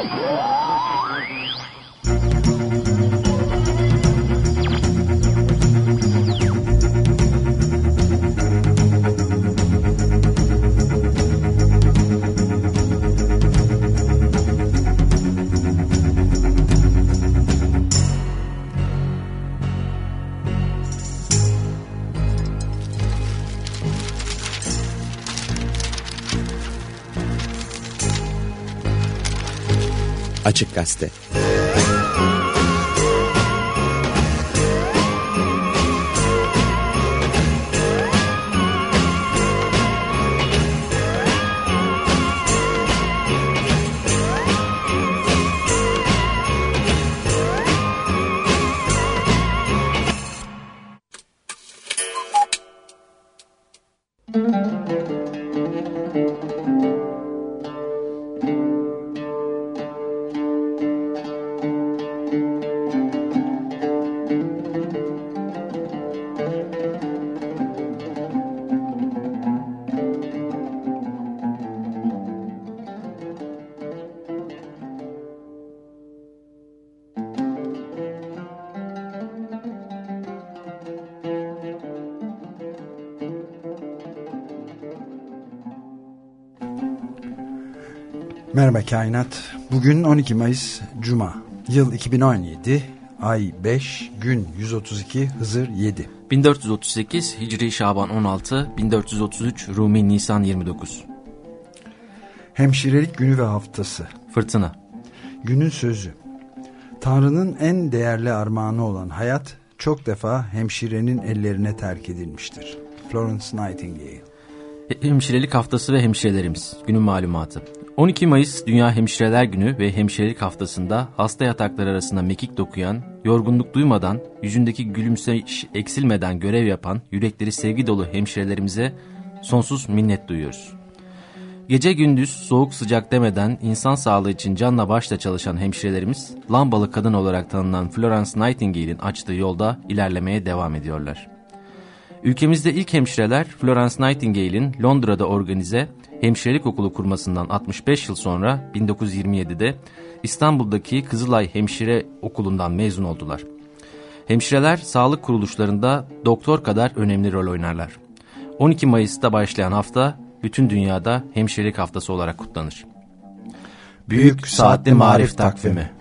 Açık Gazete Merhaba Kainat. Bugün 12 Mayıs Cuma. Yıl 2017. Ay 5. Gün 132. Hızır 7. 1438 Hicri Şaban 16. 1433 Rumi Nisan 29. Hemşirelik günü ve haftası. Fırtına. Günün sözü. Tanrı'nın en değerli armağanı olan hayat çok defa hemşirenin ellerine terk edilmiştir. Florence Nightingale. Hemşirelik haftası ve hemşirelerimiz. Günün malumatı. 12 Mayıs Dünya Hemşireler Günü ve Hemşirelik Haftası'nda hasta yatakları arasında mekik dokuyan, yorgunluk duymadan, yüzündeki gülümseyiş eksilmeden görev yapan, yürekleri sevgi dolu hemşirelerimize sonsuz minnet duyuyoruz. Gece gündüz soğuk sıcak demeden insan sağlığı için canla başla çalışan hemşirelerimiz, lambalı kadın olarak tanınan Florence Nightingale'in açtığı yolda ilerlemeye devam ediyorlar. Ülkemizde ilk hemşireler Florence Nightingale'in Londra'da organize hemşirelik okulu kurmasından 65 yıl sonra 1927'de İstanbul'daki Kızılay Hemşire Okulu'ndan mezun oldular. Hemşireler sağlık kuruluşlarında doktor kadar önemli rol oynarlar. 12 Mayıs'ta başlayan hafta bütün dünyada hemşirelik haftası olarak kutlanır. Büyük Saatli Marif Takvimi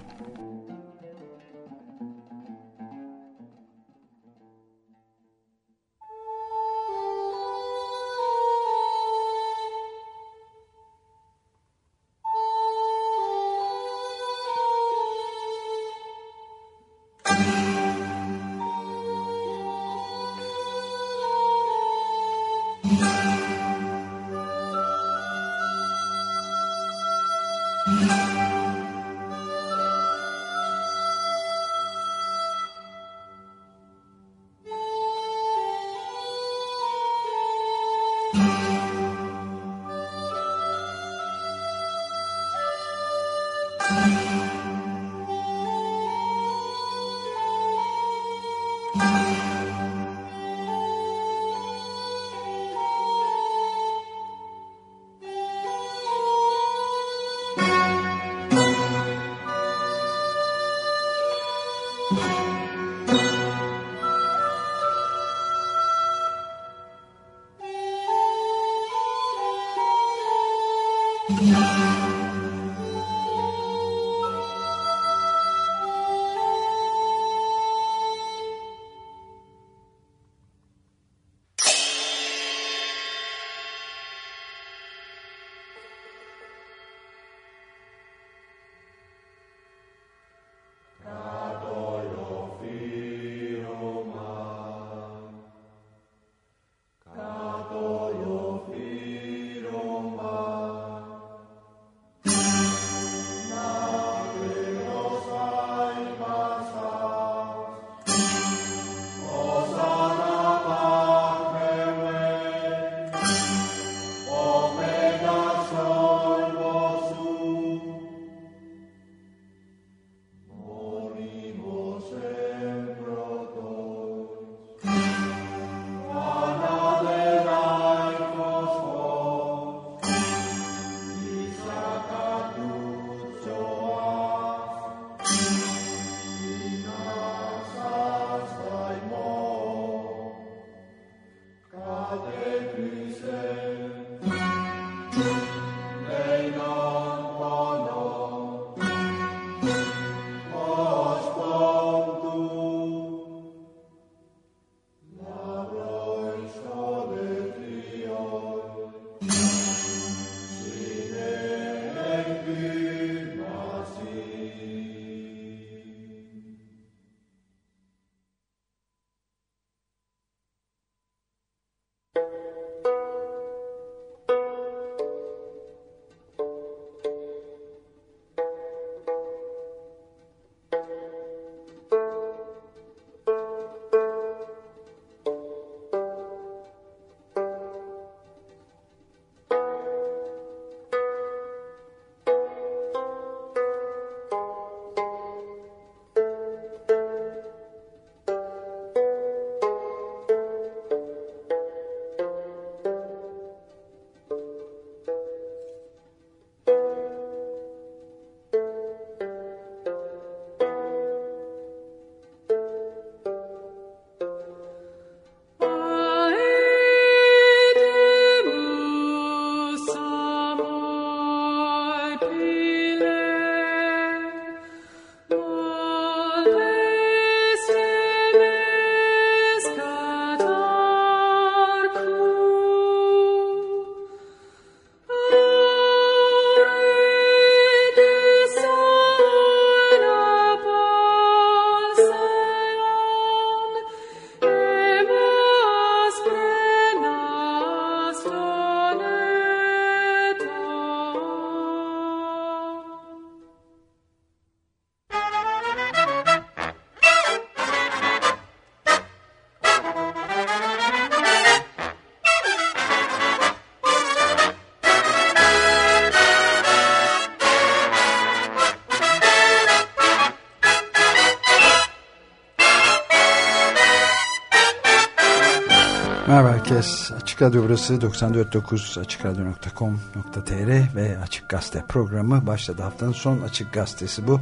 Açık Radyo burası 94.9 açıkradyo.com.tr ve Açık Gazete programı başladı. Haftanın son Açık Gazetesi bu.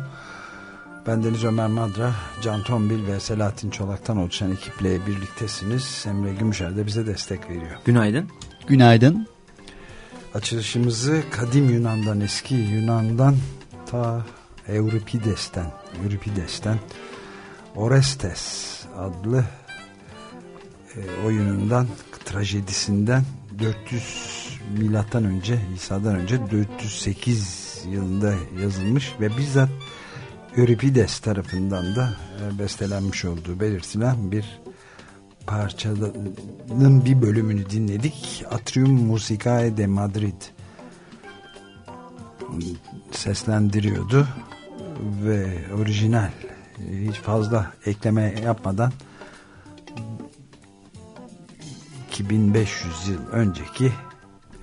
Ben Deniz Ömer Madra, Can Tombil ve Selahattin Çolak'tan oluşan ekiple birliktesiniz. Emre Gümüşer de bize destek veriyor. Günaydın. Günaydın. Açılışımızı kadim Yunan'dan, eski Yunan'dan ta Euripides'ten, Euripides'ten Orestes adlı oyunundan, trajedisinden 400 milattan önce, İsa'dan önce 408 yılında yazılmış ve bizzat Euripides tarafından da e, bestelenmiş olduğu belirtilen bir parçanın bir bölümünü dinledik. Atrium Musicae de Madrid seslendiriyordu ve orijinal hiç fazla ekleme yapmadan 2500 yıl önceki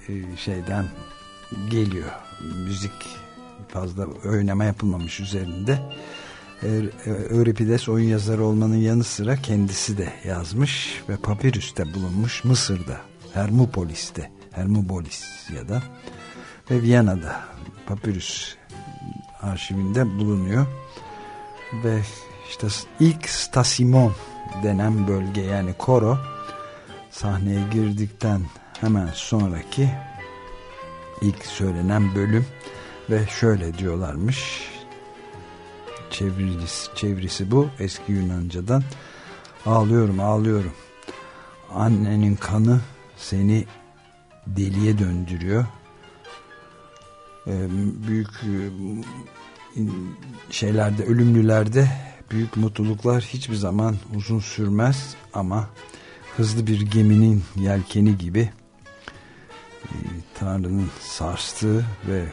e, şeyden geliyor. Müzik fazla oynama yapılmamış üzerinde. E, Euripides oyun yazarı olmanın yanı sıra kendisi de yazmış ve papirüste bulunmuş Mısır'da Hermopolis'te Hermopolis ya da ve Viyana'da papirüs arşivinde bulunuyor. Ve işte ilk Stasimon denen bölge yani Koro sahneye girdikten hemen sonraki ilk söylenen bölüm. Ve şöyle diyorlarmış. Çevirisi, çevirisi bu. Eski Yunanca'dan. Ağlıyorum ağlıyorum. Annenin kanı seni deliye döndürüyor. Ee, büyük e, şeylerde ölümlülerde büyük mutluluklar hiçbir zaman uzun sürmez ama hızlı bir geminin yelkeni gibi e, Tanrı'nın sarstığı ve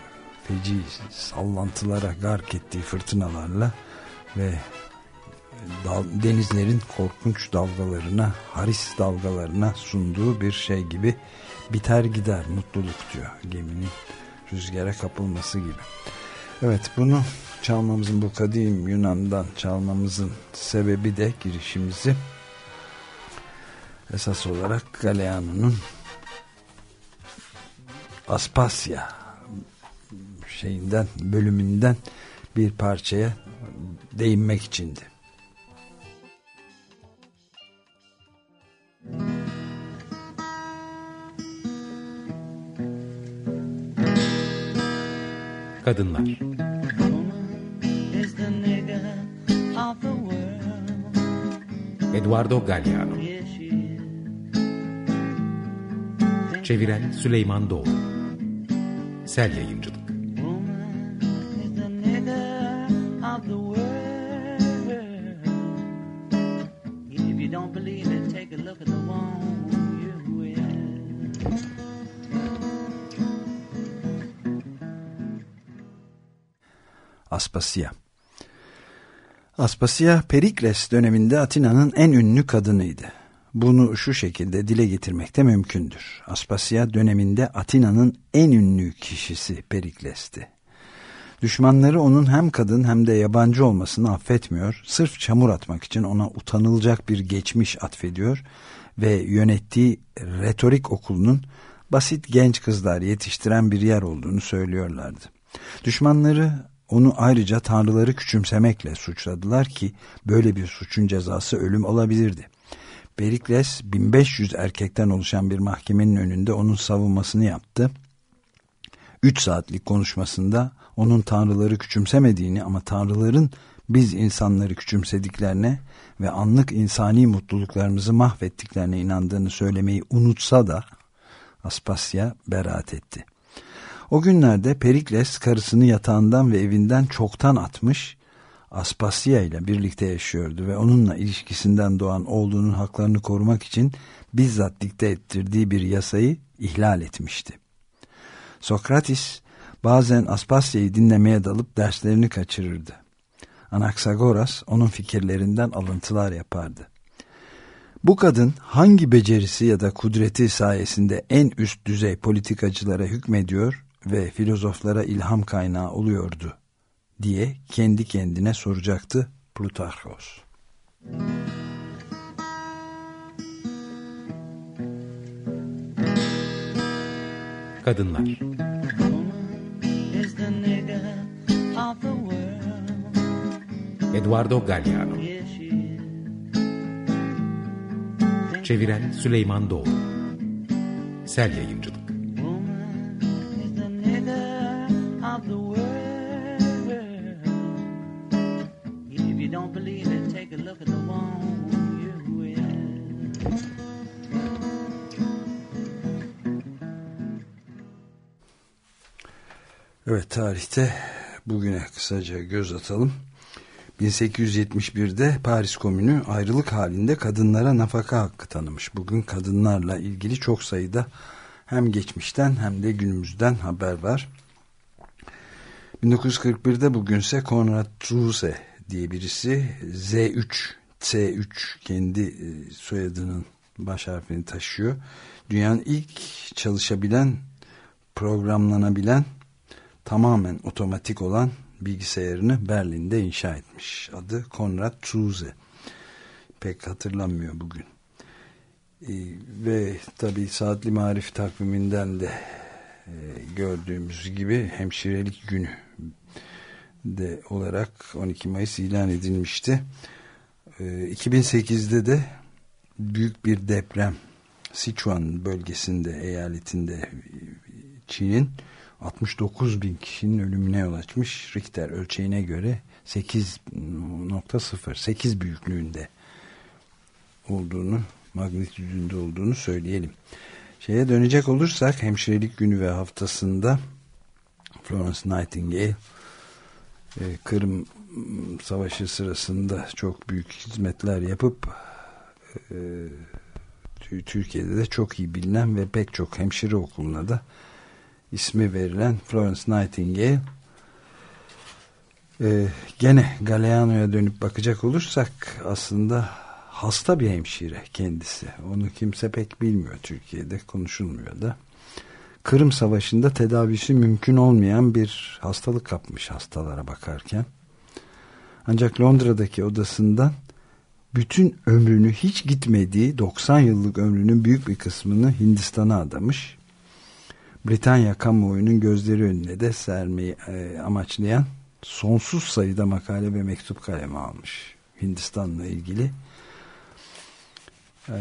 feci sallantılara gark ettiği fırtınalarla ve dal, denizlerin korkunç dalgalarına, haris dalgalarına sunduğu bir şey gibi biter gider mutluluk diyor geminin rüzgara kapılması gibi. Evet bunu çalmamızın bu kadim Yunan'dan çalmamızın sebebi de girişimizi esas olarak Galeano'nun Aspasya şeyinden bölümünden bir parçaya değinmek içindi. Kadınlar. Eduardo Galliano Çeviren Süleyman Doğru Sel Yayıncılık. Aspasya Aspasya Perikles döneminde Atina'nın en ünlü kadınıydı. Bunu şu şekilde dile getirmek de mümkündür. Aspasya döneminde Atina'nın en ünlü kişisi Perikles'ti. Düşmanları onun hem kadın hem de yabancı olmasını affetmiyor, sırf çamur atmak için ona utanılacak bir geçmiş atfediyor ve yönettiği retorik okulunun basit genç kızlar yetiştiren bir yer olduğunu söylüyorlardı. Düşmanları onu ayrıca tanrıları küçümsemekle suçladılar ki böyle bir suçun cezası ölüm olabilirdi. Perikles 1500 erkekten oluşan bir mahkemenin önünde onun savunmasını yaptı. 3 saatlik konuşmasında onun tanrıları küçümsemediğini ama tanrıların biz insanları küçümsediklerine ve anlık insani mutluluklarımızı mahvettiklerine inandığını söylemeyi unutsa da Aspasya beraat etti. O günlerde Perikles karısını yatağından ve evinden çoktan atmış, Aspasya ile birlikte yaşıyordu ve onunla ilişkisinden doğan oğlunun haklarını korumak için bizzat dikte ettirdiği bir yasayı ihlal etmişti. Sokratis bazen Aspasya'yı dinlemeye dalıp derslerini kaçırırdı. Anaksagoras onun fikirlerinden alıntılar yapardı. Bu kadın hangi becerisi ya da kudreti sayesinde en üst düzey politikacılara hükmediyor ve filozoflara ilham kaynağı oluyordu diye kendi kendine soracaktı Plutarkos. Kadınlar. Eduardo Galliano Çeviren Süleyman Doğru. Sel Yayıncılık. Evet tarihte bugüne kısaca göz atalım. 1871'de Paris Komünü ayrılık halinde kadınlara nafaka hakkı tanımış. Bugün kadınlarla ilgili çok sayıda hem geçmişten hem de günümüzden haber var. 1941'de bugünse Konrad Zuse diye birisi Z3 S3 kendi e, soyadının baş harfini taşıyor. Dünyanın ilk çalışabilen, programlanabilen, tamamen otomatik olan bilgisayarını Berlin'de inşa etmiş. Adı Konrad Zuse. Pek hatırlanmıyor bugün. Ee, ve tabi saatli marif takviminden de e, gördüğümüz gibi hemşirelik günü de olarak 12 Mayıs ilan edilmişti. Ee, 2008'de de büyük bir deprem Sichuan bölgesinde eyaletinde Çin'in 69 bin kişinin ölümüne yol açmış. Richter ölçeğine göre 8.0 8 büyüklüğünde olduğunu magnitüdünde olduğunu söyleyelim. Şeye dönecek olursak hemşirelik günü ve haftasında Florence Nightingale e, Kırım Savaşı sırasında çok büyük hizmetler yapıp e, Türkiye'de de çok iyi bilinen ve pek çok hemşire okuluna da ismi verilen Florence Nightingale ee, gene Galeano'ya dönüp bakacak olursak aslında hasta bir hemşire kendisi. Onu kimse pek bilmiyor Türkiye'de konuşulmuyor da. Kırım Savaşı'nda tedavisi mümkün olmayan bir hastalık kapmış hastalara bakarken. Ancak Londra'daki odasından bütün ömrünü hiç gitmediği 90 yıllık ömrünün büyük bir kısmını Hindistan'a adamış. Britanya kamuoyunun gözleri önüne de sermeyi e, amaçlayan sonsuz sayıda makale ve mektup kaleme almış Hindistan'la ilgili. E,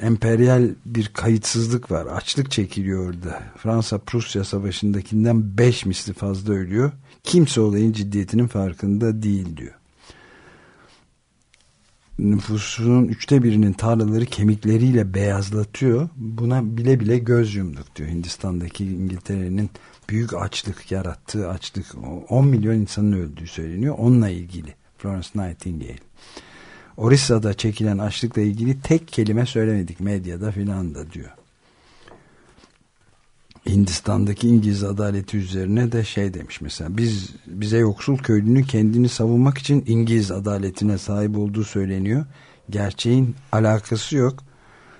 emperyal bir kayıtsızlık var. Açlık çekiliyor orada. Fransa-Prusya savaşındakinden beş misli fazla ölüyor. Kimse olayın ciddiyetinin farkında değil diyor nüfusunun üçte birinin tarlaları kemikleriyle beyazlatıyor. Buna bile bile göz yumduk diyor. Hindistan'daki İngiltere'nin büyük açlık yarattığı açlık 10 milyon insanın öldüğü söyleniyor. Onunla ilgili Florence Nightingale. Orissa'da çekilen açlıkla ilgili tek kelime söylemedik medyada filan da diyor. Hindistan'daki İngiliz adaleti üzerine de şey demiş mesela biz bize yoksul köylünün kendini savunmak için İngiliz adaletine sahip olduğu söyleniyor. Gerçeğin alakası yok.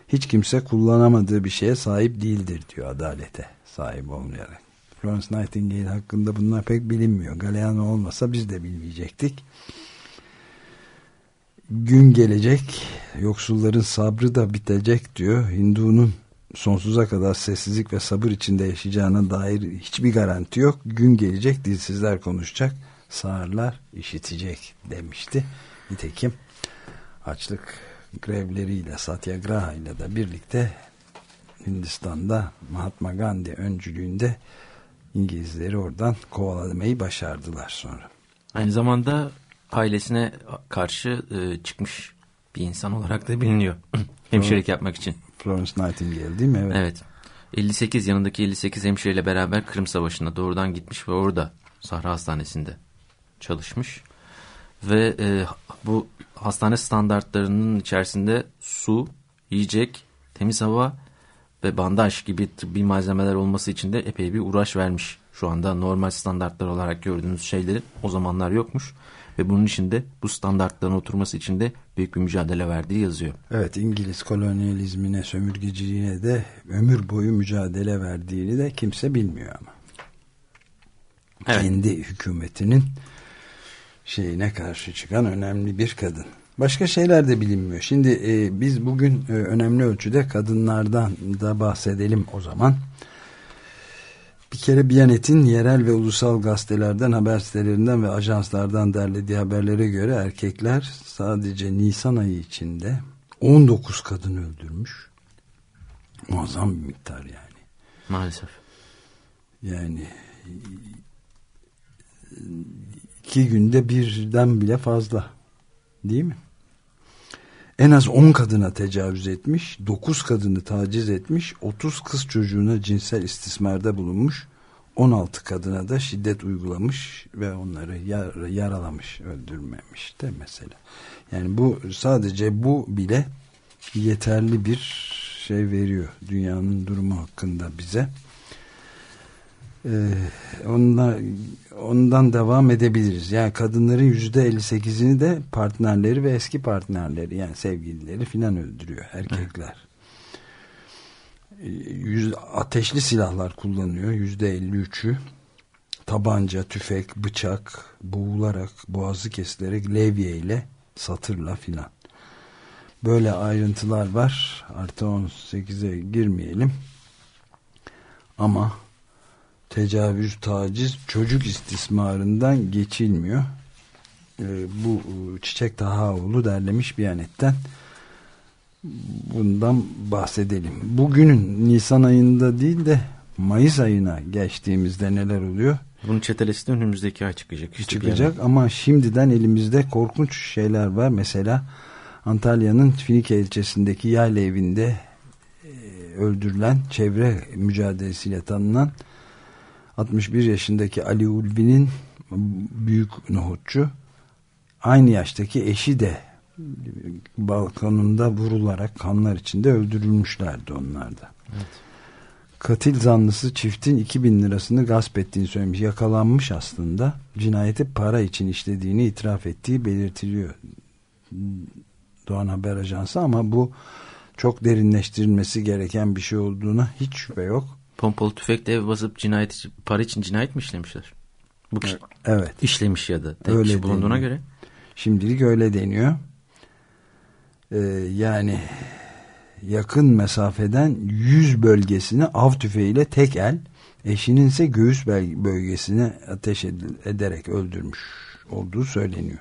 Hiç kimse kullanamadığı bir şeye sahip değildir diyor adalete sahip olmayarak. Florence Nightingale hakkında bunlar pek bilinmiyor. Galeano olmasa biz de bilmeyecektik. Gün gelecek yoksulların sabrı da bitecek diyor. Hindu'nun sonsuza kadar sessizlik ve sabır içinde yaşayacağına dair hiçbir garanti yok. Gün gelecek dilsizler konuşacak, sağırlar işitecek demişti. Nitekim açlık grevleriyle Satyagraha ile de birlikte Hindistan'da Mahatma Gandhi öncülüğünde İngilizleri oradan kovalamayı başardılar sonra. Aynı zamanda ailesine karşı e, çıkmış bir insan olarak da biliniyor. Hemşirelik yapmak için. Florence Nightingale değil mi? Evet. Evet. 58 yanındaki 58 hemşireyle beraber Kırım Savaşı'na doğrudan gitmiş ve orada Sahra Hastanesi'nde çalışmış. Ve e, bu hastane standartlarının içerisinde su, yiyecek, temiz hava ve bandaj gibi tıbbi malzemeler olması için de epey bir uğraş vermiş. Şu anda normal standartlar olarak gördüğünüz şeyleri o zamanlar yokmuş. Ve bunun için de bu standartların oturması için de büyük bir mücadele verdiği yazıyor. Evet İngiliz kolonyalizmine, sömürgeciliğine de ömür boyu mücadele verdiğini de kimse bilmiyor ama. Evet. Kendi hükümetinin şeyine karşı çıkan önemli bir kadın. Başka şeyler de bilinmiyor. Şimdi e, biz bugün e, önemli ölçüde kadınlardan da bahsedelim o zaman. Bir kere Biyanet'in yerel ve ulusal gazetelerden, haber sitelerinden ve ajanslardan derlediği haberlere göre erkekler sadece Nisan ayı içinde 19 kadın öldürmüş. Muazzam bir miktar yani. Maalesef. Yani iki günde birden bile fazla. Değil mi? En az 10 kadına tecavüz etmiş, 9 kadını taciz etmiş, 30 kız çocuğuna cinsel istismarda bulunmuş, 16 kadına da şiddet uygulamış ve onları yar, yaralamış, öldürmemiş de mesela. Yani bu sadece bu bile yeterli bir şey veriyor dünyanın durumu hakkında bize. Ee, ondan, ondan devam edebiliriz. Yani kadınların yüzde 58'ini de partnerleri ve eski partnerleri yani sevgilileri filan öldürüyor erkekler. Ee, Yüz, ateşli silahlar kullanıyor yüzde 53'ü. Tabanca, tüfek, bıçak, boğularak, boğazı kesilerek levye ile satırla filan. Böyle ayrıntılar var. Artı 18'e girmeyelim. Ama tecavüz, taciz, çocuk istismarından geçilmiyor. Ee, bu e, Çiçek Tahaoğlu derlemiş Biyanet'ten bundan bahsedelim. Bugünün Nisan ayında değil de Mayıs ayına geçtiğimizde neler oluyor? Bunun çetelesi de önümüzdeki ay çıkacak. İşte çıkacak ama şimdiden elimizde korkunç şeyler var. Mesela Antalya'nın Finike ilçesindeki yayla evinde e, öldürülen çevre mücadelesiyle tanınan 61 yaşındaki Ali Ulvi'nin büyük nohutçu aynı yaştaki eşi de balkonunda vurularak kanlar içinde öldürülmüşlerdi onlar da. Evet. Katil zanlısı çiftin 2000 lirasını gasp ettiğini söylemiş. Yakalanmış aslında. Cinayeti para için işlediğini itiraf ettiği belirtiliyor. Doğan Haber Ajansı ama bu çok derinleştirilmesi gereken bir şey olduğuna hiç şüphe yok. Pompalı tüfekle ev basıp cinayet para için cinayet mi işlemişler? Bu kişi Evet. işlemiş ya da tek Öyle kişi bulunduğuna deniyor. göre. Şimdilik öyle deniyor. Ee, yani yakın mesafeden yüz bölgesine av tüfeğiyle tek el, eşinin ise göğüs bölgesine ateş ederek öldürmüş olduğu söyleniyor.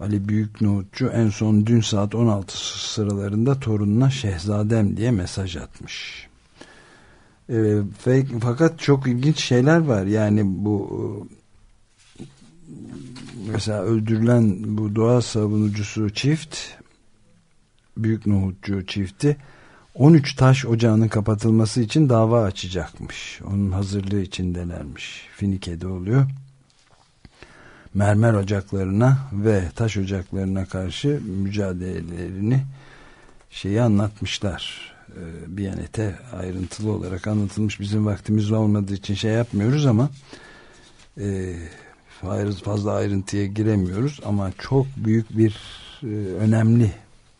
Ali Büyüknohutçu en son dün saat 16 sıralarında torununa Şehzadem diye mesaj atmış. Fe- fakat çok ilginç şeyler var. Yani bu e, mesela öldürülen bu doğa savunucusu çift Büyük Nohutçu çifti 13 taş ocağının kapatılması için dava açacakmış. Onun hazırlığı içindelermiş. Finike'de oluyor. Mermer ocaklarına ve taş ocaklarına karşı mücadelelerini şeyi anlatmışlar. Ee, Biyanete ayrıntılı olarak anlatılmış. Bizim vaktimiz olmadığı için şey yapmıyoruz ama e, fazla ayrıntıya giremiyoruz ama çok büyük bir e, önemli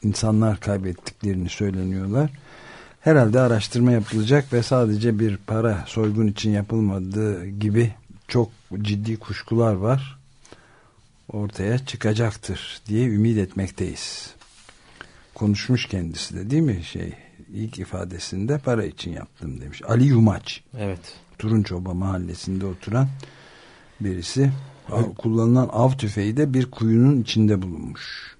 insanlar kaybettiklerini söyleniyorlar. Herhalde araştırma yapılacak ve sadece bir para soygun için yapılmadığı gibi çok ciddi kuşkular var. Ortaya çıkacaktır diye ümit etmekteyiz. Konuşmuş kendisi de değil mi şey ilk ifadesinde para için yaptım demiş. Ali Yumaç. Evet. Turunçoba mahallesinde oturan birisi av- kullanılan av tüfeği de bir kuyunun içinde bulunmuş.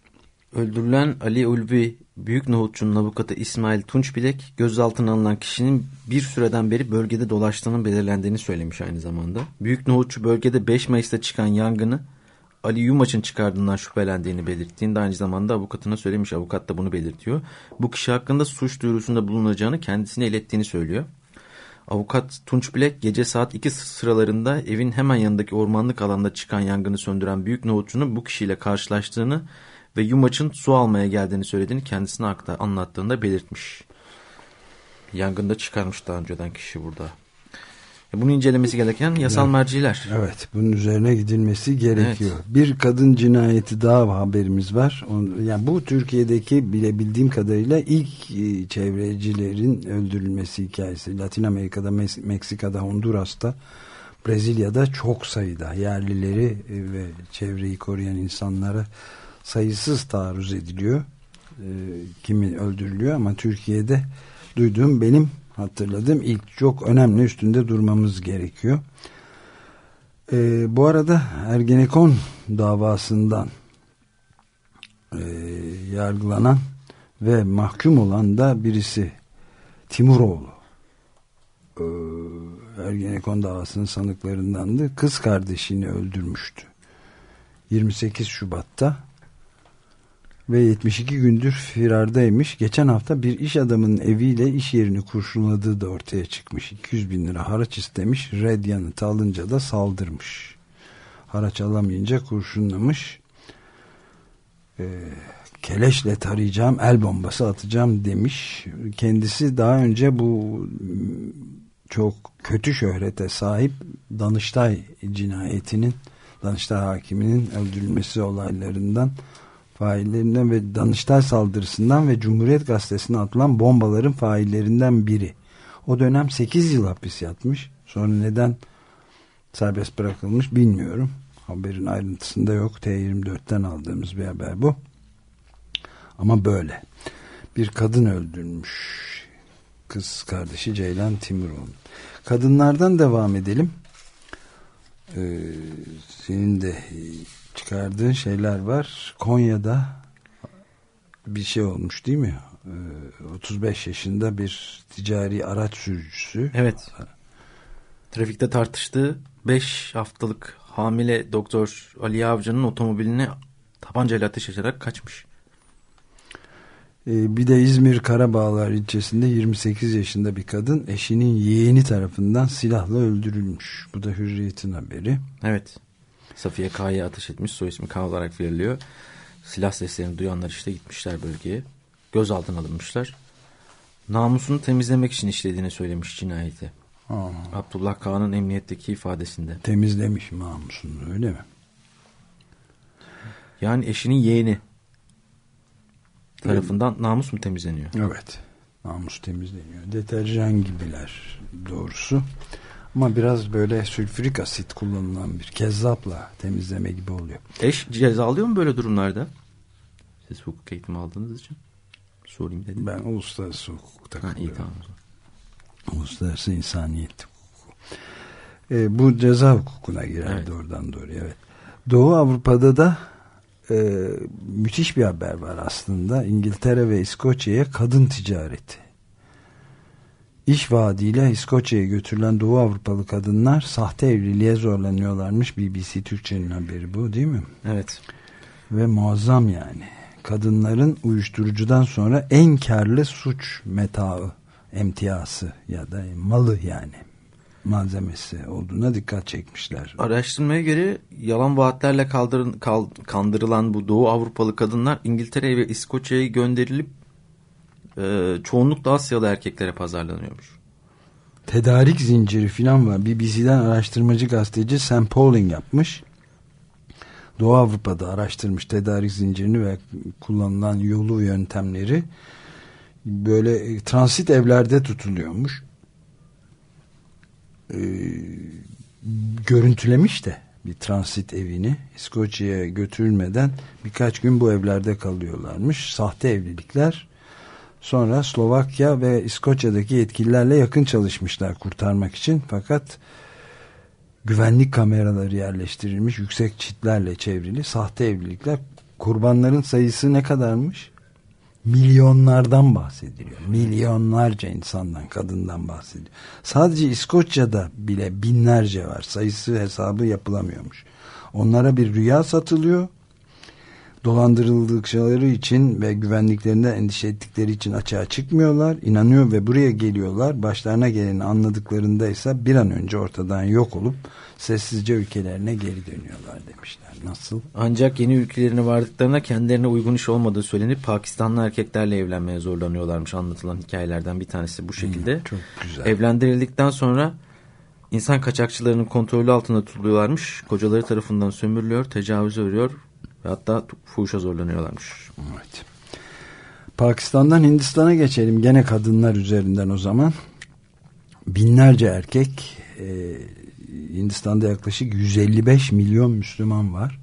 Öldürülen Ali Ulvi Büyük Nohutçu'nun avukatı İsmail Tunçbilek gözaltına alınan kişinin bir süreden beri bölgede dolaştığının belirlendiğini söylemiş aynı zamanda. Büyük Nohutçu bölgede 5 Mayıs'ta çıkan yangını Ali Yumaç'ın çıkardığından şüphelendiğini belirttiğinde aynı zamanda avukatına söylemiş. Avukat da bunu belirtiyor. Bu kişi hakkında suç duyurusunda bulunacağını kendisine ilettiğini söylüyor. Avukat Tunç Bilek gece saat 2 sıralarında evin hemen yanındaki ormanlık alanda çıkan yangını söndüren büyük nohutçunun bu kişiyle karşılaştığını ve Yumaç'ın su almaya geldiğini söylediğini kendisine aktar, anlattığında belirtmiş. Yangında çıkarmış daha önceden kişi burada. E, Bunu incelemesi gereken yasal merciler. Evet bunun üzerine gidilmesi gerekiyor. Bir kadın cinayeti daha haberimiz var. Yani bu Türkiye'deki bilebildiğim kadarıyla ilk e, çevrecilerin öldürülmesi hikayesi. Latin Amerika'da, Meksika'da, Honduras'ta, Brezilya'da çok sayıda yerlileri e, ve çevreyi koruyan insanlara sayısız taarruz ediliyor. Kimi öldürülüyor ama Türkiye'de duyduğum benim hatırladım. İlk çok önemli üstünde durmamız gerekiyor. Ee, bu arada Ergenekon davasından e, yargılanan ve mahkum olan da birisi Timuroğlu. Ee, Ergenekon davasının sanıklarındandı. Kız kardeşini öldürmüştü. 28 Şubat'ta ve 72 gündür firardaymış. Geçen hafta bir iş adamının eviyle iş yerini kurşunladığı da ortaya çıkmış. 200 bin lira haraç istemiş. Red yanıtı alınca da saldırmış. Haraç alamayınca kurşunlamış. Ee, keleşle tarayacağım, el bombası atacağım demiş. Kendisi daha önce bu çok kötü şöhrete sahip Danıştay cinayetinin Danıştay hakiminin öldürülmesi olaylarından faillerinden ve Danıştay saldırısından ve Cumhuriyet Gazetesi'ne atılan bombaların faillerinden biri. O dönem 8 yıl hapis yatmış. Sonra neden serbest bırakılmış bilmiyorum. Haberin ayrıntısında yok. T24'ten aldığımız bir haber bu. Ama böyle. Bir kadın öldürmüş. Kız kardeşi Ceylan Timuroğlu. Kadınlardan devam edelim. Ee, senin de çıkardığın şeyler var. Konya'da bir şey olmuş değil mi? Ee, 35 yaşında bir ticari araç sürücüsü. Evet. Trafikte tartıştığı 5 haftalık hamile doktor Ali Avcı'nın otomobiline tabancayla ateş açarak kaçmış. Ee, bir de İzmir Karabağlar ilçesinde 28 yaşında bir kadın eşinin yeğeni tarafından silahla öldürülmüş. Bu da Hürriyet'in haberi. Evet. Safiye K'ya ateş etmiş. Soy ismi K olarak veriliyor. Silah seslerini duyanlar işte gitmişler bölgeye. Gözaltına alınmışlar. Namusunu temizlemek için işlediğini söylemiş cinayeti. Aa, Abdullah K'nın emniyetteki ifadesinde. temizlemiş namusunu öyle mi? Yani eşinin yeğeni tarafından namus mu temizleniyor? Evet. Namus temizleniyor. Deterjan gibiler doğrusu. Ama biraz böyle sülfürik asit kullanılan bir kezzapla temizleme gibi oluyor. Eş ceza alıyor mu böyle durumlarda? Siz hukuk eğitimi aldığınız için sorayım dedim. Ben uluslararası hukuk Ha, iyi tamam. Uluslararası insaniyet hukuku. E, bu ceza hukukuna girerdi Evet. oradan doğruya. Evet. Doğu Avrupa'da da e, müthiş bir haber var aslında. İngiltere ve İskoçya'ya kadın ticareti. İş vaadiyle İskoçya'ya götürülen Doğu Avrupalı kadınlar sahte evliliğe zorlanıyorlarmış. BBC Türkçe'nin haberi bu değil mi? Evet. Ve muazzam yani. Kadınların uyuşturucudan sonra en karlı suç metaı, emtiası ya da malı yani malzemesi olduğuna dikkat çekmişler. Araştırmaya göre yalan vaatlerle kaldırın, kal- kandırılan bu Doğu Avrupalı kadınlar İngiltere ve İskoçya'ya gönderilip e, çoğunlukla Asyalı erkeklere pazarlanıyormuş. Tedarik zinciri filan var. BBC'den araştırmacı gazeteci Sam Pauling yapmış. Doğu Avrupa'da araştırmış tedarik zincirini ve kullanılan yolu yöntemleri böyle e, transit evlerde tutuluyormuş. Ee, görüntülemiş de bir transit evini İskoçya'ya götürülmeden birkaç gün bu evlerde kalıyorlarmış. Sahte evlilikler Sonra Slovakya ve İskoçya'daki yetkililerle yakın çalışmışlar kurtarmak için. Fakat güvenlik kameraları yerleştirilmiş yüksek çitlerle çevrili sahte evlilikler. Kurbanların sayısı ne kadarmış? Milyonlardan bahsediliyor. Milyonlarca insandan, kadından bahsediyor. Sadece İskoçya'da bile binlerce var. Sayısı hesabı yapılamıyormuş. Onlara bir rüya satılıyor dolandırıldıkları için ve güvenliklerinden endişe ettikleri için açığa çıkmıyorlar. inanıyor ve buraya geliyorlar. Başlarına geleni anladıklarında ise bir an önce ortadan yok olup sessizce ülkelerine geri dönüyorlar demişler. Nasıl? Ancak yeni ülkelerine vardıklarında kendilerine uygun iş olmadığı söylenip Pakistanlı erkeklerle evlenmeye zorlanıyorlarmış anlatılan hikayelerden bir tanesi bu şekilde. Çok güzel. Evlendirildikten sonra insan kaçakçılarının kontrolü altında tutuluyorlarmış. Kocaları tarafından sömürülüyor, tecavüze uğruyor ve hatta fuhuşa zorlanıyorlarmış. Evet. Pakistan'dan Hindistan'a geçelim. Gene kadınlar üzerinden o zaman. Binlerce erkek e, Hindistan'da yaklaşık 155 milyon Müslüman var.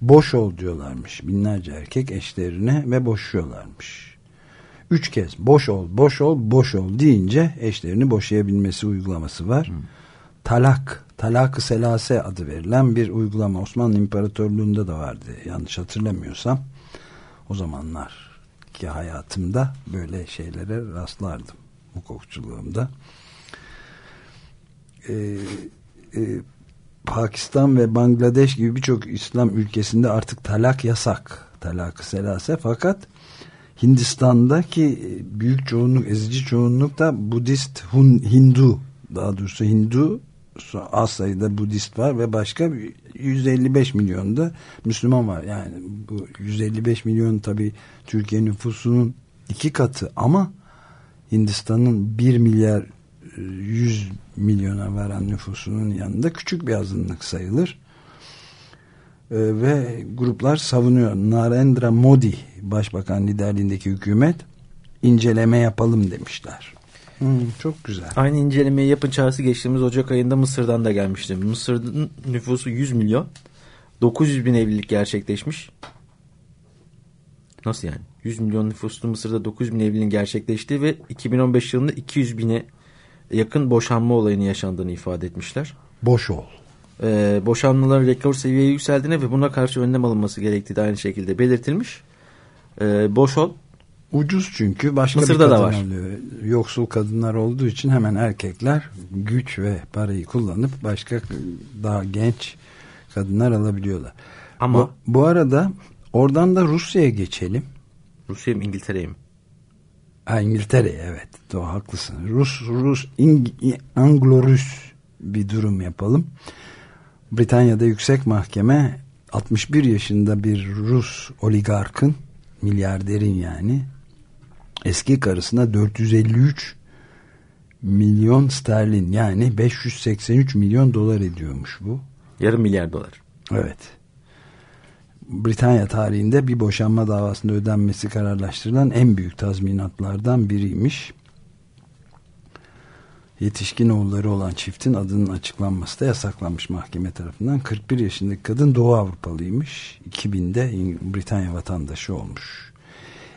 Boş ol diyorlarmış binlerce erkek eşlerine ve boşuyorlarmış. Üç kez boş ol, boş ol, boş ol deyince eşlerini boşayabilmesi uygulaması var. Talak, talak-ı selase adı verilen bir uygulama Osmanlı İmparatorluğu'nda da vardı yanlış hatırlamıyorsam. O zamanlar ki hayatımda böyle şeylere rastlardım hukukçuluğumda. Ee, e, Pakistan ve Bangladeş gibi birçok İslam ülkesinde artık talak yasak. Talak-ı selase fakat Hindistan'daki büyük çoğunluk, ezici çoğunluk da Budist, Hun, Hindu daha doğrusu Hindu az sayıda Budist var ve başka 155 milyon da Müslüman var. Yani bu 155 milyon tabi Türkiye nüfusunun iki katı ama Hindistan'ın 1 milyar 100 milyona varan nüfusunun yanında küçük bir azınlık sayılır. Ee, ve gruplar savunuyor. Narendra Modi başbakan liderliğindeki hükümet inceleme yapalım demişler. Hmm, çok güzel. Aynı incelemeyi yapın çağrısı geçtiğimiz Ocak ayında Mısır'dan da gelmişti. Mısır'ın nüfusu 100 milyon. 900 bin evlilik gerçekleşmiş. Nasıl yani? 100 milyon nüfuslu Mısır'da 900 bin evliliğin gerçekleştiği ve 2015 yılında 200 bine yakın boşanma olayını yaşandığını ifade etmişler. Boş ol. Ee, boşanmaların rekor seviyeye yükseldiğine ve buna karşı önlem alınması gerektiği de aynı şekilde belirtilmiş. Ee, boş ol. Ucuz çünkü başka Mısır'da bir da var. alıyor. Yoksul kadınlar olduğu için hemen erkekler güç ve parayı kullanıp başka daha genç kadınlar alabiliyorlar. Ama Bu, bu arada oradan da Rusya'ya geçelim. Rusya mı İngiltere'ye mi? Ha, İngiltere evet doğru haklısın. Rus Rus İng- Anglo-Rus bir durum yapalım. Britanya'da yüksek mahkeme 61 yaşında bir Rus oligarkın milyarderin yani eski karısına 453 milyon sterlin yani 583 milyon dolar ediyormuş bu. Yarım milyar dolar. Evet. Britanya tarihinde bir boşanma davasında ödenmesi kararlaştırılan en büyük tazminatlardan biriymiş. Yetişkin oğulları olan çiftin adının açıklanması da yasaklanmış mahkeme tarafından. 41 yaşındaki kadın Doğu Avrupalıymış. 2000'de İng- Britanya vatandaşı olmuş.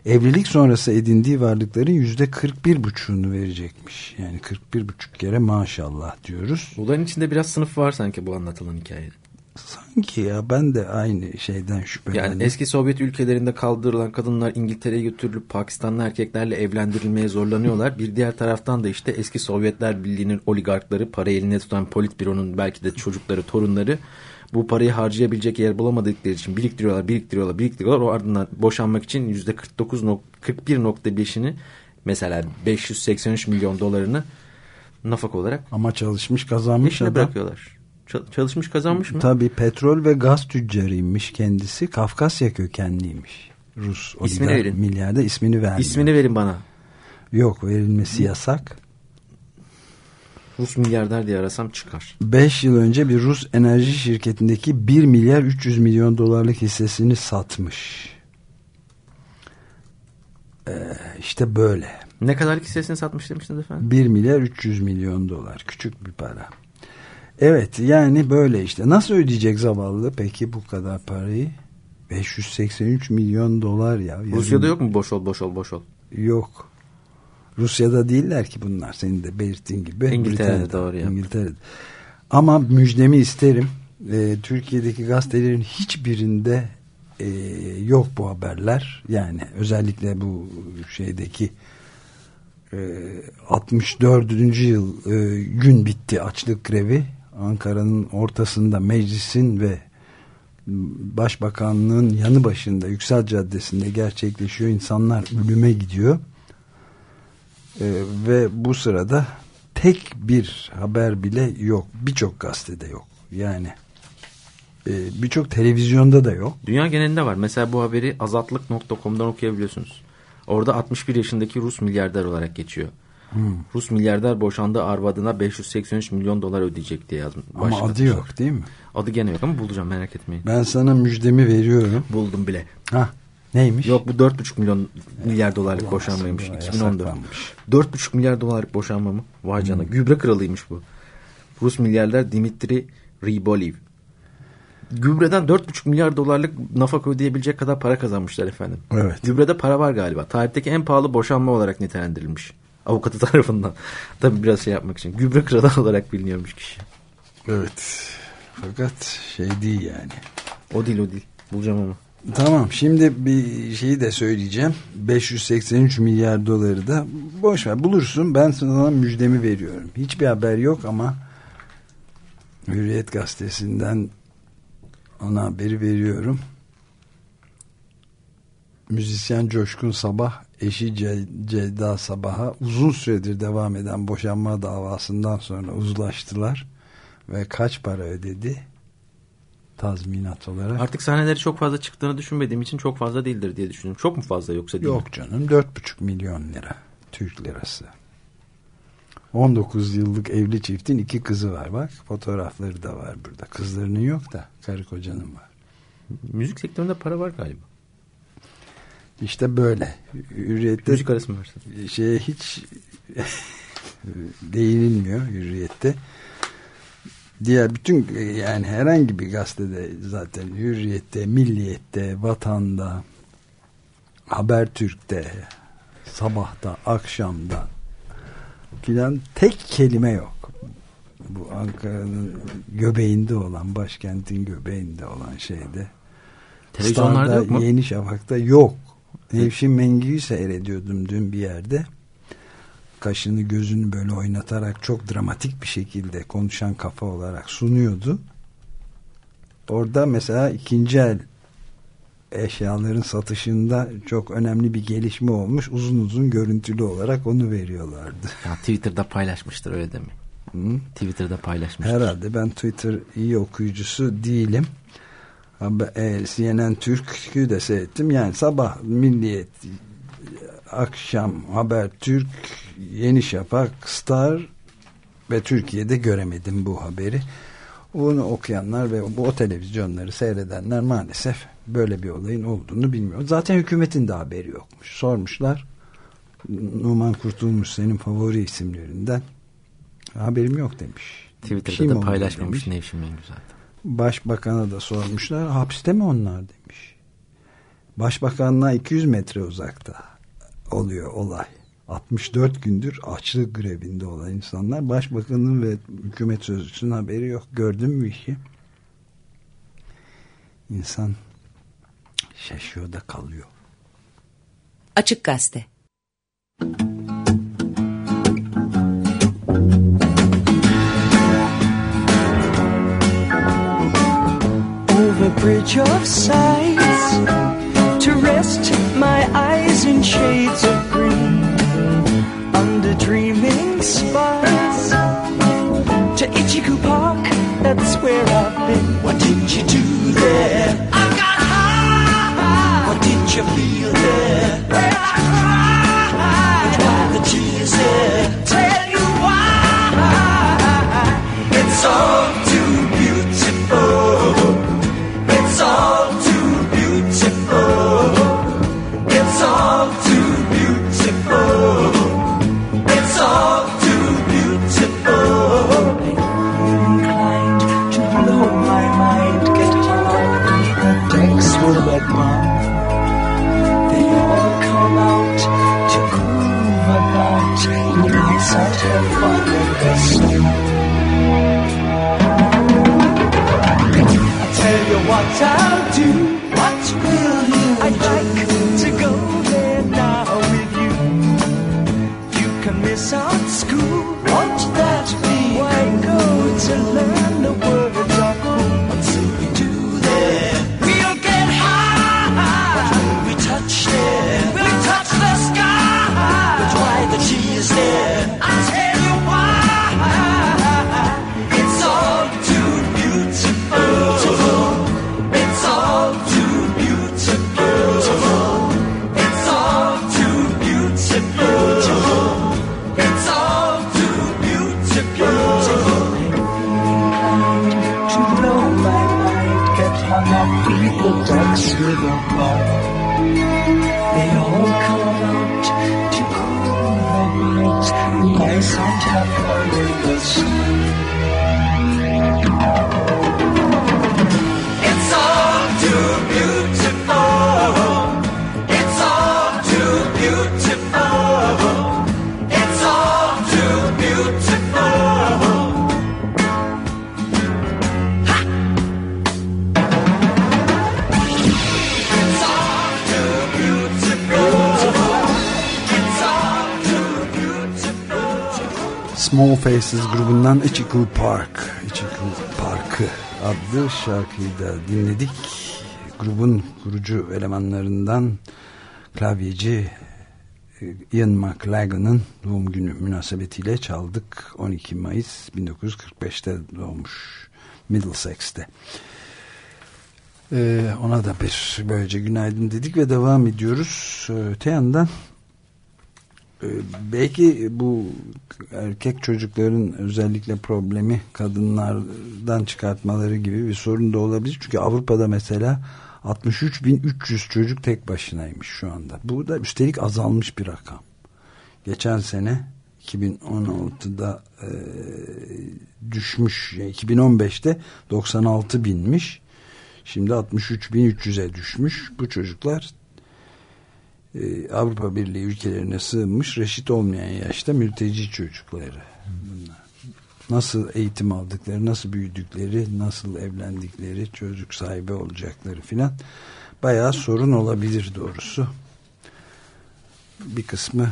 Evlilik sonrası edindiği varlıkların yüzde 41 buçuğunu verecekmiş. Yani 41 buçuk kere maşallah diyoruz. Bunların içinde biraz sınıf var sanki bu anlatılan hikayede. Sanki ya ben de aynı şeyden şüpheleniyorum. Yani eski Sovyet ülkelerinde kaldırılan kadınlar İngiltere'ye götürülüp Pakistanlı erkeklerle evlendirilmeye zorlanıyorlar. Bir diğer taraftan da işte eski Sovyetler Birliği'nin oligarkları, para eline tutan politbüronun belki de çocukları, torunları bu parayı harcayabilecek yer bulamadıkları için biriktiriyorlar, biriktiriyorlar, biriktiriyorlar. O ardından boşanmak için %49 nok- %41.5'ini mesela 583 milyon dolarını nafaka olarak Ama çalışmış kazanmış adam. bırakıyorlar. Çalışmış kazanmış mı? Tabii petrol ve gaz tüccarıymış kendisi. Kafkasya kökenliymiş. Rus İsmini verin. milyarder ismini vermiyor. İsmini verin bana. Yok verilmesi yasak. Rus milyarder diye arasam çıkar. 5 yıl önce bir Rus enerji şirketindeki 1 milyar 300 milyon dolarlık hissesini satmış. Ee, işte böyle. Ne kadarlık hissesini satmış demiştiniz efendim? 1 milyar 300 milyon dolar. Küçük bir para. Evet yani böyle işte. Nasıl ödeyecek zavallı peki bu kadar parayı? 583 milyon dolar ya. Rusya'da yok mu boş ol boş ol boş ol? Yok. Rusya'da değiller ki bunlar senin de belirttiğin gibi. İngiltere'de Britanya'da, doğru ya. İngiltere'de. Ama müjdemi isterim. Ee, Türkiye'deki gazetelerin hiçbirinde e, yok bu haberler. Yani özellikle bu şeydeki e, 64. yıl e, gün bitti açlık grevi. Ankara'nın ortasında meclisin ve başbakanlığın yanı başında Yüksel Caddesi'nde gerçekleşiyor. İnsanlar ölüme gidiyor. Ee, ve bu sırada tek bir haber bile yok. Birçok gazetede yok. Yani e, birçok televizyonda da yok. Dünya genelinde var. Mesela bu haberi azatlık.com'dan okuyabiliyorsunuz. Orada 61 yaşındaki Rus milyarder olarak geçiyor. Hmm. Rus milyarder boşandığı arvadına 583 milyon dolar ödeyecek diye yazmış. Ama adı yok değil mi? Adı gene yok ama bulacağım merak etmeyin. Ben sana müjdemi veriyorum. Buldum bile. Ha neymiş? Yok bu 4,5 milyon milyar dolarlık Ulan boşanmaymış. aslında 2014. yasaklanmış. 4,5 milyar dolarlık boşanma mı? Vay canına. Gübre kralıymış bu. Rus milyarder Dimitri Riboliv. gübreden 4,5 milyar dolarlık nafaka ödeyebilecek kadar para kazanmışlar efendim. Evet. Gübrede para var galiba. Tarihteki en pahalı boşanma olarak nitelendirilmiş. Avukatı tarafından. Tabii biraz şey yapmak için. Gübre kralı olarak biliniyormuş kişi. Evet. Fakat şey değil yani. O değil o değil. Bulacağım ama. Tamam şimdi bir şeyi de söyleyeceğim. 583 milyar doları da boş ver bulursun ben sana müjdemi veriyorum. Hiçbir haber yok ama Hürriyet gazetesinden ona haberi veriyorum. Müzisyen Coşkun Sabah eşi Ce- Ceyda Sabah'a uzun süredir devam eden boşanma davasından sonra uzlaştılar ve kaç para ödedi tazminat olarak? Artık sahneleri çok fazla çıktığını düşünmediğim için çok fazla değildir diye düşünüyorum. Çok mu fazla yoksa değil mi? Yok canım 4,5 milyon lira Türk lirası. 19 yıllık evli çiftin iki kızı var bak fotoğrafları da var burada. Kızlarının yok da karı kocanın var. Müzik sektöründe para var galiba. İşte böyle. Hürriyette Müzik arası mı versin? şeye hiç değinilmiyor hürriyette. Diğer bütün yani herhangi bir gazetede zaten hürriyette, milliyette, vatanda, Habertürk'te, sabahta, akşamda filan tek kelime yok. Bu Ankara'nın göbeğinde olan, başkentin göbeğinde olan şeyde. Televizyonlarda Star'da, yok mu? Yeni Şafak'ta yok. Nevşin Mengi'yi seyrediyordum dün bir yerde. Kaşını gözünü böyle oynatarak çok dramatik bir şekilde konuşan kafa olarak sunuyordu. Orada mesela ikinci el eşyaların satışında çok önemli bir gelişme olmuş. Uzun uzun görüntülü olarak onu veriyorlardı. Ya Twitter'da paylaşmıştır öyle değil mi? Hı? Twitter'da paylaşmıştır. Herhalde ben Twitter iyi okuyucusu değilim. E, CNN Türk'ü de seyrettim. Yani sabah Milliyet, akşam Haber Türk, Yeni Şafak, Star ve Türkiye'de göremedim bu haberi. Onu okuyanlar ve bu o televizyonları seyredenler maalesef böyle bir olayın olduğunu bilmiyor. Zaten hükümetin de haberi yokmuş. Sormuşlar. Numan Kurtulmuş senin favori isimlerinden. Haberim yok demiş. Şey Twitter'da mi da paylaşmamış demiş. Nevşin Mengü zaten. Başbakan'a da sormuşlar. Hapiste mi onlar demiş. Başbakanlığa 200 metre uzakta oluyor olay. 64 gündür açlık grevinde olan insanlar. Başbakanın ve hükümet sözcüsünün haberi yok. Gördün mü işi? İnsan şaşıyor da kalıyor. Açık Gazete over bridge of sights to rest my eyes in shades dreaming spots to Ichiku Park that's where I've been. What did you do there? I got high what did you feel Small Faces grubundan Ichiku Park, Ichiku Parkı adlı şarkıyı da dinledik. Grubun kurucu elemanlarından klavyeci e, Ian McLagan'ın doğum günü münasebetiyle çaldık. 12 Mayıs 1945'te doğmuş Middlesex'te. Ee, ona da bir böylece günaydın dedik ve devam ediyoruz. Öte yandan e, belki bu erkek çocukların özellikle problemi kadınlardan çıkartmaları gibi bir sorun da olabilir. Çünkü Avrupa'da mesela 63.300 çocuk tek başınaymış şu anda. Bu da üstelik azalmış bir rakam. Geçen sene 2016'da e, düşmüş. Yani 2015'te 96 binmiş. Şimdi 63.300'e düşmüş. Bu çocuklar e, Avrupa Birliği ülkelerine sığınmış reşit olmayan yaşta mülteci çocukları. Nasıl eğitim aldıkları, nasıl büyüdükleri, nasıl evlendikleri, çocuk sahibi olacakları filan bayağı sorun olabilir doğrusu. Bir kısmı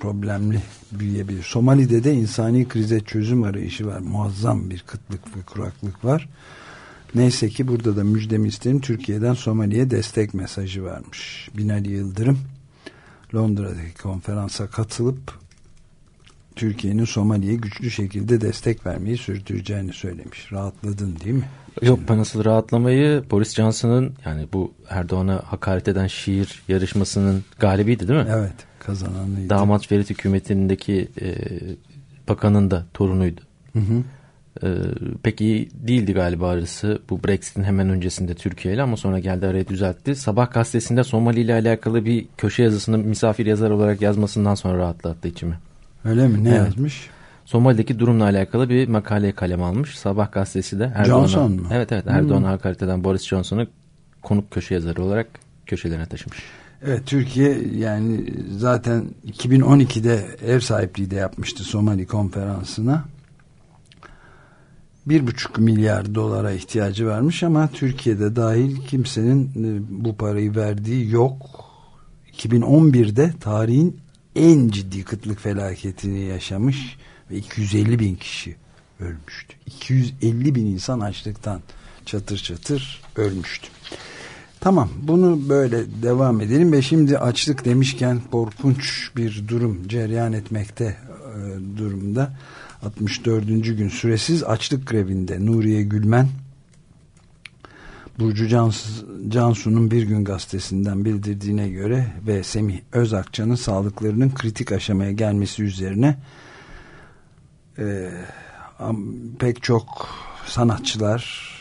problemli büyüyebilir. Somali'de de insani krize çözüm arayışı var. Muazzam bir kıtlık ve kuraklık var. Neyse ki burada da müjdemi isterim. Türkiye'den Somali'ye destek mesajı varmış. Binali Yıldırım Londra'daki konferansa katılıp Türkiye'nin Somali'ye güçlü şekilde destek vermeyi sürdüreceğini söylemiş. Rahatladın değil mi? Yok ben asıl rahatlamayı Boris Johnson'ın yani bu Erdoğan'a hakaret eden şiir yarışmasının galibiydi değil mi? Evet kazananıydı. Damat Ferit hükümetindeki e, bakanın da torunuydu. Hı hı. E, pek iyi değildi galiba arası bu Brexit'in hemen öncesinde Türkiye ile ama sonra geldi araya düzeltti. Sabah gazetesinde Somali ile alakalı bir köşe yazısını misafir yazar olarak yazmasından sonra rahatlattı içimi. Öyle mi? Ne Evet. yazmış? Somali'deki durumla alakalı bir makale kalem almış. Sabah gazetesi de Erdoğan'a? Evet evet Erdoğan'a hakaret eden Boris Johnson'ı konuk köşe yazarı olarak köşelerine taşımış. Evet Türkiye yani zaten 2012'de ev sahipliği de yapmıştı Somali konferansına. Bir buçuk milyar dolara ihtiyacı varmış ama Türkiye'de dahil kimsenin e, bu parayı verdiği yok. 2011'de tarihin en ciddi kıtlık felaketini yaşamış ve 250 bin kişi ölmüştü. 250 bin insan açlıktan çatır çatır ölmüştü. Tamam bunu böyle devam edelim ve şimdi açlık demişken korkunç bir durum cereyan etmekte e, durumda. 64. gün süresiz açlık grevinde Nuriye Gülmen Burcu Cans Cansu'nun Bir Gün gazetesinden bildirdiğine göre ve Semih Özakça'nın sağlıklarının kritik aşamaya gelmesi üzerine e, pek çok sanatçılar,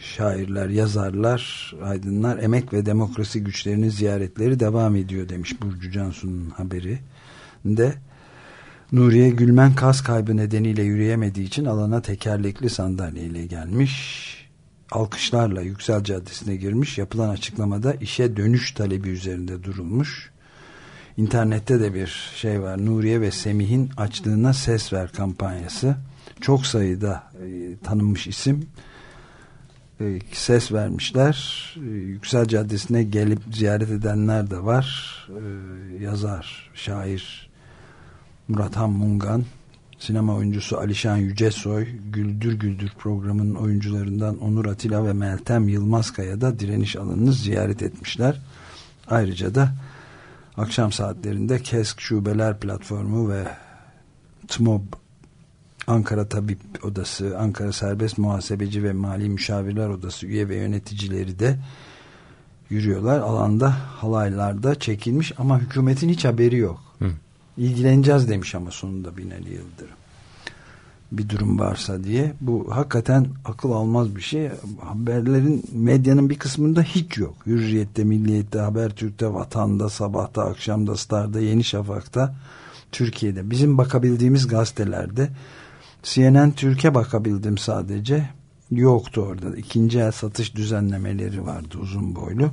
şairler, yazarlar, aydınlar emek ve demokrasi güçlerinin ziyaretleri devam ediyor demiş Burcu Cansu'nun haberi de Nuriye Gülmen kas kaybı nedeniyle yürüyemediği için alana tekerlekli sandalyeyle gelmiş. Alkışlarla Yüksel Caddesi'ne girmiş. Yapılan açıklamada işe dönüş talebi üzerinde durulmuş. İnternette de bir şey var. Nuriye ve Semih'in açlığına ses ver kampanyası. Çok sayıda e, tanınmış isim e, ses vermişler. E, Yüksel Caddesi'ne gelip ziyaret edenler de var. E, yazar, şair Murat Mungan, sinema oyuncusu Alişan Yücesoy, Güldür Güldür programının oyuncularından Onur Atilla ve Meltem Yılmazkaya da direniş alanını ziyaret etmişler. Ayrıca da akşam saatlerinde KESK Şubeler Platformu ve TMOB Ankara Tabip Odası, Ankara Serbest Muhasebeci ve Mali Müşavirler Odası üye ve yöneticileri de yürüyorlar. Alanda halaylarda çekilmiş ama hükümetin hiç haberi yok. Hı. İlgileneceğiz demiş ama sonunda Binali Yıldırım. Bir durum varsa diye. Bu hakikaten akıl almaz bir şey. Haberlerin medyanın bir kısmında hiç yok. Hürriyet'te, Milliyet'te, Habertürk'te, Vatan'da, Sabah'ta, Akşam'da, Star'da, Yeni Şafak'ta, Türkiye'de. Bizim bakabildiğimiz gazetelerde CNN Türkiye bakabildim sadece. Yoktu orada. İkinci el satış düzenlemeleri vardı uzun boylu.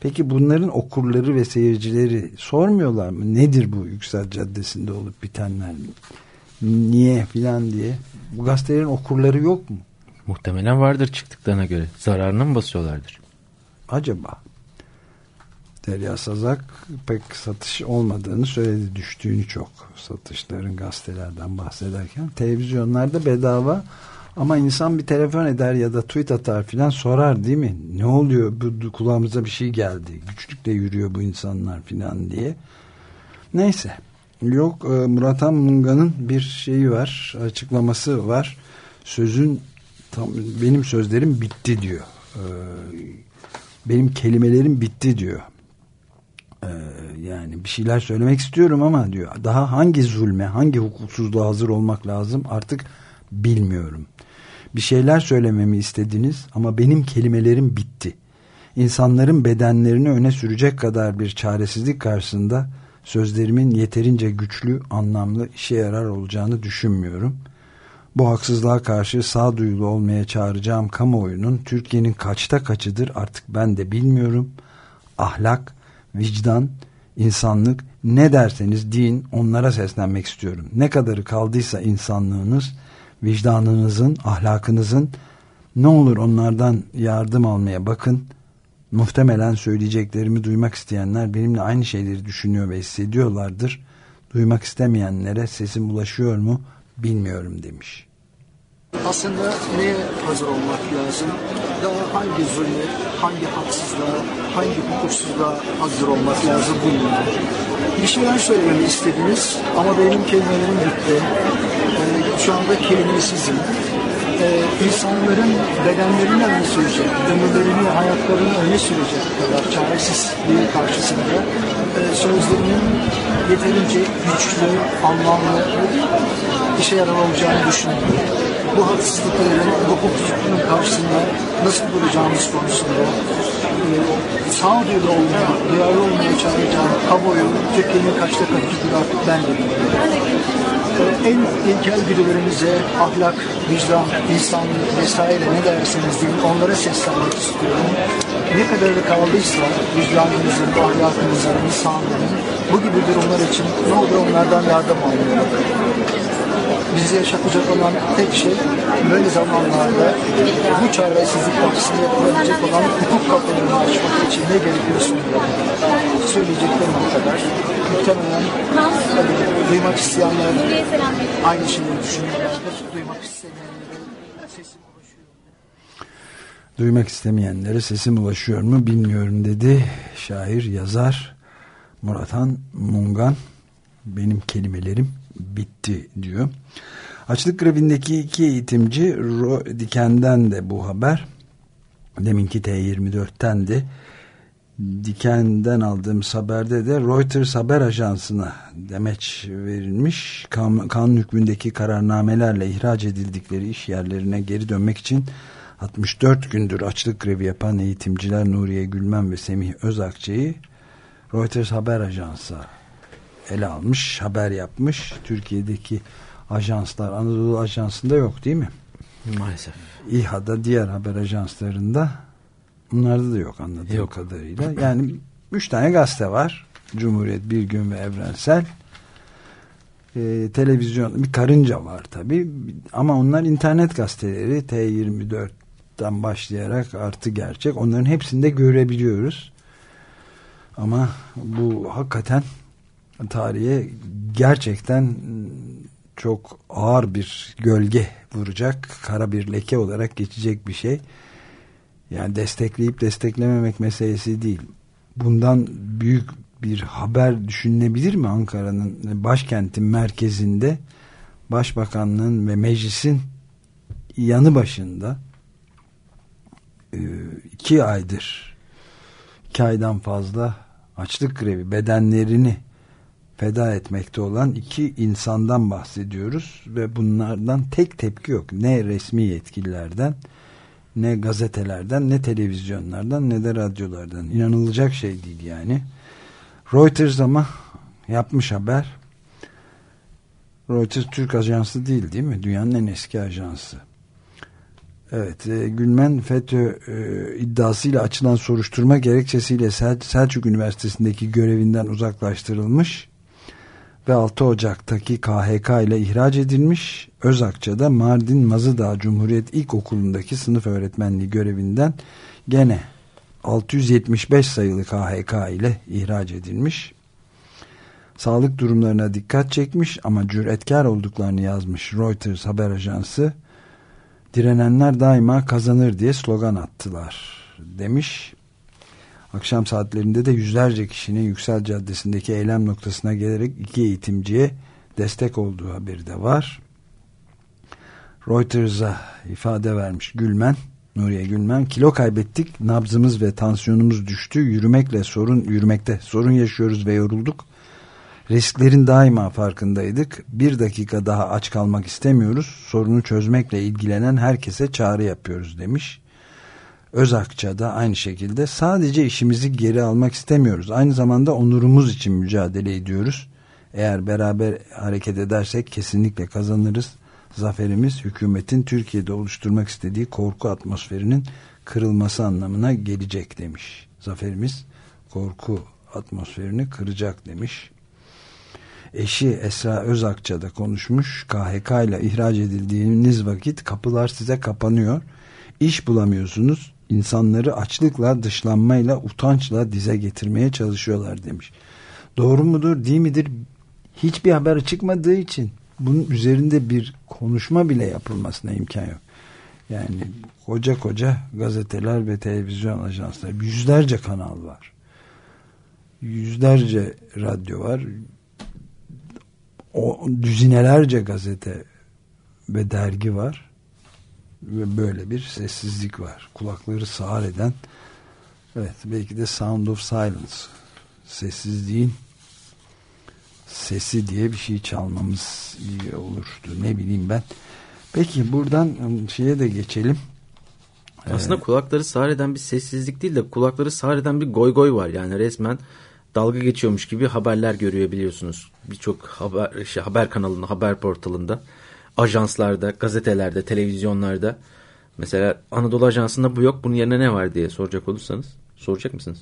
Peki bunların okurları ve seyircileri sormuyorlar mı? Nedir bu Yüksel Caddesi'nde olup bitenler? Niye filan diye. Bu gazetelerin okurları yok mu? Muhtemelen vardır çıktıklarına göre. Zararına mı basıyorlardır? Acaba? Derya Sazak pek satış olmadığını söyledi. Düştüğünü çok satışların gazetelerden bahsederken. Televizyonlarda bedava ama insan bir telefon eder ya da tweet atar filan sorar değil mi? Ne oluyor? Bu kulağımıza bir şey geldi. Güçlükle yürüyor bu insanlar filan diye. Neyse. Yok e, Murat Munga'nın bir şeyi var. Açıklaması var. Sözün tam, benim sözlerim bitti diyor. E, benim kelimelerim bitti diyor. E, yani bir şeyler söylemek istiyorum ama diyor. Daha hangi zulme, hangi hukuksuzluğa hazır olmak lazım artık bilmiyorum. Bir şeyler söylememi istediniz ama benim kelimelerim bitti. İnsanların bedenlerini öne sürecek kadar bir çaresizlik karşısında sözlerimin yeterince güçlü, anlamlı, işe yarar olacağını düşünmüyorum. Bu haksızlığa karşı sağduyulu olmaya çağıracağım kamuoyunun Türkiye'nin kaçta kaçıdır artık ben de bilmiyorum. Ahlak, vicdan, insanlık ne derseniz deyin onlara seslenmek istiyorum. Ne kadarı kaldıysa insanlığınız, vicdanınızın, ahlakınızın ne olur onlardan yardım almaya bakın. Muhtemelen söyleyeceklerimi duymak isteyenler benimle aynı şeyleri düşünüyor ve hissediyorlardır. Duymak istemeyenlere sesim ulaşıyor mu bilmiyorum demiş. Aslında neye hazır olmak lazım? Daha hangi zulme, hangi haksızlığa, hangi hukuksuzluğa hazır olmak lazım bilmiyorum. Bir şeyler söylememi istediniz ama benim kelimelerim bitti. Şu anda kelimesizim. Ee, insanların bedenlerini öne sürecek, ömürlerini, hayatlarını öne sürecek kadar çaresizliği karşısında e, sözlerimin yeterince güçlü, anlamlı, işe yarar olacağını düşünüyorum. Bu haksızlıkların, bu hukuksuzluğun karşısında nasıl duracağımız konusunda sağduyulu olmaya, duyarlı olmaya çağıracağım kamuoyu Türkiye'nin kaçta kaçıdır artık ben de en ilkel güdülerimize ahlak, vicdan, insanlık vesaire ne derseniz deyin onlara seslenmek istiyorum. Ne kadarı kaldıysa vicdanımızın, ahlakımızın, insanlığın bu gibi durumlar için ne olur onlardan yardım almayalım bizi yaşatacak olan tek şey böyle zamanlarda bu çaresizlik karşısında yapılabilecek olan hukuk kapılarını açmak için ne gerekiyorsa söyleyeceklerim bu kadar. Muhtemelen duymak isteyenler aynı şeyleri düşünüyorlardır. Duymak istemeyenlere sesim ulaşıyor. Duymak istemeyenlere sesim ulaşıyor mu bilmiyorum dedi şair yazar Murathan Mungan benim kelimelerim bitti diyor. Açlık grevindeki iki eğitimci Diken'den de bu haber. Deminki T24'ten de Diken'den aldığımız haberde de Reuters haber ajansına demeç verilmiş. Kan, kanun hükmündeki kararnamelerle ihraç edildikleri iş yerlerine geri dönmek için 64 gündür açlık grevi yapan eğitimciler Nuriye Gülmen ve Semih Özakçı'yı Reuters haber ajansı ele almış, haber yapmış. Türkiye'deki ajanslar Anadolu Ajansı'nda yok değil mi? Maalesef. İHA'da diğer haber ajanslarında bunlarda da yok anladığım yok. kadarıyla. Yani üç tane gazete var. Cumhuriyet, Bir Gün ve Evrensel. Ee, televizyon, bir karınca var tabi ama onlar internet gazeteleri T24'ten başlayarak artı gerçek. Onların hepsinde görebiliyoruz. Ama bu hakikaten tarihe gerçekten çok ağır bir gölge vuracak, kara bir leke olarak geçecek bir şey. Yani destekleyip desteklememek meselesi değil. Bundan büyük bir haber düşünülebilir mi Ankara'nın başkentin merkezinde başbakanlığın ve meclisin yanı başında e, iki aydır iki aydan fazla açlık grevi bedenlerini feda etmekte olan iki insandan bahsediyoruz ve bunlardan tek tepki yok. Ne resmi yetkililerden, ne gazetelerden, ne televizyonlardan, ne de radyolardan. İnanılacak şey değil yani. Reuters ama yapmış haber. Reuters Türk ajansı değil değil mi? Dünyanın en eski ajansı. Evet, e, Gülmen FETÖ e, iddiasıyla açılan soruşturma gerekçesiyle Sel Selçuk Üniversitesi'ndeki görevinden uzaklaştırılmış ve 6 Ocak'taki KHK ile ihraç edilmiş. Özakça'da Mardin Mazıdağ Cumhuriyet İlkokulu'ndaki sınıf öğretmenliği görevinden gene 675 sayılı KHK ile ihraç edilmiş. Sağlık durumlarına dikkat çekmiş ama cüretkar olduklarını yazmış Reuters haber ajansı. Direnenler daima kazanır diye slogan attılar demiş. Akşam saatlerinde de yüzlerce kişinin Yüksel Caddesi'ndeki eylem noktasına gelerek iki eğitimciye destek olduğu haberi de var. Reuters'a ifade vermiş Gülmen, Nuriye Gülmen, kilo kaybettik, nabzımız ve tansiyonumuz düştü, yürümekle sorun, yürümekte sorun yaşıyoruz ve yorulduk. Risklerin daima farkındaydık. Bir dakika daha aç kalmak istemiyoruz. Sorunu çözmekle ilgilenen herkese çağrı yapıyoruz demiş. Özakça da aynı şekilde sadece işimizi geri almak istemiyoruz. Aynı zamanda onurumuz için mücadele ediyoruz. Eğer beraber hareket edersek kesinlikle kazanırız. Zaferimiz hükümetin Türkiye'de oluşturmak istediği korku atmosferinin kırılması anlamına gelecek demiş. Zaferimiz korku atmosferini kıracak demiş. Eşi Esra Özakça da konuşmuş. KHK ile ihraç edildiğiniz vakit kapılar size kapanıyor. İş bulamıyorsunuz. İnsanları açlıkla, dışlanmayla, utançla dize getirmeye çalışıyorlar demiş. Doğru mudur, değil midir? Hiçbir haber çıkmadığı için bunun üzerinde bir konuşma bile yapılmasına imkan yok. Yani koca koca gazeteler ve televizyon ajansları, yüzlerce kanal var. Yüzlerce radyo var. O düzinelerce gazete ve dergi var. Ve böyle bir sessizlik var. Kulakları sağır eden evet belki de Sound of Silence sessizliğin sesi diye bir şey çalmamız iyi olurdu. Ne bileyim ben. Peki buradan şeye de geçelim. Aslında kulakları sağır eden bir sessizlik değil de kulakları sağır eden bir goy goy var. Yani resmen dalga geçiyormuş gibi haberler görüyor biliyorsunuz. Birçok haber, şey, haber kanalında, haber portalında, ajanslarda, gazetelerde, televizyonlarda. Mesela Anadolu Ajansı'nda bu yok bunun yerine ne var diye soracak olursanız. Soracak mısınız?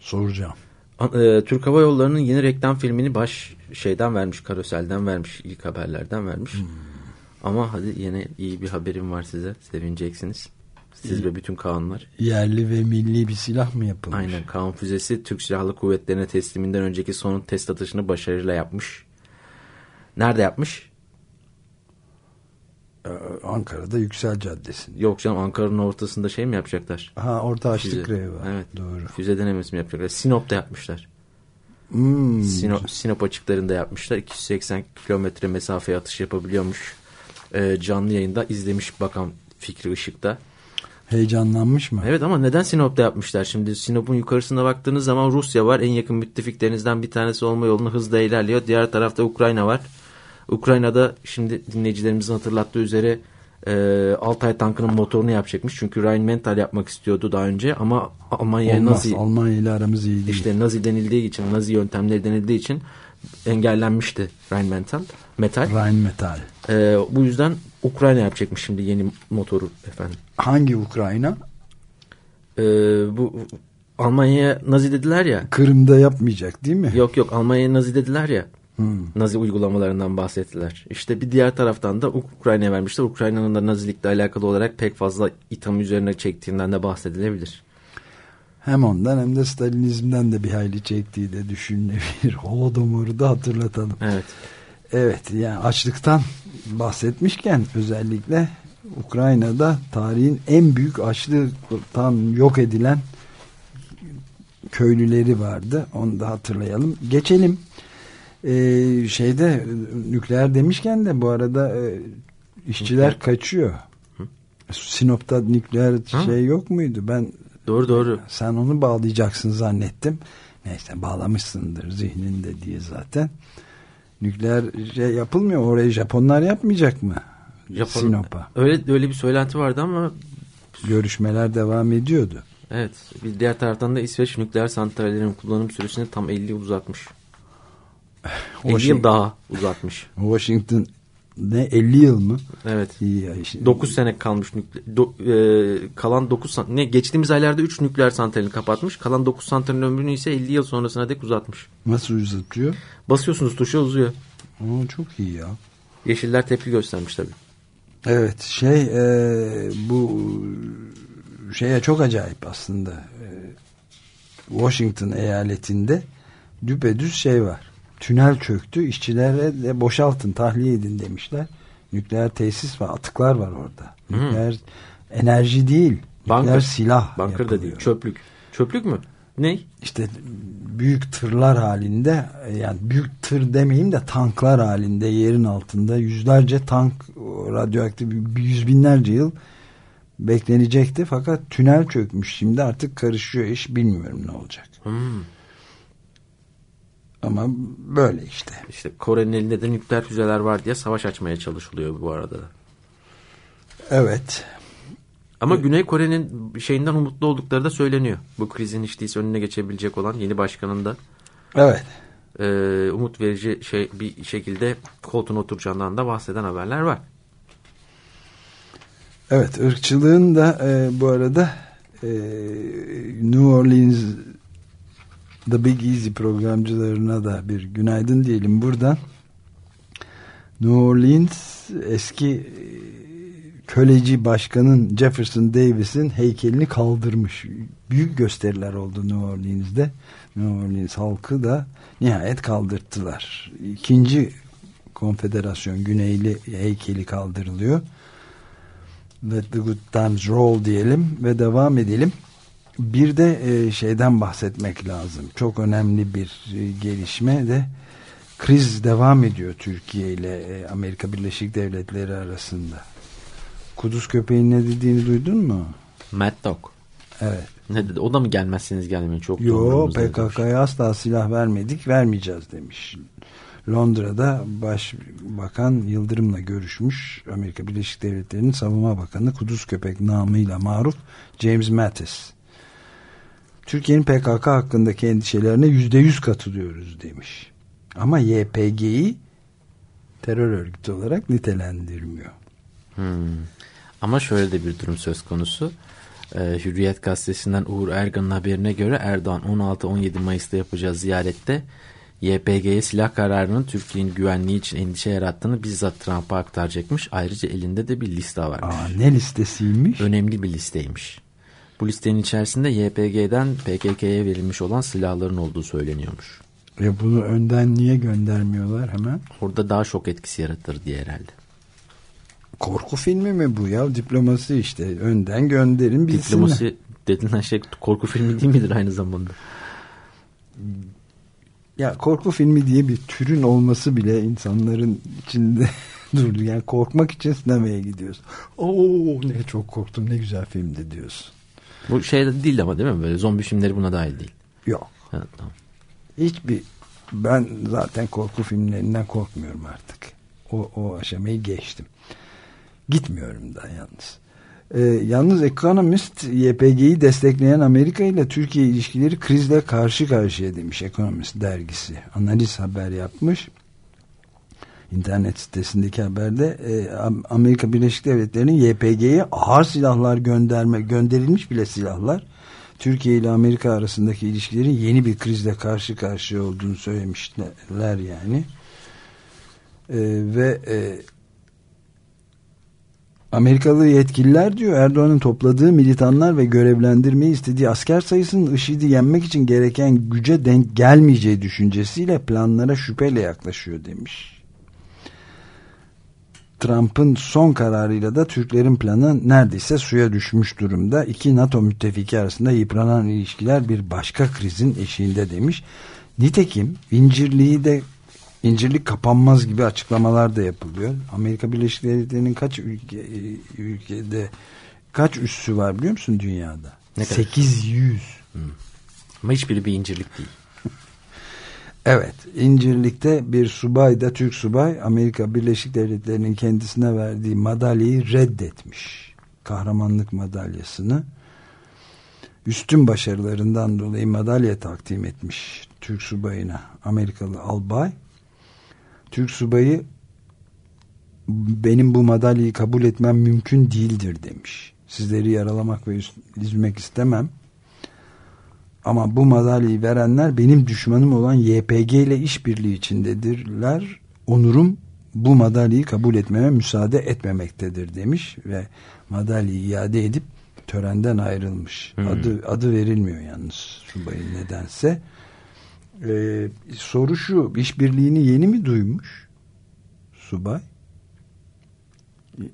Soracağım. E, Türk Hava Yolları'nın yeni reklam filmini baş şeyden vermiş, karoselden vermiş, ilk haberlerden vermiş. Hmm. Ama hadi yine iyi bir haberim var size. Sevineceksiniz. Siz İyi. ve bütün Kaanlar. Yerli ve milli bir silah mı yapılmış? Aynen. Kaan füzesi Türk Silahlı Kuvvetleri'ne tesliminden önceki son test atışını başarıyla yapmış. Nerede yapmış? Ee, Ankara'da Yüksel Caddesi. Yok canım Ankara'nın ortasında şey mi yapacaklar? Ha orta açlık grevi var. Evet. Doğru. Füze denemesi mi yapacaklar? Sinop'ta yapmışlar. Hmm. Sinop, Sinop açıklarında yapmışlar. 280 kilometre mesafeye atış yapabiliyormuş. Ee, canlı yayında izlemiş bakan Fikri Işık'ta. Heyecanlanmış mı? Evet ama neden Sinop'ta yapmışlar? Şimdi Sinop'un yukarısına baktığınız zaman Rusya var. En yakın müttefiklerinizden bir tanesi olma yolunda hızla ilerliyor. Diğer tarafta Ukrayna var. Ukrayna'da şimdi dinleyicilerimizin hatırlattığı üzere e, Altay tankının motorunu yapacakmış. Çünkü Rheinmetall yapmak istiyordu daha önce ama Almanya Nazi Almanya ile aramız iyi değil. İşte Nazi denildiği için, Nazi yöntemleri denildiği için engellenmişti Rheinmetall. Metal. Rheinmetall. E, bu yüzden Ukrayna yapacakmış şimdi yeni motoru efendim. Hangi Ukrayna? E, bu Almanya'ya Nazi dediler ya. Kırım'da yapmayacak değil mi? Yok yok Almanya'ya Nazi dediler ya. Hmm. Nazi uygulamalarından bahsettiler. İşte bir diğer taraftan da Ukrayna'ya vermişler. Ukrayna'nın da Nazilikle alakalı olarak pek fazla itham üzerine çektiğinden de bahsedilebilir. Hem ondan hem de Stalinizmden de bir hayli çektiği de düşünülebilir. Holodomor'u da hatırlatalım. Evet. Evet yani açlıktan bahsetmişken özellikle Ukrayna'da tarihin en büyük açlıktan yok edilen köylüleri vardı. Onu da hatırlayalım. Geçelim ee, şeyde nükleer demişken de bu arada e, işçiler nükleer. kaçıyor. Hı? Sinop'ta nükleer Hı? şey yok muydu? Ben Doğru doğru. Sen onu bağlayacaksın zannettim. Neyse bağlamışsındır zihninde diye zaten. Nükleer şey yapılmıyor. Orayı Japonlar yapmayacak mı? Japon, Sinop'a. Öyle öyle bir söylenti vardı ama görüşmeler devam ediyordu. Evet. Bir diğer taraftan da İsveç nükleer santrallerin kullanım süresini tam 50 yıl uzatmış. 50 yıl daha uzatmış. Washington ne 50 yıl mı? Evet. İyi ya işte. 9 sene kalmış nükle, do, e, kalan 9 ne geçtiğimiz aylarda 3 nükleer santralini kapatmış. Kalan 9 santralin ömrünü ise 50 yıl sonrasına dek uzatmış. Nasıl uzatıyor? Basıyorsunuz tuşa uzuyor. Oo, çok iyi ya. Yeşiller tepki göstermiş tabii. Evet şey e, bu şeye çok acayip aslında. E, Washington eyaletinde düpedüz şey var. Tünel çöktü. İşçilere de boşaltın, tahliye edin demişler. Nükleer tesis var, atıklar var orada. Nükleer enerji değil. Bunker. Nükleer silah Bunker da değil. Çöplük. Çöplük mü? Ne? İşte büyük tırlar halinde yani büyük tır demeyeyim de tanklar halinde yerin altında yüzlerce tank radyoaktif yüz binlerce yıl beklenecekti fakat tünel çökmüş şimdi artık karışıyor iş bilmiyorum ne olacak. Hmm. Ama böyle işte. İşte Kore'nin elinde de nükleer füzeler var diye savaş açmaya çalışılıyor bu arada da. Evet. Ama Güney Kore'nin şeyinden umutlu oldukları da söyleniyor. Bu krizin hiç değilse önüne geçebilecek olan yeni başkanın da Evet. e, umut verici şey bir şekilde koltuğuna oturacağından da bahseden haberler var. Evet ırkçılığın da e, bu arada e, New Orleans The Big Easy programcılarına da bir günaydın diyelim buradan. New Orleans eski e, köleci başkanın Jefferson Davis'in heykelini kaldırmış. Büyük gösteriler oldu New Orleans'de. New Orleans halkı da nihayet kaldırttılar. İkinci konfederasyon güneyli heykeli kaldırılıyor. Let the good times roll diyelim ve devam edelim. Bir de e, şeyden bahsetmek lazım. Çok önemli bir e, gelişme de kriz devam ediyor Türkiye ile e, Amerika Birleşik Devletleri arasında. Kuduz köpeğin ne dediğini duydun mu? Mad Dog. Evet. Ne dedi? O da mı gelmezseniz gelmeyin çok Yo. PKK'ya asla silah vermedik vermeyeceğiz demiş. Londra'da Başbakan Yıldırım'la görüşmüş Amerika Birleşik Devletleri'nin savunma bakanı Kuduz Köpek namıyla maruf James Mattis. Türkiye'nin PKK hakkındaki endişelerine yüzde yüz katılıyoruz demiş. Ama YPG'yi terör örgütü olarak nitelendirmiyor. Hmm. Ama şöyle de bir durum söz konusu. Ee, Hürriyet gazetesinden Uğur Ergan'ın haberine göre Erdoğan 16-17 Mayıs'ta yapacağı ziyarette YPG'ye silah kararının Türkiye'nin güvenliği için endişe yarattığını bizzat Trump'a aktaracakmış. Ayrıca elinde de bir liste varmış. Aa, ne listesiymiş? Önemli bir listeymiş. Bu listenin içerisinde YPG'den PKK'ya verilmiş olan silahların olduğu söyleniyormuş. Ve bunu önden niye göndermiyorlar hemen? Orada daha şok etkisi yaratır diye herhalde. Korku filmi mi bu ya? Diplomasi işte. Önden gönderin bilsinler. Diplomasi dediğin şey korku filmi değil midir aynı zamanda? Ya korku filmi diye bir türün olması bile insanların içinde durdu. Yani korkmak için sinemaya gidiyorsun. Oo ne çok korktum ne güzel filmdi diyorsun. Bu şey de değil ama değil mi? Böyle zombi filmleri buna dahil değil. Yok. Ha, tamam. Hiçbir ben zaten korku filmlerinden korkmuyorum artık. O, o aşamayı geçtim. Gitmiyorum da yalnız. Ee, yalnız Economist YPG'yi destekleyen Amerika ile Türkiye ilişkileri krizle karşı karşıya demiş Economist dergisi. Analiz haber yapmış. İnternet sitesindeki haberde e, Amerika Birleşik Devletleri'nin YPG'ye ağır silahlar gönderme gönderilmiş bile silahlar Türkiye ile Amerika arasındaki ilişkilerin yeni bir krizle karşı karşıya olduğunu söylemişler yani. E, ve e, Amerikalı yetkililer diyor Erdoğan'ın topladığı militanlar ve görevlendirmeyi istediği asker sayısının IŞİD'i yenmek için gereken güce denk gelmeyeceği düşüncesiyle planlara şüpheyle yaklaşıyor demiş. Trump'ın son kararıyla da Türklerin planı neredeyse suya düşmüş durumda. İki NATO müttefiki arasında yıpranan ilişkiler bir başka krizin eşiğinde demiş. Nitekim İncirliği de İncirlik kapanmaz gibi açıklamalar da yapılıyor. Amerika Birleşik Devletleri'nin kaç ülke, ülkede kaç üssü var biliyor musun dünyada? Ne kadar? 800. Hmm. Ama hiçbiri bir incirlik değil. Evet, İncirlik'te bir subay da Türk subay Amerika Birleşik Devletleri'nin kendisine verdiği madalyayı reddetmiş. Kahramanlık madalyasını. Üstün başarılarından dolayı madalya takdim etmiş Türk subayına Amerikalı albay. Türk subayı benim bu madalyayı kabul etmem mümkün değildir demiş. Sizleri yaralamak ve üzmek istemem. Ama bu madalyayı verenler benim düşmanım olan YPG ile işbirliği içindedirler. Onurum bu madalyayı kabul etmeme müsaade etmemektedir demiş ve madalyayı iade edip Törenden ayrılmış. Hmm. Adı adı verilmiyor yalnız subayın nedense. Ee, soru şu, işbirliğini yeni mi duymuş subay?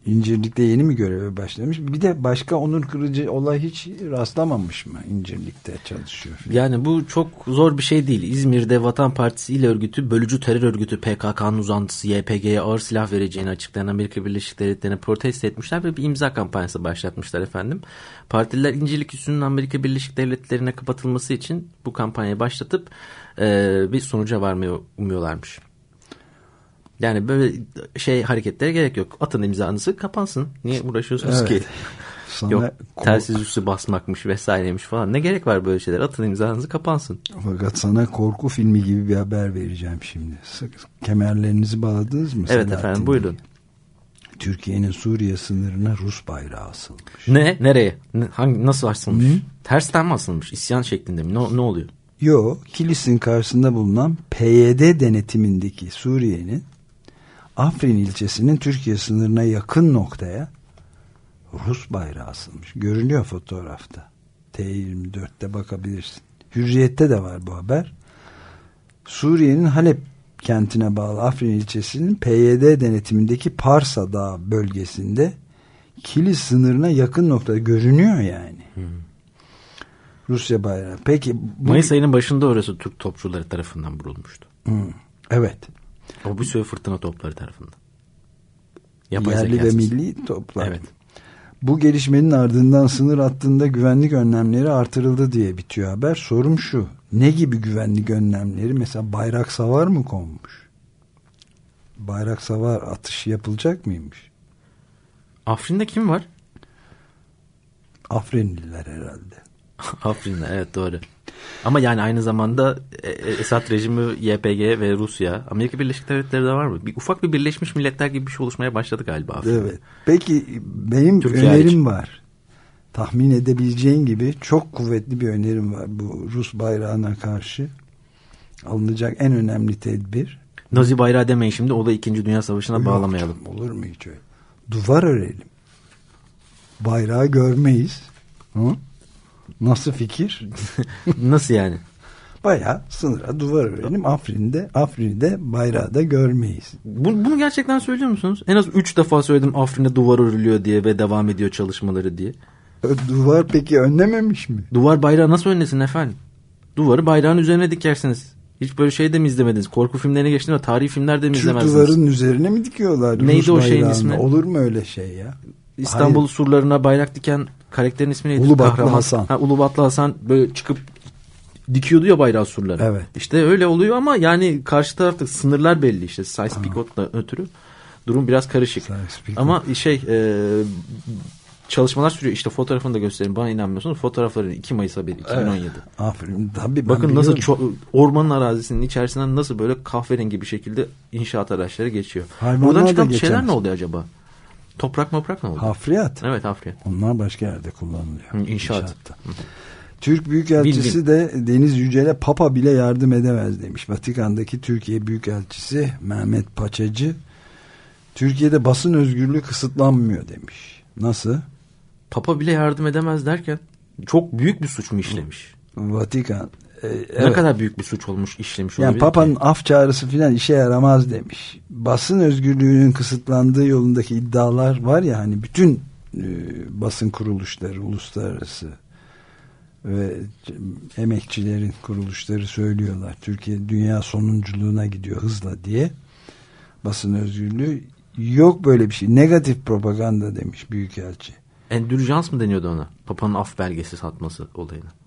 İncirlik'te yeni mi göreve başlamış? Bir de başka onur kırıcı olay hiç rastlamamış mı İncirlik'te çalışıyor filan? Yani bu çok zor bir şey değil. İzmir'de Vatan Partisi il örgütü bölücü terör örgütü PKK'nın uzantısı YPG'ye ağır silah vereceğini açıklayan Amerika Birleşik Devletleri'ne protesto etmişler ve bir imza kampanyası başlatmışlar efendim. Partililer İncirlik üssünün Amerika Birleşik Devletleri'ne kapatılması için bu kampanyayı başlatıp e, bir sonuca varmayı umuyorlarmış. Yani böyle şey hareketlere gerek yok. Atın imzanızı kapansın. Niye uğraşıyorsunuz Evet. ki? Sana Yok telsiz üstü basmakmış vesaireymiş falan. Ne gerek var böyle şeyler? Atın imzanızı kapansın. Fakat sana korku filmi gibi bir haber vereceğim şimdi. Kemerlerinizi bağladınız mı? Evet Selahattin efendim buyurun. Türkiye'nin Suriye sınırına Rus bayrağı asılmış. Ne? Nereye? Ne, hangi, nasıl asılmış? Tersten mi asılmış? İsyan şeklinde mi? Ne, ne oluyor? Yo, Kilis'in karşısında bulunan PYD denetimindeki Suriye'nin Afrin ilçesinin Türkiye sınırına yakın noktaya Rus bayrağı asılmış. Görünüyor fotoğrafta. T24'te bakabilirsin. Hürriyet'te de var bu haber. Suriye'nin Halep kentine bağlı Afrin ilçesinin PYD denetimindeki Parsa Dağı bölgesinde Kilis sınırına yakın noktada görünüyor yani. Rusya bayrağı. Peki bu Mayıs ayının başında orası Türk topçuları tarafından vurulmuştu. Hı, evet. O bir sürü fırtına topları tarafından. Yapay Yerli ve zekasız. milli toplar. Evet. Bu gelişmenin ardından sınır hattında güvenlik önlemleri artırıldı diye bitiyor haber. Sorum şu. Ne gibi güvenlik önlemleri? Mesela bayrak savar mı konmuş? Bayrak savar atışı yapılacak mıymış? Afrin'de kim var? Afrinliler herhalde. Afrin'de evet doğru. Ama yani aynı zamanda e, e, Esad rejimi, YPG ve Rusya, Amerika Birleşik Devletleri de var mı? Bir, ufak bir Birleşmiş Milletler gibi bir şey oluşmaya başladı galiba Afrin'de. Evet. Peki benim Türkiye önerim hariç. var. Tahmin edebileceğin gibi çok kuvvetli bir önerim var. Bu Rus bayrağına karşı alınacak en önemli tedbir Nazi bayrağı demeyin şimdi o da 2. Dünya Savaşı'na Yok bağlamayalım. olur mu hiç öyle? Duvar örelim. Bayrağı görmeyiz. Hı? Nasıl fikir? Nasıl yani? Bayağı sınıra duvar örelim. Afrin'de, Afrin'de bayrağı da görmeyiz. Bu- bunu gerçekten söylüyor musunuz? En az 3 defa söyledim Afrin'de duvar örülüyor diye ve devam ediyor çalışmaları diye. Ö, Duvar peki önlememiş mi? Duvar bayrağı nasıl önlesin efendim? Duvarı bayrağın üzerine dikersiniz. Hiç böyle şey de mi izlemediniz? Korku filmlerine geçtiniz ama tarihi filmler de mi Türk izlemezsiniz? duvarın üzerine mi dikiyorlar? Neydi Rus o şeyin ismi? Olur mu öyle şey ya? İstanbul Hayır. surlarına bayrak diken karakterin ismi neydi? Ulubatlı Kahraman. Hasan. Ha, Ulubatlı Hasan böyle çıkıp dikiyordu ya bayrağı surlara. Evet. İşte öyle oluyor ama yani karşı tarafta sınırlar belli işte. Sykes-Picot'la ötürü durum biraz karışık. Ama şey e, çalışmalar sürüyor. İşte fotoğrafını da göstereyim. Bana inanmıyorsunuz. Fotoğrafları 2 Mayıs haberi 2017. Afrin tabii ben Bakın nasıl biliyorum. ormanın arazisinin içerisinden nasıl böyle kahverengi bir şekilde inşaat araçları geçiyor. Hayvanlar Buradan da çıkan şeyler ne oluyor acaba? Toprak moprak ne oldu? Hafriyat. Evet Afrika. Onlar başka yerde kullanılıyor. İnşaat. İnşaatta. Türk Büyükelçisi Bil, de Deniz Yücel'e Papa bile yardım edemez demiş. Vatikan'daki Türkiye Büyükelçisi Mehmet Paçacı Türkiye'de basın özgürlüğü kısıtlanmıyor demiş. Nasıl? Papa bile yardım edemez derken çok büyük bir suç mu işlemiş? Vatikan e, Ne evet. kadar büyük bir suç olmuş işlemiş yani Papa'nın ki? af çağrısı filan işe yaramaz demiş. Basın özgürlüğünün kısıtlandığı yolundaki iddialar var ya hani bütün e, basın kuruluşları uluslararası ve emekçilerin kuruluşları söylüyorlar. Türkiye dünya sonunculuğuna gidiyor hızla diye. Basın özgürlüğü yok böyle bir şey. Negatif propaganda demiş Büyükelçi. Endürjans mı deniyordu ona? Papa'nın af belgesi satması olayına.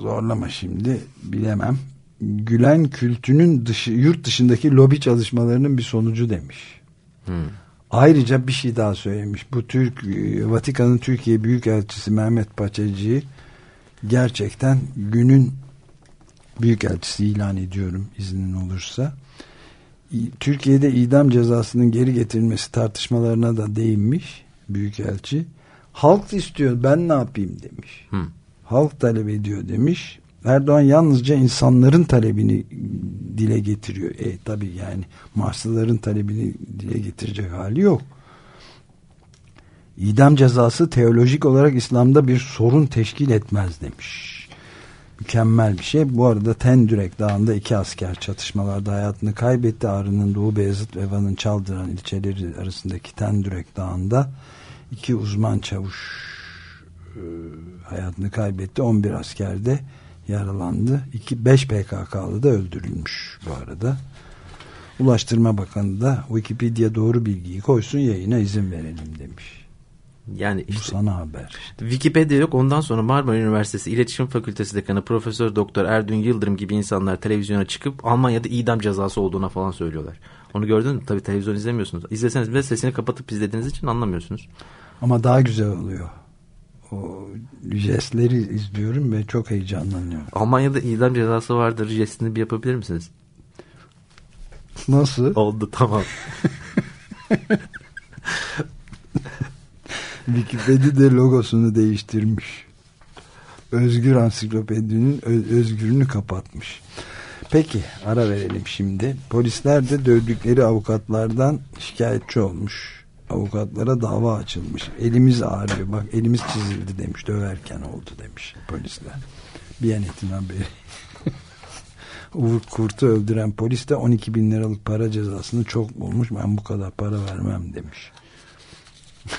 Zorlama şimdi bilemem. Gülen kültünün dışı, yurt dışındaki lobi çalışmalarının bir sonucu demiş. Hmm. Ayrıca bir şey daha söylemiş. Bu Türk e, Vatikan'ın Türkiye Büyükelçisi Mehmet Paçacı'yı gerçekten günün Büyükelçisi ilan ediyorum iznin olursa. Türkiye'de idam cezasının geri getirilmesi tartışmalarına da değinmiş Büyükelçi. Halk istiyor ben ne yapayım demiş. Hı. Halk talep ediyor demiş. Erdoğan yalnızca insanların talebini dile getiriyor. E tabi yani Marslıların talebini dile getirecek hali yok. İdam cezası teolojik olarak İslam'da bir sorun teşkil etmez demiş. Mükemmel bir şey. Bu arada Tendürek Dağı'nda iki asker çatışmalarda hayatını kaybetti. Ağrı'nın Doğu Beyazıt ve Van'ın Çaldıran ilçeleri arasındaki Tendürek Dağı'nda iki uzman çavuş e, hayatını kaybetti. 11 asker de yaralandı. 2 5 PKK'lı da öldürülmüş bu arada. Ulaştırma Bakanı da Wikipedia doğru bilgiyi koysun yayına izin verelim demiş. Yani Bu işte sana haber. Wikipedia yok. Ondan sonra Marmara Üniversitesi İletişim Fakültesi Dekanı Profesör Doktor Erdün Yıldırım gibi insanlar televizyona çıkıp Almanya'da idam cezası olduğuna falan söylüyorlar. Onu gördün mü? Tabii televizyon izlemiyorsunuz. İzleseniz bile sesini kapatıp izlediğiniz için anlamıyorsunuz. Ama daha güzel oluyor. O jestleri izliyorum ve çok heyecanlanıyorum. Almanya'da idam cezası vardır. Jestini bir yapabilir misiniz? Nasıl? Oldu tamam. Wikipedia logosunu değiştirmiş. Özgür Ansiklopedi'nin özgürünü kapatmış. Peki ara verelim şimdi. Polisler de dövdükleri avukatlardan şikayetçi olmuş. Avukatlara dava açılmış. Elimiz ağrıyor. Bak elimiz çizildi demiş. Döverken oldu demiş polisler. Biyanet'in haberi. Uğur Kurt'u öldüren polis de 12 bin liralık para cezasını çok bulmuş. Ben bu kadar para vermem demiş.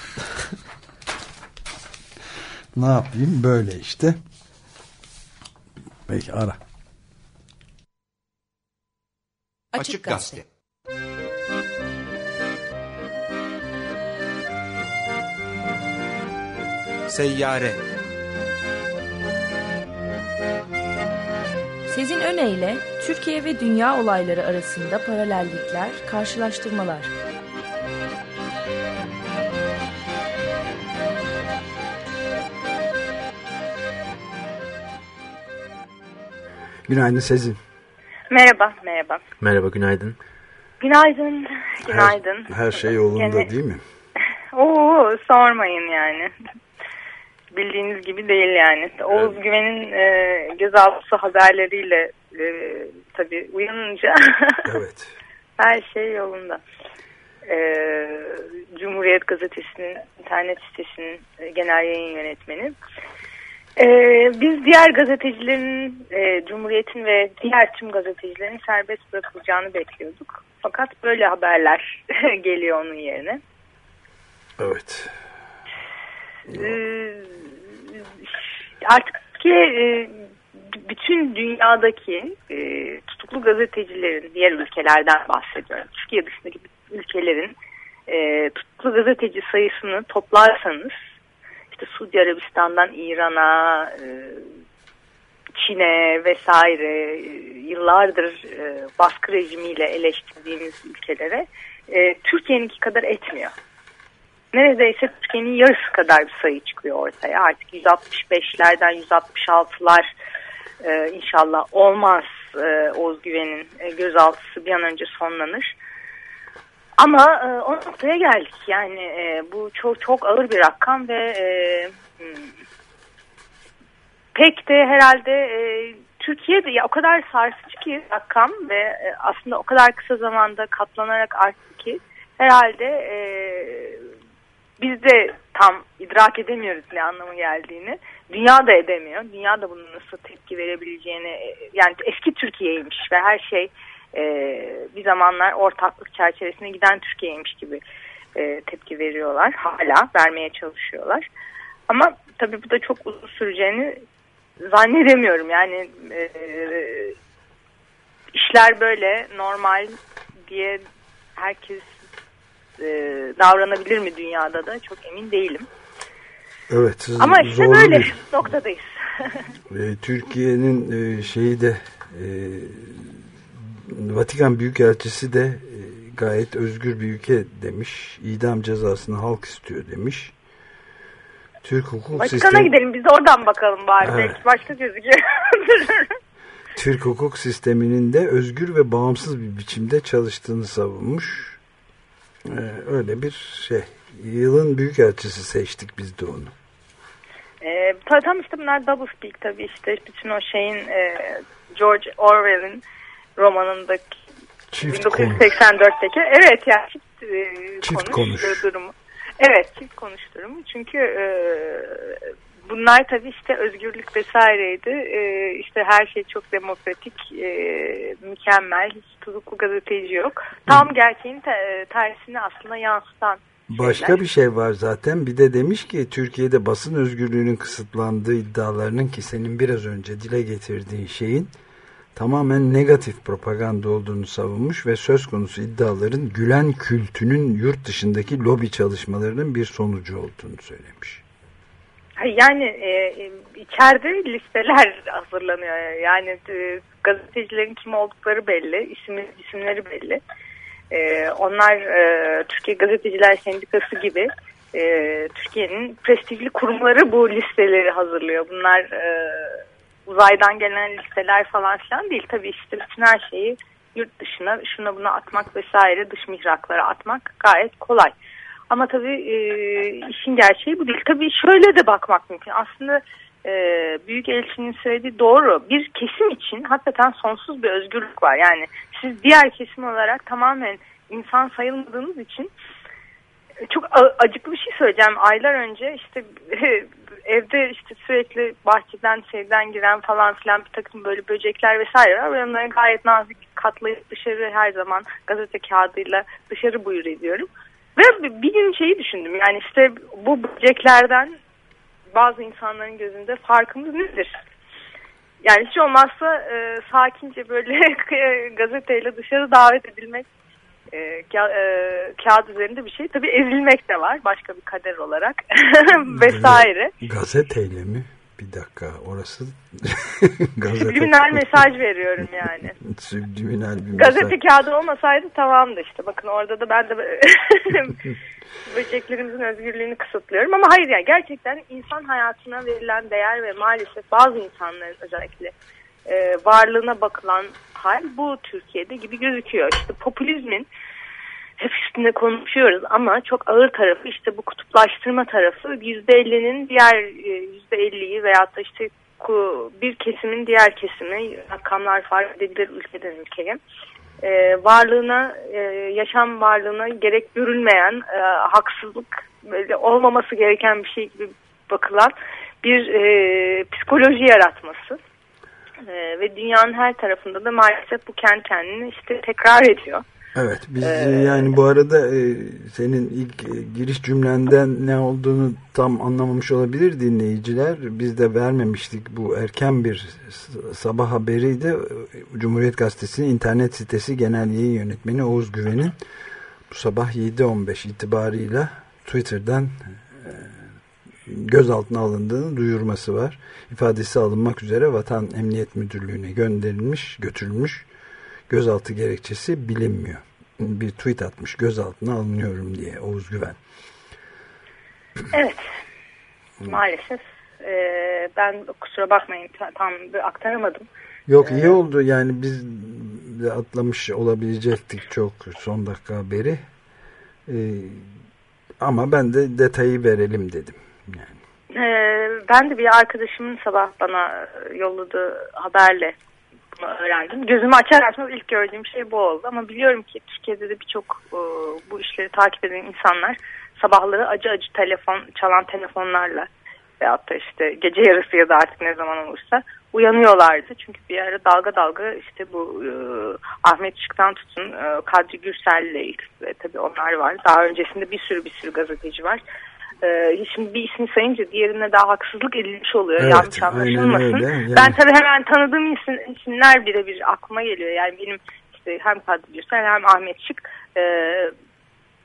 Ne yapayım? Böyle işte. Peki ara. Açık Gazete. Seyyare Sezin Öne Türkiye ve dünya olayları arasında paralellikler, karşılaştırmalar. Günaydın Sezin. Merhaba, merhaba. Merhaba günaydın. Günaydın, günaydın. Her, her şey yolunda Gene- değil mi? Oo, sormayın yani. Bildiğiniz gibi değil yani. Oğuz Güven'in e, gözaltı haberleriyle e, tabii uyanınca Evet. her şey yolunda. E, Cumhuriyet Gazetesi'nin internet sitesinin e, genel yayın yönetmeni. E, biz diğer gazetecilerin, e, Cumhuriyet'in ve diğer tüm gazetecilerin serbest bırakılacağını bekliyorduk. Fakat böyle haberler geliyor onun yerine. Evet. Ee, artık Türkiye e, bütün dünyadaki e, tutuklu gazetecilerin diğer ülkelerden bahsediyorum. Türkiye dışındaki ülkelerin e, tutuklu gazeteci sayısını toplarsanız işte Suudi Arabistan'dan İran'a, e, Çin'e vesaire yıllardır baskı rejimiyle eleştirdiğimiz ülkelere Türkiye'ninki kadar etmiyor neredeyse Türkiye'nin yarısı kadar bir sayı çıkıyor ortaya. Artık 165'lerden 166'lar e, inşallah olmaz e, Oğuz Güven'in e, gözaltısı bir an önce sonlanır. Ama e, o noktaya geldik. Yani e, bu çok çok ağır bir rakam ve e, hmm, pek de herhalde e, Türkiye'de ya o kadar sarsıcı ki rakam ve e, aslında o kadar kısa zamanda katlanarak arttı ki herhalde e, biz de tam idrak edemiyoruz ne anlamı geldiğini. Dünya da edemiyor. Dünya da bunun nasıl tepki verebileceğini e, yani eski Türkiye'ymiş ve her şey e, bir zamanlar ortaklık çerçevesine giden Türkiye'ymiş gibi e, tepki veriyorlar. Hala vermeye çalışıyorlar. Ama tabii bu da çok uzun süreceğini zannedemiyorum. Yani e, işler böyle normal diye herkes e, davranabilir mi dünyada da çok emin değilim. Evet. Ama işte böyle bir- noktadayız. E, Türkiye'nin e, şeyi de e, Vatikan Büyükelçisi de e, gayet özgür bir ülke demiş. İdam cezasını halk istiyor demiş. Türk hukuk Vatikan'a sistemi gidelim biz oradan bakalım bari. Evet. Belki başka gözüküyor. Türk hukuk sisteminin de özgür ve bağımsız bir biçimde çalıştığını savunmuş. E, öyle bir şey. Yılın büyükelçisi seçtik biz de onu. e, ta- tam işte bunlar double speak tabii işte bütün o şeyin e, George Orwell'in romanındaki Çift konuş. 1984'teki evet yani çift, e, Çift konuş, konuş. durumu. Evet çift konuşturum. Çünkü e, bunlar tabii işte özgürlük vesaireydi. E, işte her şey çok demokratik, e, mükemmel, hiç tutuklu gazeteci yok. Tam gerçeğin te- tersini aslında yansıtan Başka şeyler. bir şey var zaten. Bir de demiş ki Türkiye'de basın özgürlüğünün kısıtlandığı iddialarının ki senin biraz önce dile getirdiğin şeyin tamamen negatif propaganda olduğunu savunmuş ve söz konusu iddiaların Gülen kültünün yurt dışındaki lobi çalışmalarının bir sonucu olduğunu söylemiş. Yani e, e, içeride listeler hazırlanıyor. Yani e, gazetecilerin kim oldukları belli, isim, isimleri belli. E, onlar e, Türkiye Gazeteciler Sendikası gibi e, Türkiye'nin prestijli kurumları bu listeleri hazırlıyor. Bunlar e, uzaydan gelen listeler falan filan değil. Tabii işte bütün her şeyi yurt dışına şuna buna atmak vesaire dış mihraklara atmak gayet kolay. Ama tabii e, işin gerçeği bu değil. Tabii şöyle de bakmak mümkün. Aslında e, Büyük Elçinin söylediği doğru. Bir kesim için hakikaten sonsuz bir özgürlük var. Yani siz diğer kesim olarak tamamen insan sayılmadığınız için çok a- acıklı bir şey söyleyeceğim. Aylar önce işte evde işte sürekli bahçeden şeyden giren falan filan bir takım böyle böcekler vesaire var. Ben onları gayet nazik katlayıp dışarı her zaman gazete kağıdıyla dışarı buyur ediyorum. Ve bir gün şeyi düşündüm yani işte bu böceklerden bazı insanların gözünde farkımız nedir? Yani hiç olmazsa e, sakince böyle gazeteyle dışarı davet edilmek e, ka- e, kağıt üzerinde bir şey. Tabii ezilmek de var başka bir kader olarak vesaire. Gazeteyle mi? Bir dakika orası gazete. Subliminal mesaj veriyorum yani. Subliminal bir Gazete mesaj. kağıdı olmasaydı tamamdı işte. Bakın orada da ben de böceklerimizin özgürlüğünü kısıtlıyorum. Ama hayır yani gerçekten insan hayatına verilen değer ve maalesef bazı insanların özellikle e, varlığına bakılan hal bu Türkiye'de gibi gözüküyor. İşte popülizmin hep üstünde konuşuyoruz ama çok ağır tarafı işte bu kutuplaştırma tarafı %50'nin diğer e, %50'yi veyahut da işte bir kesimin diğer kesimi rakamlar fark edebilir ülkeden ülkeye e, varlığına e, yaşam varlığına gerek görülmeyen e, haksızlık böyle olmaması gereken bir şey gibi bakılan bir e, psikoloji yaratması E, ve dünyanın her tarafında da maalesef bu kendi kendini işte tekrar ediyor. Evet biz Ee, yani bu arada e, senin ilk e, giriş cümlenden ne olduğunu tam anlamamış olabilir dinleyiciler. Biz de vermemiştik bu erken bir sabah haberiydi. Cumhuriyet Gazetesi'nin internet sitesi genel yayın yönetmeni Oğuz Güven'in bu sabah 7.15 itibarıyla Twitter'dan e, gözaltına alındığını duyurması var. İfadesi alınmak üzere Vatan Emniyet Müdürlüğü'ne gönderilmiş, götürülmüş. Gözaltı gerekçesi bilinmiyor. Bir tweet atmış gözaltına alınıyorum diye Oğuz Güven. Evet. Maalesef e, ben kusura bakmayın ta- tam aktaramadım. Yok iyi oldu yani biz de atlamış olabilecektik çok son dakika haberi. Ee, ama ben de detayı verelim dedim. Ee, ben de bir arkadaşımın sabah bana yolladığı haberle bunu öğrendim. Gözümü açar açmaz ilk gördüğüm şey bu oldu. Ama biliyorum ki Türkiye'de de birçok e, bu işleri takip eden insanlar sabahları acı acı telefon çalan telefonlarla veyahut da işte gece yarısı ya da artık ne zaman olursa uyanıyorlardı. Çünkü bir ara dalga dalga işte bu e, Ahmet Çık'tan tutun e, Kadri Gürsel'le ilk ve tabii onlar var. Daha öncesinde bir sürü bir sürü gazeteci var. E, şimdi bir ismi sayınca diğerine daha haksızlık edilmiş oluyor. Evet, Yanlış anlaşılmasın. öyle. Yani- Ben tabii hemen tanıdığım isim, isimler birebir aklıma geliyor. Yani benim işte hem Kadri Gürsel hem Ahmet Çık e,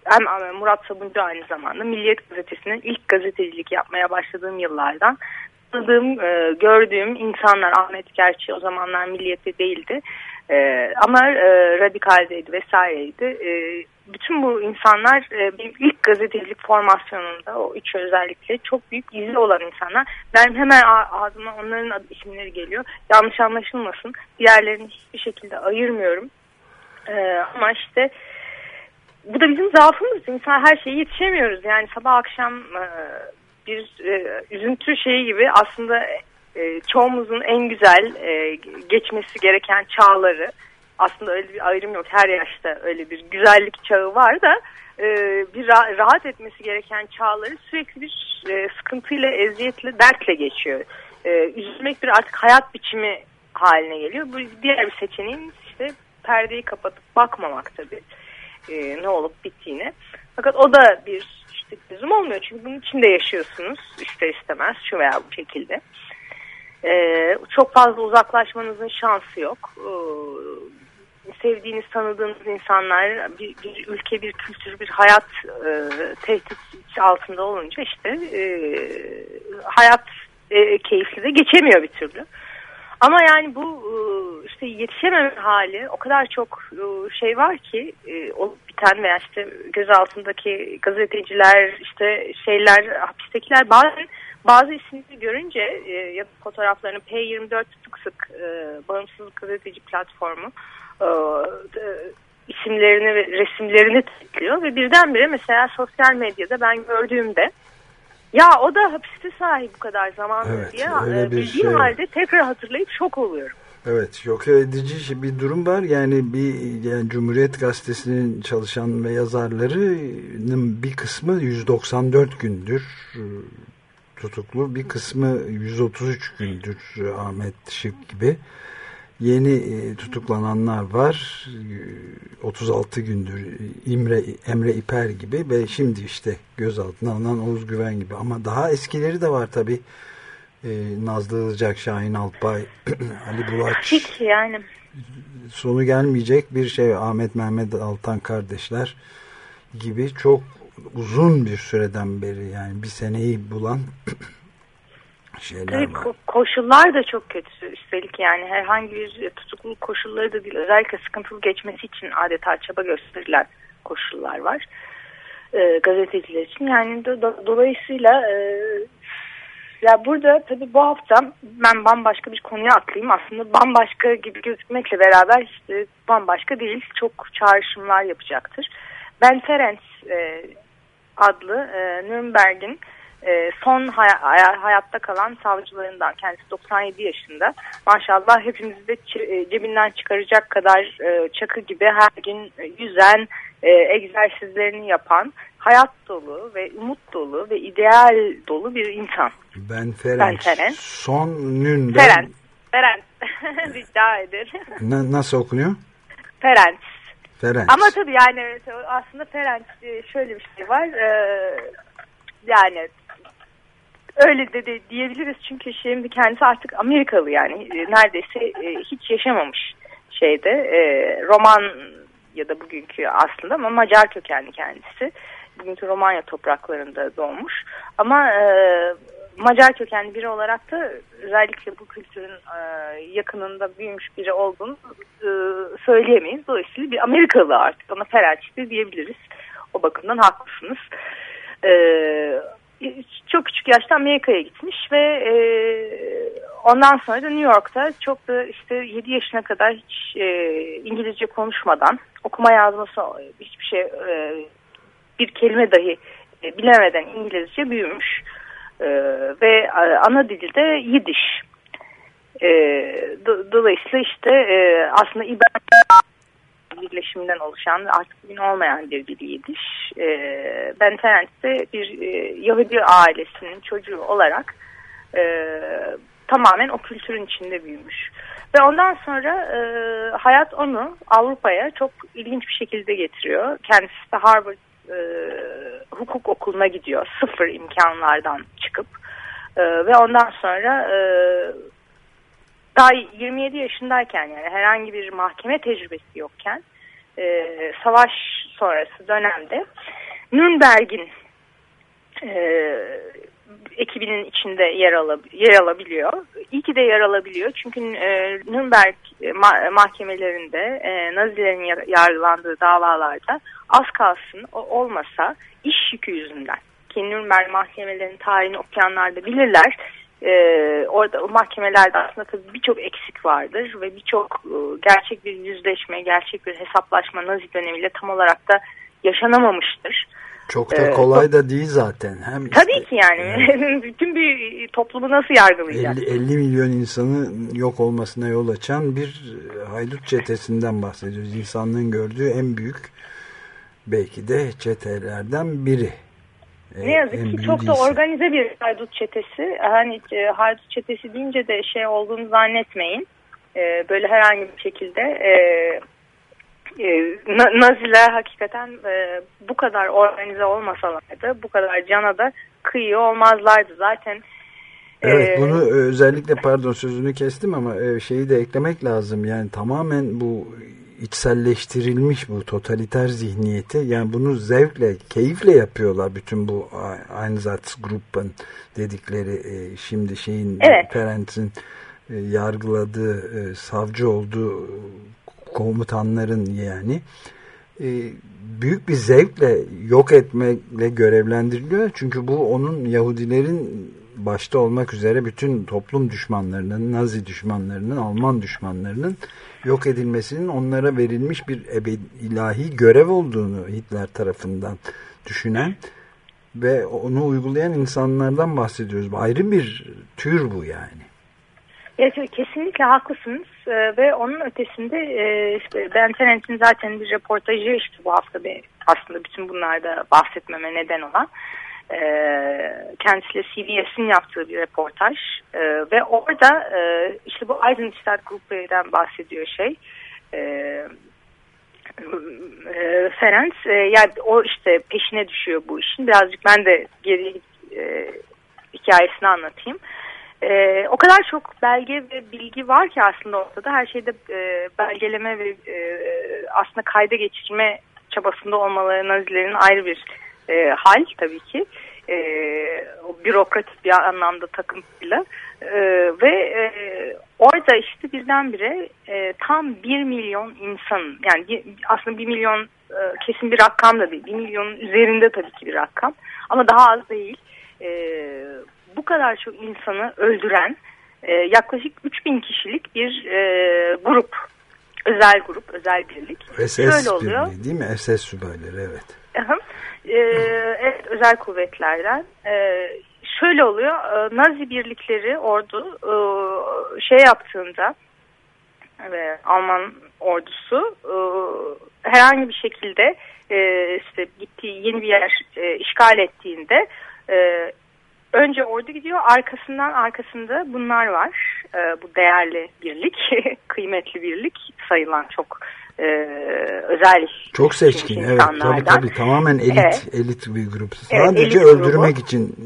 hem Murat Sabuncu aynı zamanda Milliyet Gazetesi'nin ilk gazetecilik yapmaya başladığım yıllardan tanıdığım, e, gördüğüm insanlar Ahmet gerçi o zamanlar Milliyet'te değildi. E, ama e, radikaldeydi vesaireydi. E, bütün bu insanlar e, benim ilk gazetecilik formasyonumda o üç özellikle çok büyük izi olan insanlar. Ben hemen ağzıma onların adı, isimleri geliyor. Yanlış anlaşılmasın. Diğerlerini hiçbir şekilde ayırmıyorum. E, ama işte bu da bizim zaafımız. İnsan her şeye yetişemiyoruz. Yani sabah akşam e, bir e, üzüntü şeyi gibi aslında e, çoğumuzun en güzel e, geçmesi gereken çağları aslında öyle bir ayrım yok. Her yaşta öyle bir güzellik çağı var da e, bir ra- rahat etmesi gereken çağları sürekli bir e, sıkıntıyla, eziyetle, dertle geçiyor. E, üzülmek bir artık hayat biçimi haline geliyor. Bu diğer bir seçeneğin işte perdeyi kapatıp bakmamak tabii e, ne olup bittiğine. Fakat o da bir işte çözüm olmuyor çünkü bunun içinde yaşıyorsunuz ister istemez şu veya bu şekilde. E, çok fazla uzaklaşmanızın şansı yok. E, sevdiğiniz, tanıdığınız insanlar, bir, bir ülke, bir kültür, bir hayat e, tehdit altında olunca işte e, hayat e, keyifli de geçemiyor bir türlü. Ama yani bu e, işte yetişememe hali o kadar çok e, şey var ki e, olup biten veya işte göz altındaki gazeteciler işte şeyler hapistekiler bazen bazı isimleri görünce ya fotoğraflarını P24 sık sık bağımsızlık gazeteci platformu e, e, isimlerini ve resimlerini tıklıyor ve birdenbire mesela sosyal medyada ben gördüğümde ya o da hapiste sahip bu kadar zaman Evet, diye e, bildiğim şey. halde tekrar hatırlayıp şok oluyorum. Evet şok edici bir durum var. Yani bir yani Cumhuriyet Gazetesi'nin çalışan ve yazarlarının bir kısmı 194 gündür e, tutuklu. Bir kısmı 133 gündür Ahmet Şık gibi. Yeni e, tutuklananlar var. E, 36 gündür İmre, Emre İper gibi ve şimdi işte gözaltına alınan Oğuz Güven gibi. Ama daha eskileri de var tabii. E, Nazlı Ilıcak, Şahin Alpay, Ali Bulaç Hiç yani. sonu gelmeyecek bir şey Ahmet Mehmet Altan kardeşler gibi çok uzun bir süreden beri yani bir seneyi bulan şeyler Tabii var. ko- koşullar da çok kötü üstelik yani. Herhangi bir tutukluluk koşulları da değil. Özellikle sıkıntılı geçmesi için adeta çaba gösterilen koşullar var e, gazeteciler için. Yani do- do- dolayısıyla e, ya burada tabii bu hafta ben bambaşka bir konuya atlayayım. Aslında bambaşka gibi gözükmekle beraber işte bambaşka değil. Çok çağrışımlar yapacaktır. Ben Ferenc e, adlı e, Nürnberg'in e, son hay- hay- hayatta kalan savcılarından kendisi 97 yaşında maşallah hepimizi de e, cebinden çıkaracak kadar e, çakı gibi her gün yüzen e, egzersizlerini yapan hayat dolu ve umut dolu ve ideal dolu bir insan. Ben Ferenc. Ben Ferenc. Son Nün'den Ferenc. Ferenc. Rica ederim. Na- nasıl okunuyor? Ferenc. Ferenc. Ama tabii yani aslında Ferenc e, şöyle bir şey var. e, yani öyle de, de diyebiliriz çünkü şimdi kendisi artık Amerikalı yani E, neredeyse e, hiç yaşamamış şeyde e, roman ya da bugünkü aslında ama Macar kökenli kendisi bugünkü Romanya topraklarında doğmuş ama e, Macar kökenli biri olarak da özellikle bu kültürün e, yakınında büyümüş biri olduğunu e, söyleyemeyiz. Dolayısıyla bir Amerikalı artık ona Ferenç'ti diyebiliriz. O bakımdan haklısınız. E, çok küçük yaşta Amerika'ya gitmiş ve e, ondan sonra da New York'ta çok da işte 7 yaşına kadar hiç e, İngilizce konuşmadan okuma yazması hiçbir şey e, bir kelime dahi e, bilemeden İngilizce büyümüş E, ve e, ana dili de Yidiş. E, do- dolayısıyla işte e, aslında İber birleşiminden oluşan ve artık bugün olmayan bir dil. E, ben Ferenc'te bir e, Yahudi ailesinin çocuğu olarak e, tamamen o kültürün içinde büyümüş. Ve ondan sonra e, hayat onu Avrupa'ya çok ilginç bir şekilde getiriyor. Kendisi de Harvard e, hukuk okuluna gidiyor. Sıfır imkanlardan çıkıp. E, ve ondan sonra e, daha 27 yaşındayken yani herhangi bir mahkeme tecrübesi yokken e, savaş sonrası dönemde Nürnberg'in e, ekibinin içinde yer, alab yer alabiliyor. İyi ki de yer alabiliyor çünkü e, Nürnberg ma mahkemelerinde e, Nazilerin yar yargılandığı davalarda az kalsın o olmasa iş yükü yüzünden ki Nürnberg mahkemelerinin tarihini okuyanlar da bilirler. E, orada mahkemelerde aslında tabii birçok eksik vardır ve birçok e, gerçek bir yüzleşme, gerçek bir hesaplaşma Nazi dönemiyle tam olarak da yaşanamamıştır. Çok da Ee, kolay da değil zaten. Hem Tabii ki yani. Bütün bir toplumu nasıl yargılayacak? 50, 50 milyon insanın yok olmasına yol açan bir haydut çetesinden bahsediyoruz. İnsanlığın gördüğü en büyük belki de çetelerden biri. Ne Ee, yazık en ki çok da organize bir haydut çetesi. Hani e, haydut çetesi deyince de şey olduğunu zannetmeyin. E, böyle herhangi bir şekilde e, e, Na- Naziler hakikaten bu kadar organize olmasalardı bu kadar cana da kıyıyor olmazlardı. Zaten Evet bunu özellikle pardon sözünü kestim ama şeyi de eklemek lazım. Yani tamamen bu içselleştirilmiş bu totaliter zihniyeti yani bunu zevkle, keyifle yapıyorlar bütün bu Einsatzgruppen dedikleri e, şimdi şeyin Evet. Ferenc'in e, yargıladığı e, savcı olduğu komutanların yani büyük bir zevkle yok etmekle görevlendiriliyor. Çünkü bu onun Yahudilerin başta olmak üzere bütün toplum düşmanlarının, Nazi düşmanlarının, Alman düşmanlarının yok edilmesinin onlara verilmiş bir ilahi görev olduğunu Hitler tarafından düşünen ve onu uygulayan insanlardan bahsediyoruz. Ayrı bir tür bu yani. Evet, kesinlikle haklısınız Ee, ve onun ötesinde e, işte Ben Tenet'in zaten bir reportajı işte bu hafta bir, aslında bütün bunlarda bahsetmeme neden olan e, kendisiyle CBS'in yaptığı bir reportaj. E, ve orada e, işte bu Eisenstadt Gruppe'den bahsediyor şey e, e, Ferenc e, yani o işte peşine düşüyor bu işin. Birazcık ben de geri e, hikayesini anlatayım. Ee, o kadar çok belge ve bilgi var ki aslında ortada. Her şeyde e, belgeleme ve e, aslında kayda geçirme çabasında olmaları Nazilerin ayrı bir e, hal tabii ki. E, bürokratik bir anlamda takıntıyla e, ve e, orada işte birdenbire e, tam bir milyon insan yani bir, aslında bir milyon e, kesin bir rakam da değil bir milyonun üzerinde tabii ki bir rakam ama daha az değil. E, bu kadar çok insanı öldüren e, yaklaşık 3000 kişilik bir e, grup, özel grup, özel birlik. SS Şöyle oluyor. birliği değil mi? SS subayları evet. Aha. E, evet, özel kuvvetlerden. E, şöyle oluyor, e, Nazi birlikleri ordu e, şey yaptığında e, Alman ordusu e, herhangi bir şekilde işte gittiği yeni bir yer işgal ettiğinde önce ordu gidiyor arkasından arkasında bunlar var bu değerli birlik kıymetli birlik sayılan çok e, özel Çok seçkin evet tabii tabii tamamen elit Evet. elit bir grup. Evet, Sadece elit grubu. öldürmek için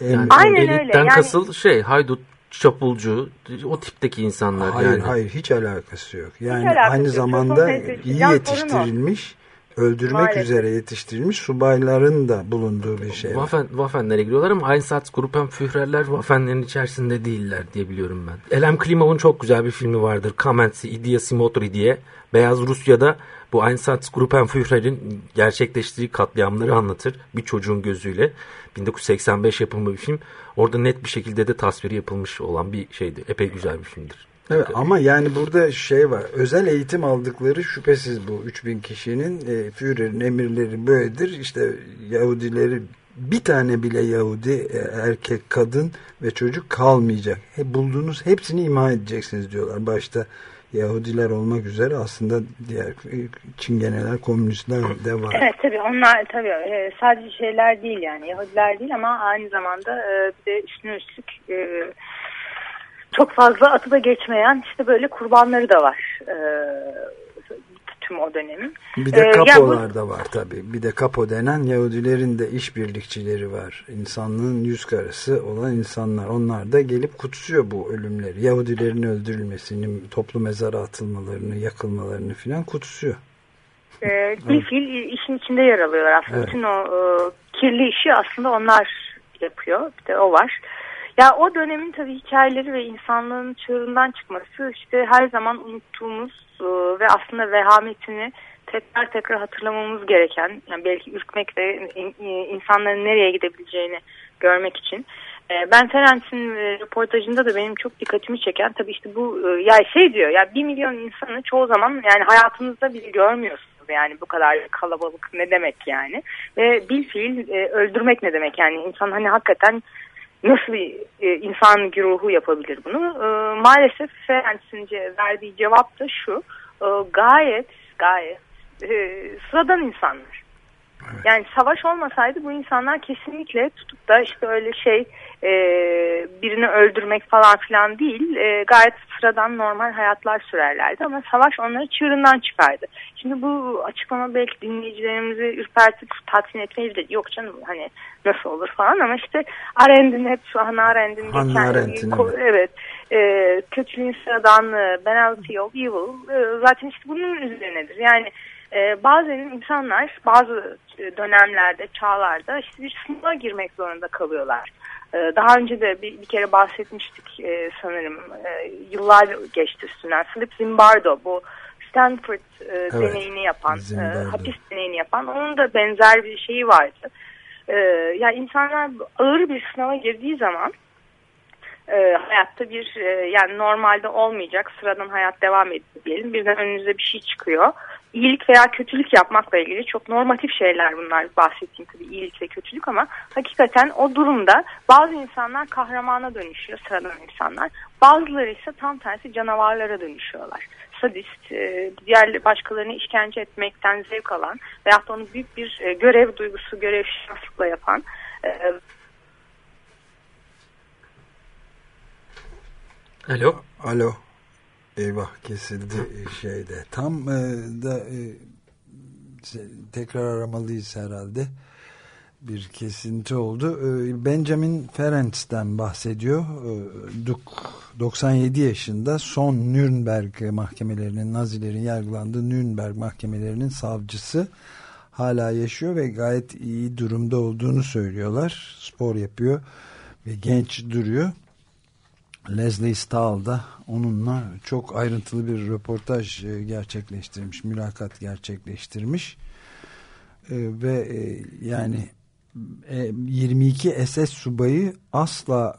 e, en, Aynen öyle, Elitten yani- kasıl şey haydut, çapulcu o tipteki insanlar Hayır yani. hayır hiç alakası yok. Yani alakası aynı yok. zamanda iyi yetiştirilmiş, öldürmek Maalesef. üzere yetiştirilmiş subayların da bulunduğu bir şey. Waffen, Waffen'lere gidiyorlar ama Einsatzgruppen Führerler Waffen'lerin içerisinde değiller diye biliyorum ben. Elem Klimov'un çok güzel bir filmi vardır. Kamenzi, Idia Simotri diye. Beyaz Rusya'da bu Einsatzgruppen Führer'in gerçekleştirdiği katliamları anlatır. Bir çocuğun gözüyle. 1985 yapımı bir film. Orada net bir şekilde de tasviri yapılmış olan bir şeydi. Epey güzel bir filmdir. Evet, ama yani burada şey var. Özel eğitim aldıkları şüphesiz bu 3000 kişinin e, Führer'in emirleri böyledir. İşte Yahudileri bir tane bile Yahudi e, erkek, kadın ve çocuk kalmayacak. He, bulduğunuz hepsini imha edeceksiniz diyorlar. Başta Yahudiler olmak üzere aslında diğer çingeneler, komünistler de var. Evet tabii onlar tabii e, sadece şeyler değil yani Yahudiler değil ama aynı zamanda e, bir de üstüne üstlük e, çok fazla atı da geçmeyen işte böyle kurbanları da var tüm o dönemin. Bir de Ee, kapolar da var tabii. Bir de kapo denen Yahudilerin de işbirlikçileri var. İnsanlığın yüz karası olan insanlar. Onlar da gelip kutsuyor bu ölümleri. Yahudilerin öldürülmesini, toplu mezara atılmalarını, yakılmalarını filan kutsuyor. E, bir fiil işin içinde yer alıyorlar aslında. Evet. Bütün o e, kirli işi aslında onlar yapıyor. Bir de o var. Ya o dönemin tabii hikayeleri ve insanlığın çığırından çıkması işte her zaman unuttuğumuz e, ve aslında vehametini tekrar tekrar hatırlamamız gereken yani belki ürkmek ve in- in- insanların nereye gidebileceğini görmek için. E, Ben Ferenc'in e, röportajında da benim çok dikkatimi çeken tabii işte bu ya şey diyor ya bir milyon insanı çoğu zaman yani hayatınızda bile görmüyorsunuz yani bu kadar kalabalık ne demek yani ve bil fiil öldürmek ne demek yani insan hani hakikaten nasıl bir e, insan güruhu yapabilir bunu? E, maalesef Ferenc'in ce- verdiği cevap da şu. E, gayet gayet e, sıradan insanlar Yani savaş olmasaydı bu insanlar kesinlikle tutup da işte öyle şey e, birini öldürmek falan filan değil e, gayet sıradan normal hayatlar sürerlerdi ama savaş onları çığırından çıkardı. Şimdi bu açıklama belki dinleyicilerimizi ürpertip tatmin etmeyebilir. Yok canım hani nasıl olur falan ama işte Arendt'in hep şu Hannah Arendt'in Hannah Arendt'in, ko- evet e, kötülüğün sıradan e, banality of evil e, zaten işte bunun üzerinedir. Yani e, bazen insanlar bazı dönemlerde, çağlarda işte bir sınava girmek zorunda kalıyorlar. E, daha önce de bir, bir kere bahsetmiştik e, sanırım. E, yıllar geçti üstünden. Philip Zimbardo bu Stanford e, deneyini yapan, e, Zimbardo. hapis deneyini yapan onun da benzer bir şeyi vardı. E, yani insanlar ağır bir sınava girdiği zaman e, hayatta bir e, yani normalde olmayacak sıradan hayat devam ediyor diyelim. Birden önünüze bir şey çıkıyor. İyilik veya kötülük yapmakla ilgili çok normatif şeyler bunlar bahsettiğim tabii iyilik ve kötülük ama hakikaten o durumda bazı insanlar kahramana dönüşüyor sıradan insanlar. Bazıları ise tam tersi canavarlara dönüşüyorlar. Sadist, e, diğer başkalarını işkence etmekten zevk alan veyahut da onu büyük bir e, görev duygusu, görev şanslıkla yapan Alo. Alo. Eyvah kesildi şeyde. Tam e, da e, tekrar aramalıyız herhalde. Bir kesinti oldu. E, Benjamin Ferentz'ten bahsediyor. E, Duk 97 yaşında son Nürnberg mahkemelerinin Nazilerin yargılandığı Nürnberg mahkemelerinin savcısı hala yaşıyor ve gayet iyi durumda olduğunu söylüyorlar. Spor yapıyor ve genç duruyor. Leslie Stahl da onunla çok ayrıntılı bir röportaj e, gerçekleştirmiş, mülakat gerçekleştirmiş. E, ve e, yani e, 22 SS subayı asla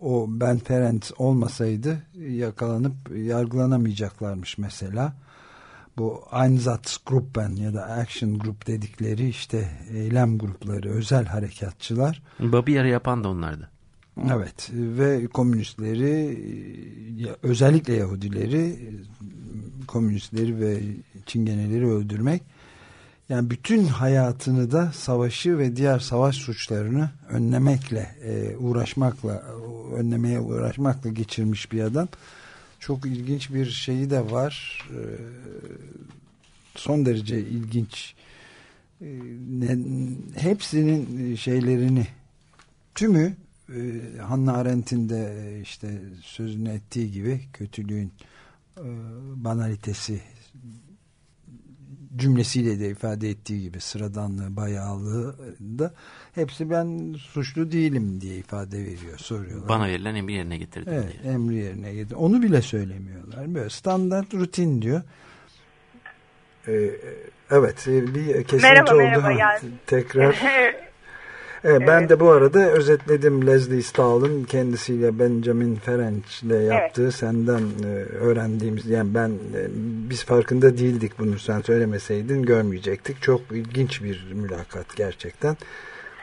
o Ben Ferenc olmasaydı yakalanıp yargılanamayacaklarmış mesela. Bu Einsatzgruppen ya da Action Group dedikleri işte eylem grupları, özel harekatçılar. Babi yarı yapan da onlardı. Evet ve komünistleri ya- özellikle Yahudileri komünistleri ve çingeneleri öldürmek yani bütün hayatını da savaşı ve diğer savaş suçlarını önlemekle e, uğraşmakla önlemeye uğraşmakla geçirmiş bir adam. Çok ilginç bir şeyi de var. E, son derece ilginç. E, hepsinin şeylerini tümü e, Hannah Arendt'in de e, işte sözünü ettiği gibi kötülüğün e, banalitesi cümlesiyle de ifade ettiği gibi sıradanlığı, bayağılığı da hepsi ben suçlu değilim diye ifade veriyor, soruyorlar. Bana verilen emri yerine getirdim Evet, diye. emri yerine getir. Onu bile söylemiyorlar. Böyle standart rutin diyor. Ee, evet, bir kesinti Merhaba, oldu. merhaba, Ha, yani. Tekrar. Evet, ben de bu arada özetledim Leslie Stahl'ın kendisiyle Benjamin Ferenc'le yaptığı senden e, öğrendiğimiz yani ben e, biz farkında değildik bunu sen söylemeseydin görmeyecektik. Çok ilginç bir mülakat gerçekten.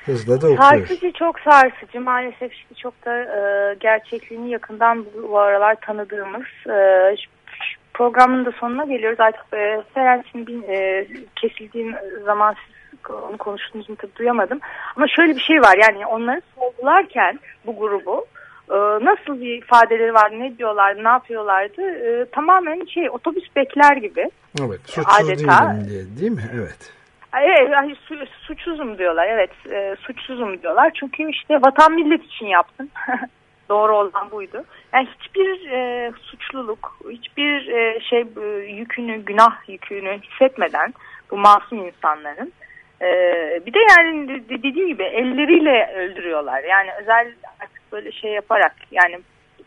Hızla da okuyoruz. Sarsıcı çok sarsıcı maalesef işte çok da e, gerçekliğini yakından bu, bu aralar tanıdığımız e, programın da sonuna geliyoruz artık e, e, kesildiğim zaman siz onu konuştuğunuzu tabii duyamadım ama şöyle bir şey var yani onları sorgularken bu grubu e, nasıl bir ifadeleri var ne diyorlar ne yapıyorlardı e, tamamen şey otobüs bekler gibi Evet, suçsuz adeta- değilim diye değil mi? Evet. Evet, ay, su- suçsuzum diyorlar. Evet, e, suçsuzum diyorlar. Çünkü işte vatan millet için yaptım. Doğru olan buydu. Yani hiçbir e, suçluluk, hiçbir e, şey e, yükünü, günah yükünü hissetmeden bu masum insanların e, bir de yani de- de- dediğim gibi elleriyle öldürüyorlar. Yani özel artık böyle şey yaparak yani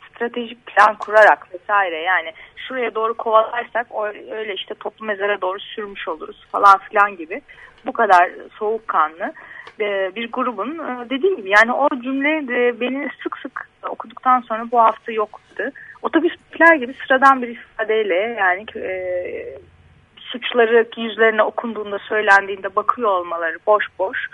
stratejik plan kurarak vesaire yani şuraya doğru kovalarsak öyle işte toplu mezara doğru sürmüş oluruz falan filan gibi bu kadar soğukkanlı e, bir grubun e, dediğim gibi yani o cümle beni sık sık okuduktan sonra bu hafta yoktu. Otobüsler gibi sıradan bir ifadeyle yani e, suçları yüzlerine okunduğunda söylendiğinde bakıyor olmaları boş boş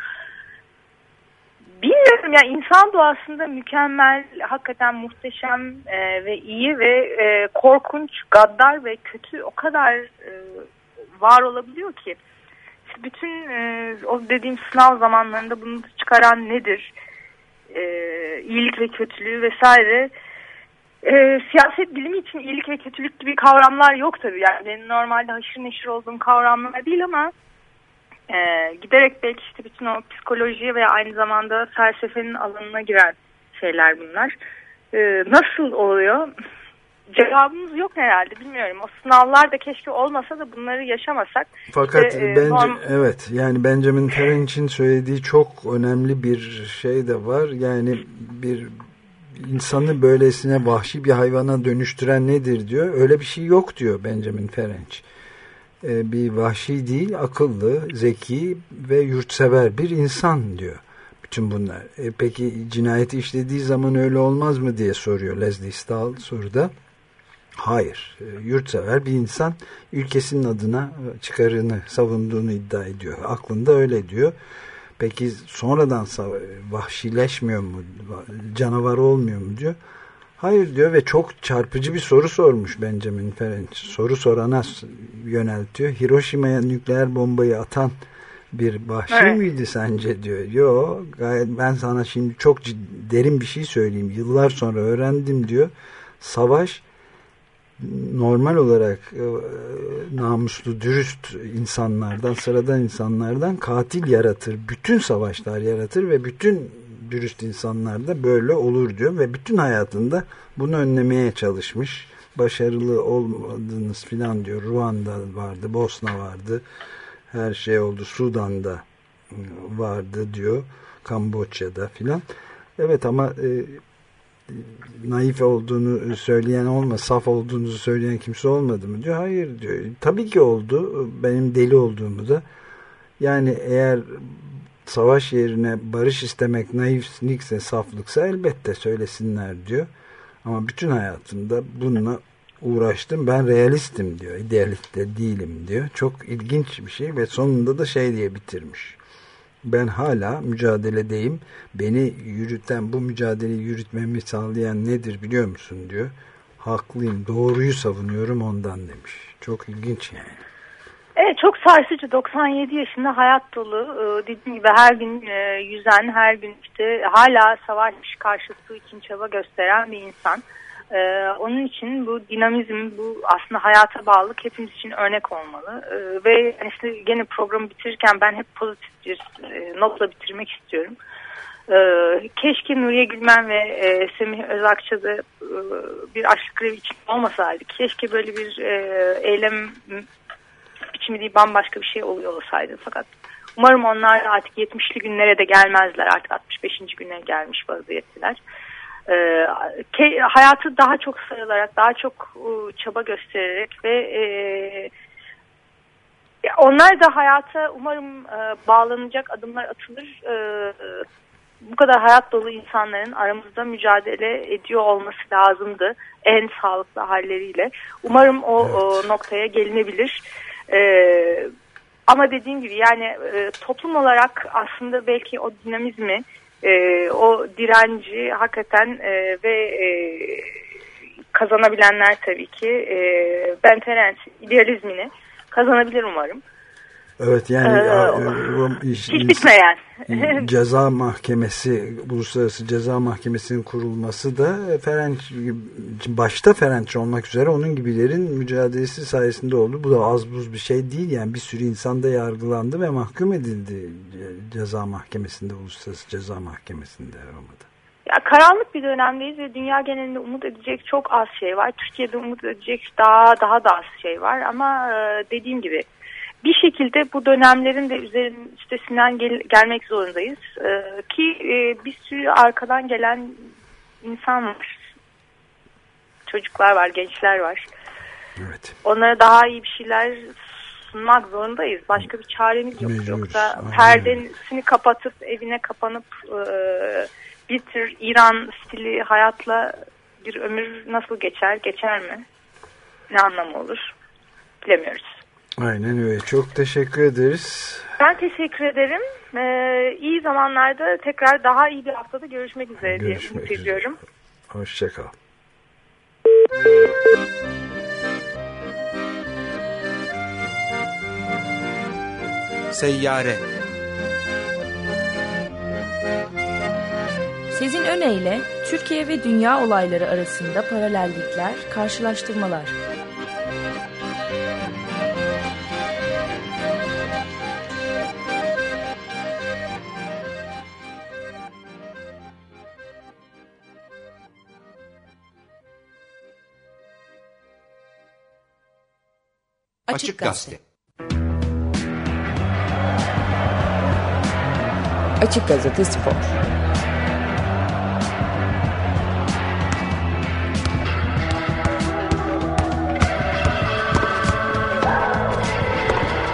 Bilmiyorum ya insan doğasında mükemmel, hakikaten muhteşem e, ve iyi ve e, korkunç, gaddar ve kötü o kadar e, var olabiliyor ki. bütün e, o dediğim sınav zamanlarında bunu çıkaran nedir? E, iyilik ve kötülüğü vesaire. E, siyaset bilimi için iyilik ve kötülük gibi kavramlar yok tabii. Yani benim normalde haşır neşir olduğum kavramlar değil ama e, giderek belki işte bütün o psikolojiye ve aynı zamanda felsefenin alanına giren şeyler bunlar. E, nasıl oluyor? Cevabımız yok herhalde bilmiyorum. O sınavlar da keşke olmasa da bunları yaşamasak. Fakat İşte, e, bence norm- evet yani Benjamin Ferenc'in söylediği çok önemli bir şey de var. Yani bir insanı böylesine vahşi bir hayvana dönüştüren nedir diyor. Öyle bir şey yok diyor Benjamin Ferenc. Ee, bir vahşi değil, akıllı, zeki ve yurtsever bir insan diyor. Bütün bunlar. E, peki cinayeti işlediği zaman öyle olmaz mı diye soruyor Leslie Stahl soruda. Hayır. E, Yurtsever bir insan ülkesinin adına e, çıkarını savunduğunu iddia ediyor. Aklında öyle diyor. Peki sonradan vahşileşmiyor mu? Canavar olmuyor mu diyor. Hayır diyor ve çok çarpıcı bir soru sormuş Benjamin Ferenc. Soru sorana yöneltiyor. Hiroşima'ya nükleer bombayı atan bir vahşi Evet. miydi sence diyor. Yo gayet ben sana şimdi çok cid- derin bir şey söyleyeyim. Yıllar sonra öğrendim diyor. Savaş normal olarak e, namuslu, dürüst insanlardan, sıradan insanlardan katil yaratır. Bütün savaşlar yaratır ve bütün dürüst insanlar da böyle olur diyor ve bütün hayatında bunu önlemeye çalışmış. Başarılı olmadınız filan diyor. Ruanda vardı, Bosna vardı. Her şey oldu. Sudan'da e, vardı diyor. Kamboçya'da filan. Evet ama e, naif olduğunu söyleyen olma, saf olduğunuzu söyleyen kimse olmadı mı diyor. Hayır diyor. Tabii ki oldu. Benim deli olduğumu da. Yani eğer savaş yerine barış istemek naiflikse, saflıksa elbette söylesinler diyor. Ama bütün hayatımda bununla uğraştım. Ben realistim diyor. İdealist de değilim diyor. Çok ilginç bir şey ve sonunda da şey diye bitirmiş. Ben hala mücadeledeyim. Beni yürüten, bu mücadeleyi yürütmemi sağlayan nedir biliyor musun diyor. Haklıyım, doğruyu savunuyorum ondan demiş. Çok ilginç yani. Evet çok sarsıcı 97 yaşında hayat dolu Ee, dediğim gibi her gün e, yüzen her gün işte hala savaş karşıtı için çaba gösteren bir insan. Ee, onun için bu dinamizm bu aslında hayata bağlılık hepimiz için örnek olmalı Ee, ve işte gene programı bitirirken ben hep pozitif bir e, notla bitirmek istiyorum. Ee, keşke Nuriye Gülmen ve e, Semih Özakçı'da e, bir açlık grevi için olmasaydı. Keşke böyle bir e, eylem biçimi değil bambaşka bir şey oluyor olsaydı. Fakat umarım onlar artık 70'li günlere de gelmezler. Artık 65. güne gelmiş vaziyetteler. Ee, ke- hayatı daha çok sarılarak, daha çok e, çaba göstererek ve e, onlar da hayata umarım e, bağlanacak adımlar atılır. E, bu kadar hayat dolu insanların aramızda mücadele ediyor olması lazımdı. En sağlıklı halleriyle. Umarım o, o noktaya gelinebilir. Ee, ama dediğim gibi yani e, toplum olarak aslında belki o dinamizmi, e, o direnci hakikaten e, ve e, kazanabilenler tabii ki e, Ben Ferenc idealizmini kazanabilir umarım. Evet yani Ee, iş- Hiç bitmeyen. ceza mahkemesi uluslararası ceza mahkemesinin kurulması da Ferenc başta Ferenc olmak üzere onun gibilerin mücadelesi sayesinde oldu. Bu da az buz bir şey değil yani bir sürü insan da yargılandı ve mahkum edildi ce- ceza mahkemesinde uluslararası ceza mahkemesinde Roma'da. Ya karanlık bir dönemdeyiz ve dünya genelinde umut edecek çok az şey var. Türkiye'de umut edecek daha daha da az şey var ama e, dediğim gibi bir şekilde bu dönemlerin de üzerin üstesinden gel- gelmek zorundayız. E, ki e, bir sürü arkadan gelen insan var. Çocuklar var, gençler var. Evet. Onlara daha iyi bir şeyler sunmak zorundayız. Başka bir çaremiz yok. Mecburuz, Yoksa perdesini kapatıp evine kapanıp e, bir tür İran stili hayatla bir ömür nasıl geçer, geçer mi? Ne anlamı olur? Bilemiyoruz. Aynen öyle. Çok teşekkür ederiz. Ben teşekkür ederim. Ee, iyi zamanlarda tekrar daha iyi bir haftada görüşmek üzere diye Görüşmek umut üzere. ediyorum. Hoşçakal. Seyyare Sezin Öne Türkiye ve dünya olayları arasında paralellikler, karşılaştırmalar. Açık Gazete. Açık Gazete Spor.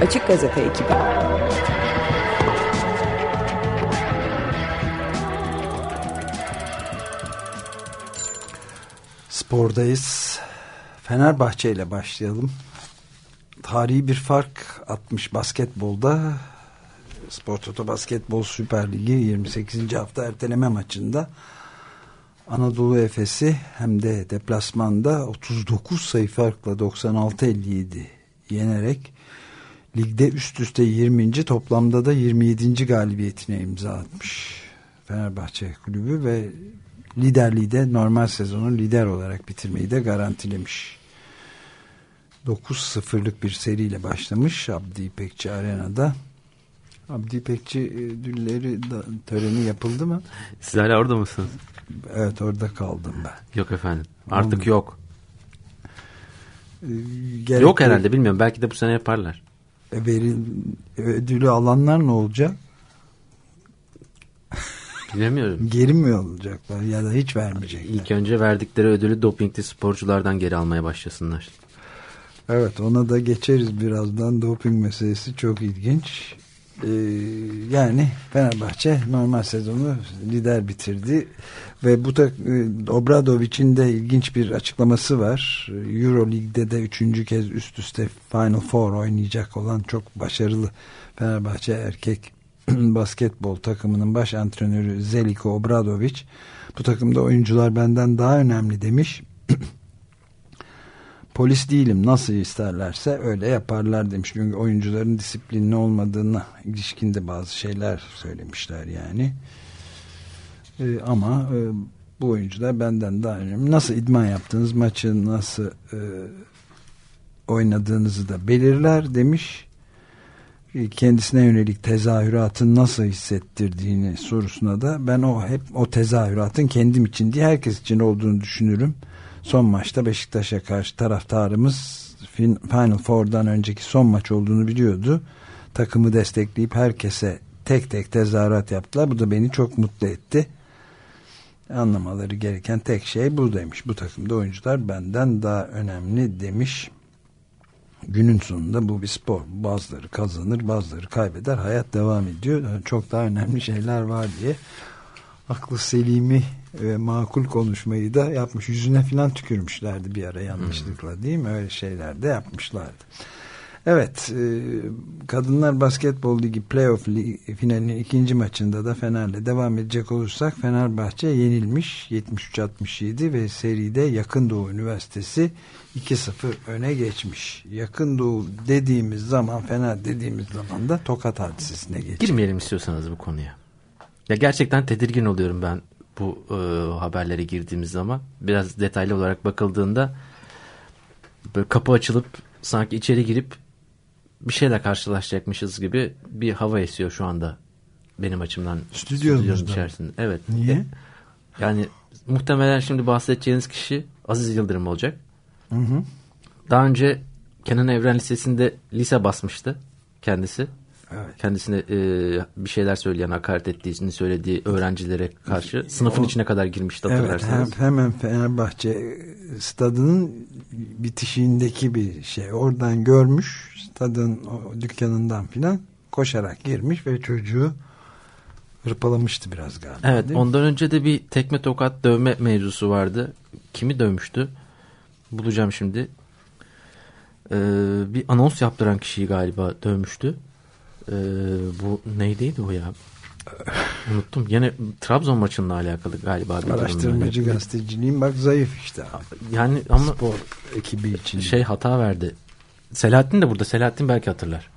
Açık Gazete ekibi. Spordayız. Fenerbahçe ile başlayalım. Tarihi bir fark atmış basketbolda. Spor Toto Basketbol Süper Ligi 28. hafta erteleme maçında Anadolu Efes'i hem de deplasmanda 39 sayı farkla 96-57 yenerek ligde üst üste 20. toplamda da 27. galibiyetine imza atmış Fenerbahçe kulübü ve liderliği de normal sezonu lider olarak bitirmeyi de garantilemiş. 9-0'lık bir seriyle başlamış Abdi İpekçi Arena'da. Abdi İpekçi ödülleri töreni yapıldı mı? Siz hala orada mısınız? Evet orada kaldım ben. Yok efendim. Artık Olmuyor. yok. Gerekli, yok herhalde bilmiyorum. Belki de bu sene yaparlar. E, veril, ödülü alanlar ne olacak? Bilemiyorum. Geri mi olacaklar ya da hiç vermeyecekler? İlk önce verdikleri ödülü dopingli sporculardan geri almaya başlasınlar. Evet ona da geçeriz birazdan. Doping meselesi çok ilginç. Ee, yani Fenerbahçe normal sezonu lider bitirdi ve bu da e, Obradovic'in de ilginç bir açıklaması var. Euro Lig'de de üçüncü kez üst üste Final Four oynayacak olan çok başarılı Fenerbahçe erkek basketbol takımının baş antrenörü Zeliko Obradovic bu takımda oyuncular benden daha önemli demiş polis değilim nasıl isterlerse öyle yaparlar demiş. Çünkü oyuncuların disiplinli olmadığına ilişkinde bazı şeyler söylemişler yani. Ee, ama e, bu oyuncular benden daha önemli. Nasıl idman yaptığınız maçı nasıl e, oynadığınızı da belirler demiş. E, kendisine yönelik tezahüratın nasıl hissettirdiğini sorusuna da ben o hep o tezahüratın kendim için değil herkes için olduğunu düşünürüm son maçta Beşiktaş'a karşı taraftarımız Final Four'dan önceki son maç olduğunu biliyordu. Takımı destekleyip herkese tek tek tezahürat yaptılar. Bu da beni çok mutlu etti. Anlamaları gereken tek şey bu demiş. Bu takımda oyuncular benden daha önemli demiş. Günün sonunda bu bir spor. Bazıları kazanır, bazıları kaybeder. Hayat devam ediyor. Çok daha önemli şeyler var diye aklı selimi ve makul konuşmayı da yapmış. Yüzüne filan tükürmüşlerdi bir ara yanlışlıkla değil mi? Öyle şeyler de yapmışlardı. Evet, e, Kadınlar Basketbol Ligi playoff finalinin ikinci maçında da Fener'le devam edecek olursak Fenerbahçe yenilmiş 73-67 ve seride Yakın Doğu Üniversitesi 2-0 öne geçmiş. Yakın Doğu dediğimiz zaman Fener dediğimiz zaman da Tokat hadisesine geçmiş. Girmeyelim istiyorsanız bu konuya. Ya gerçekten tedirgin oluyorum ben bu e, haberlere girdiğimiz zaman. Biraz detaylı olarak bakıldığında böyle kapı açılıp sanki içeri girip bir şeyle karşılaşacakmışız gibi bir hava esiyor şu anda benim açımdan. Stüdyonun içerisinde. Evet. Niye? Yani muhtemelen şimdi bahsedeceğiniz kişi Aziz Yıldırım olacak. Hı hı. Daha önce Kenan Evren Lisesi'nde lise basmıştı kendisi. Evet. Kendisine e, bir şeyler söyleyen, hakaret ettiğini söylediği öğrencilere karşı sınıfın o, içine kadar girmişti hatırlarsanız. Evet, hemen Fenerbahçe stadının bitişiğindeki bir şey. Oradan görmüş stadın o dükkanından filan koşarak girmiş ve çocuğu hırpalamıştı biraz galiba. Evet ondan önce de bir tekme tokat dövme mevzusu vardı. Kimi dövmüştü? Bulacağım şimdi. Ee, bir anons yaptıran kişiyi galiba dövmüştü. Ee, bu neydiydi o ya? Unuttum. Yine Trabzon maçınla alakalı galiba. Araştırmacı gazeteciliğim bak zayıf işte. Yani ama spor ekibi için. Şey hata verdi. Selahattin de burada. Selahattin belki hatırlar.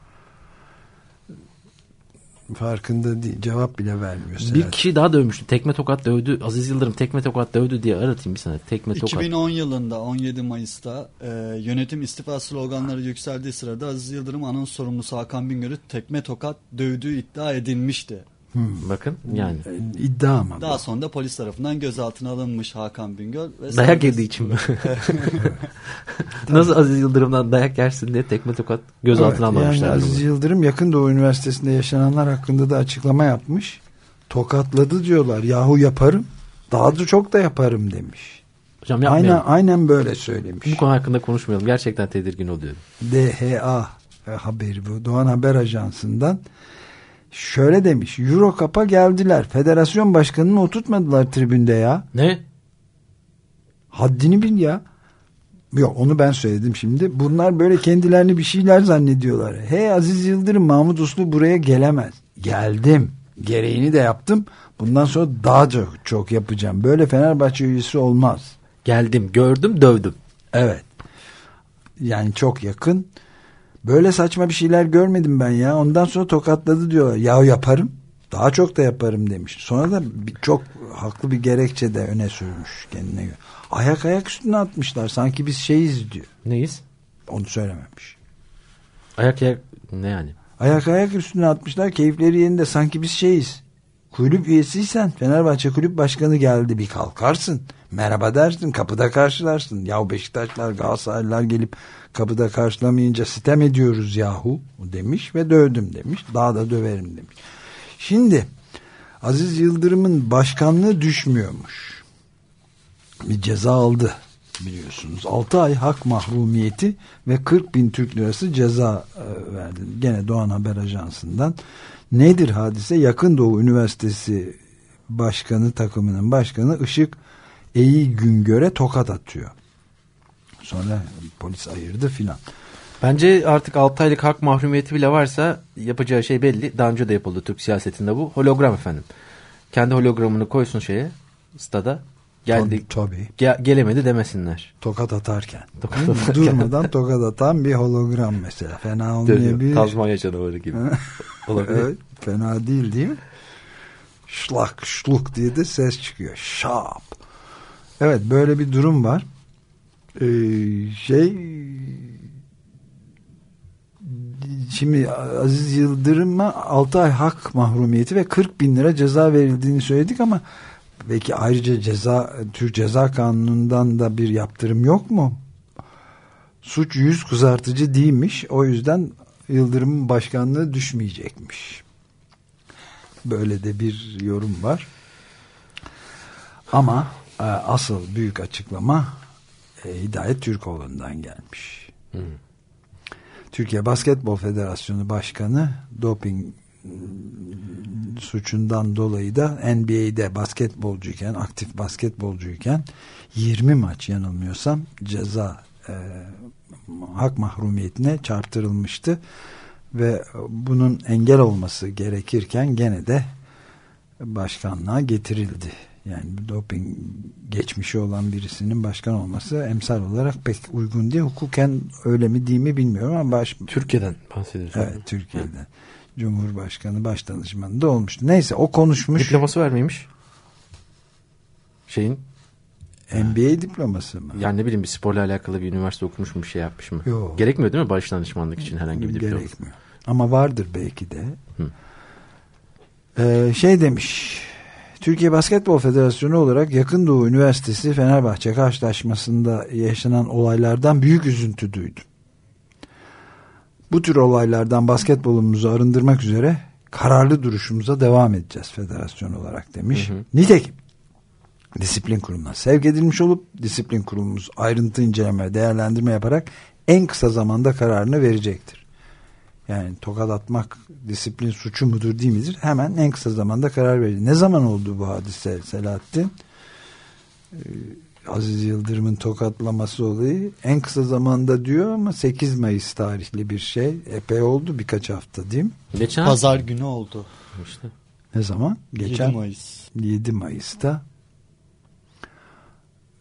Farkında değil. Cevap bile vermiyor. Bir Selahattin. kişi daha dövmüştü. Tekme tokat dövdü. Aziz Yıldırım tekme tokat dövdü diye aratayım bir sana. Tekme tokat. 2010 yılında 17 Mayıs'ta e, yönetim istifa sloganları yükseldiği sırada Aziz Yıldırım anons sorumlusu Hakan Bingöl'ü tekme tokat dövdüğü iddia edilmişti. Bakın yani. İddia ama. Daha sonra da polis tarafından gözaltına alınmış Hakan Bingöl. Ve Dayak serbest- yediği için mi? Nasıl Aziz Yıldırım'dan dayak yersin diye tekme tokat gözaltına Evet, almamışlar. Yani Aziz Yıldırım Yakın Doğu Üniversitesi'nde yaşananlar hakkında da açıklama yapmış. Tokatladı diyorlar. Yahu yaparım. Daha da çok da yaparım demiş. Hocam Aynen, aynen böyle söylemiş. Bu konu hakkında konuşmayalım. Gerçekten tedirgin oluyorum. DHA haberi bu. Doğan Haber Ajansı'ndan şöyle demiş. Euro Cup'a geldiler. Federasyon başkanını oturtmadılar tribünde ya. Ne? Haddini bil ya. Yok onu ben söyledim şimdi. Bunlar böyle kendilerini bir şeyler zannediyorlar. Hey Aziz Yıldırım Mahmut Uslu buraya gelemez. Geldim. Gereğini de yaptım. Bundan sonra daha çok, çok yapacağım. Böyle Fenerbahçe üyesi olmaz. Geldim, gördüm, dövdüm. Evet. Yani çok yakın. Böyle saçma bir şeyler görmedim ben ya. Ondan sonra tokatladı diyorlar. Ya yaparım. Daha çok da yaparım demiş. Sonra da çok haklı bir gerekçe de öne sürmüş kendine göre. Ayak ayak üstüne atmışlar. Sanki biz şeyiz diyor. Neyiz? Onu söylememiş. Ayak ayak ne yani? Ayak ayak üstüne atmışlar. Keyifleri yerinde. Sanki biz şeyiz. Kulüp üyesiysen Fenerbahçe kulüp başkanı geldi bir kalkarsın. Merhaba dersin kapıda karşılarsın. Yahu Beşiktaşlar Galatasaraylılar gelip kapıda karşılamayınca sitem ediyoruz yahu demiş ve dövdüm demiş. Daha da döverim demiş. Şimdi Aziz Yıldırım'ın başkanlığı düşmüyormuş. Bir ceza aldı biliyorsunuz. 6 ay hak mahrumiyeti ve 40 bin Türk lirası ceza e, verdi. Gene Doğan Haber Ajansı'ndan. Nedir hadise? Yakın Doğu Üniversitesi başkanı takımının başkanı Işık Eyi Güngör'e tokat atıyor. Sonra polis ayırdı filan. Bence artık 6 aylık hak mahrumiyeti bile varsa yapacağı şey belli. Daha önce de yapıldı Türk siyasetinde bu. Hologram efendim. Kendi hologramını koysun şeye stada. Geldi. Tabii. Ge- gelemedi demesinler. Tokat atarken. Tokat atarken. Durmadan tokat atan bir hologram mesela. Fena olmayabilir. Tazmanya canavarı gibi. Olabilir. evet, fena değil değil mi? Şlak şluk diye de ses çıkıyor. Şap. Evet böyle bir durum var. Ee, şey şimdi Aziz Yıldırım'a 6 ay hak mahrumiyeti ve 40 bin lira ceza verildiğini söyledik ama belki ayrıca ceza Türk Ceza Kanunu'ndan da bir yaptırım yok mu? Suç yüz kızartıcı değilmiş. O yüzden Yıldırım'ın başkanlığı düşmeyecekmiş. Böyle de bir yorum var. Ama asıl büyük açıklama e, Hidayet Türkoğlu'ndan gelmiş. Türkiye Basketbol Federasyonu Başkanı doping mm, suçundan dolayı da NBA'de basketbolcuyken, aktif basketbolcuyken 20 maç yanılmıyorsam ceza e, hak mahrumiyetine çarptırılmıştı ve bunun engel olması gerekirken gene de başkanlığa getirildi. Yani doping geçmişi olan birisinin başkan olması emsal olarak pek uygun değil. Hukuken öyle mi değil mi bilmiyorum ama baş... Türkiye'den bahsediyorsun. Evet Türkiye'den. Cumhurbaşkanı başdanışmanı da olmuştu. Neyse o konuşmuş. Diploması var mıymış? Şeyin NBA diploması mı? yani ne bileyim bir sporla alakalı bir üniversite okumuş mu bir şey yapmış mı? Yok. Gerekmiyor değil mi baş danışmanlık için herhangi bir diploma? Gerekmiyor. Ama vardır belki de. Ee, şey demiş Türkiye Basketbol Federasyonu olarak Yakın Doğu Üniversitesi Fenerbahçe karşılaşmasında yaşanan olaylardan büyük üzüntü duydum. Bu tür olaylardan basketbolumuzu arındırmak üzere kararlı duruşumuza devam edeceğiz federasyon olarak demiş. Hı hı. Nitekim disiplin kuruluna sevk edilmiş olup disiplin kurulumuz ayrıntı inceleme değerlendirme yaparak en kısa zamanda kararını verecektir. Yani tokat atmak disiplin suçu mudur değil midir? Hemen en kısa zamanda karar verecek. Ne zaman oldu bu hadise Selahattin? Ee, Aziz Yıldırım'ın tokatlaması olayı en kısa zamanda diyor ama 8 Mayıs tarihli bir şey. Epey oldu birkaç hafta değil mi? Geçen Pazar günü oldu. İşte. Ne zaman? Geçen 7 Mayıs. 7 Mayıs'ta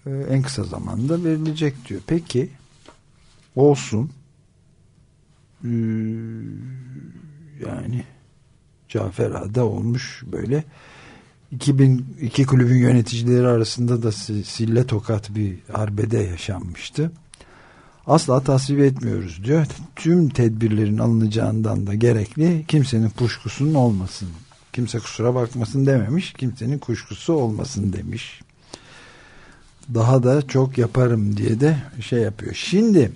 e, en kısa zamanda verilecek diyor. Peki olsun. Ee, yani Cafera'da olmuş böyle. 2002 kulübün yöneticileri arasında da si- sille tokat bir arbede yaşanmıştı. Asla tasvip etmiyoruz diyor. Tüm tedbirlerin alınacağından da gerekli kimsenin kuşkusunun olmasın. Kimse kusura bakmasın dememiş. Kimsenin kuşkusu olmasın demiş. Daha da çok yaparım diye de şey yapıyor. Şimdi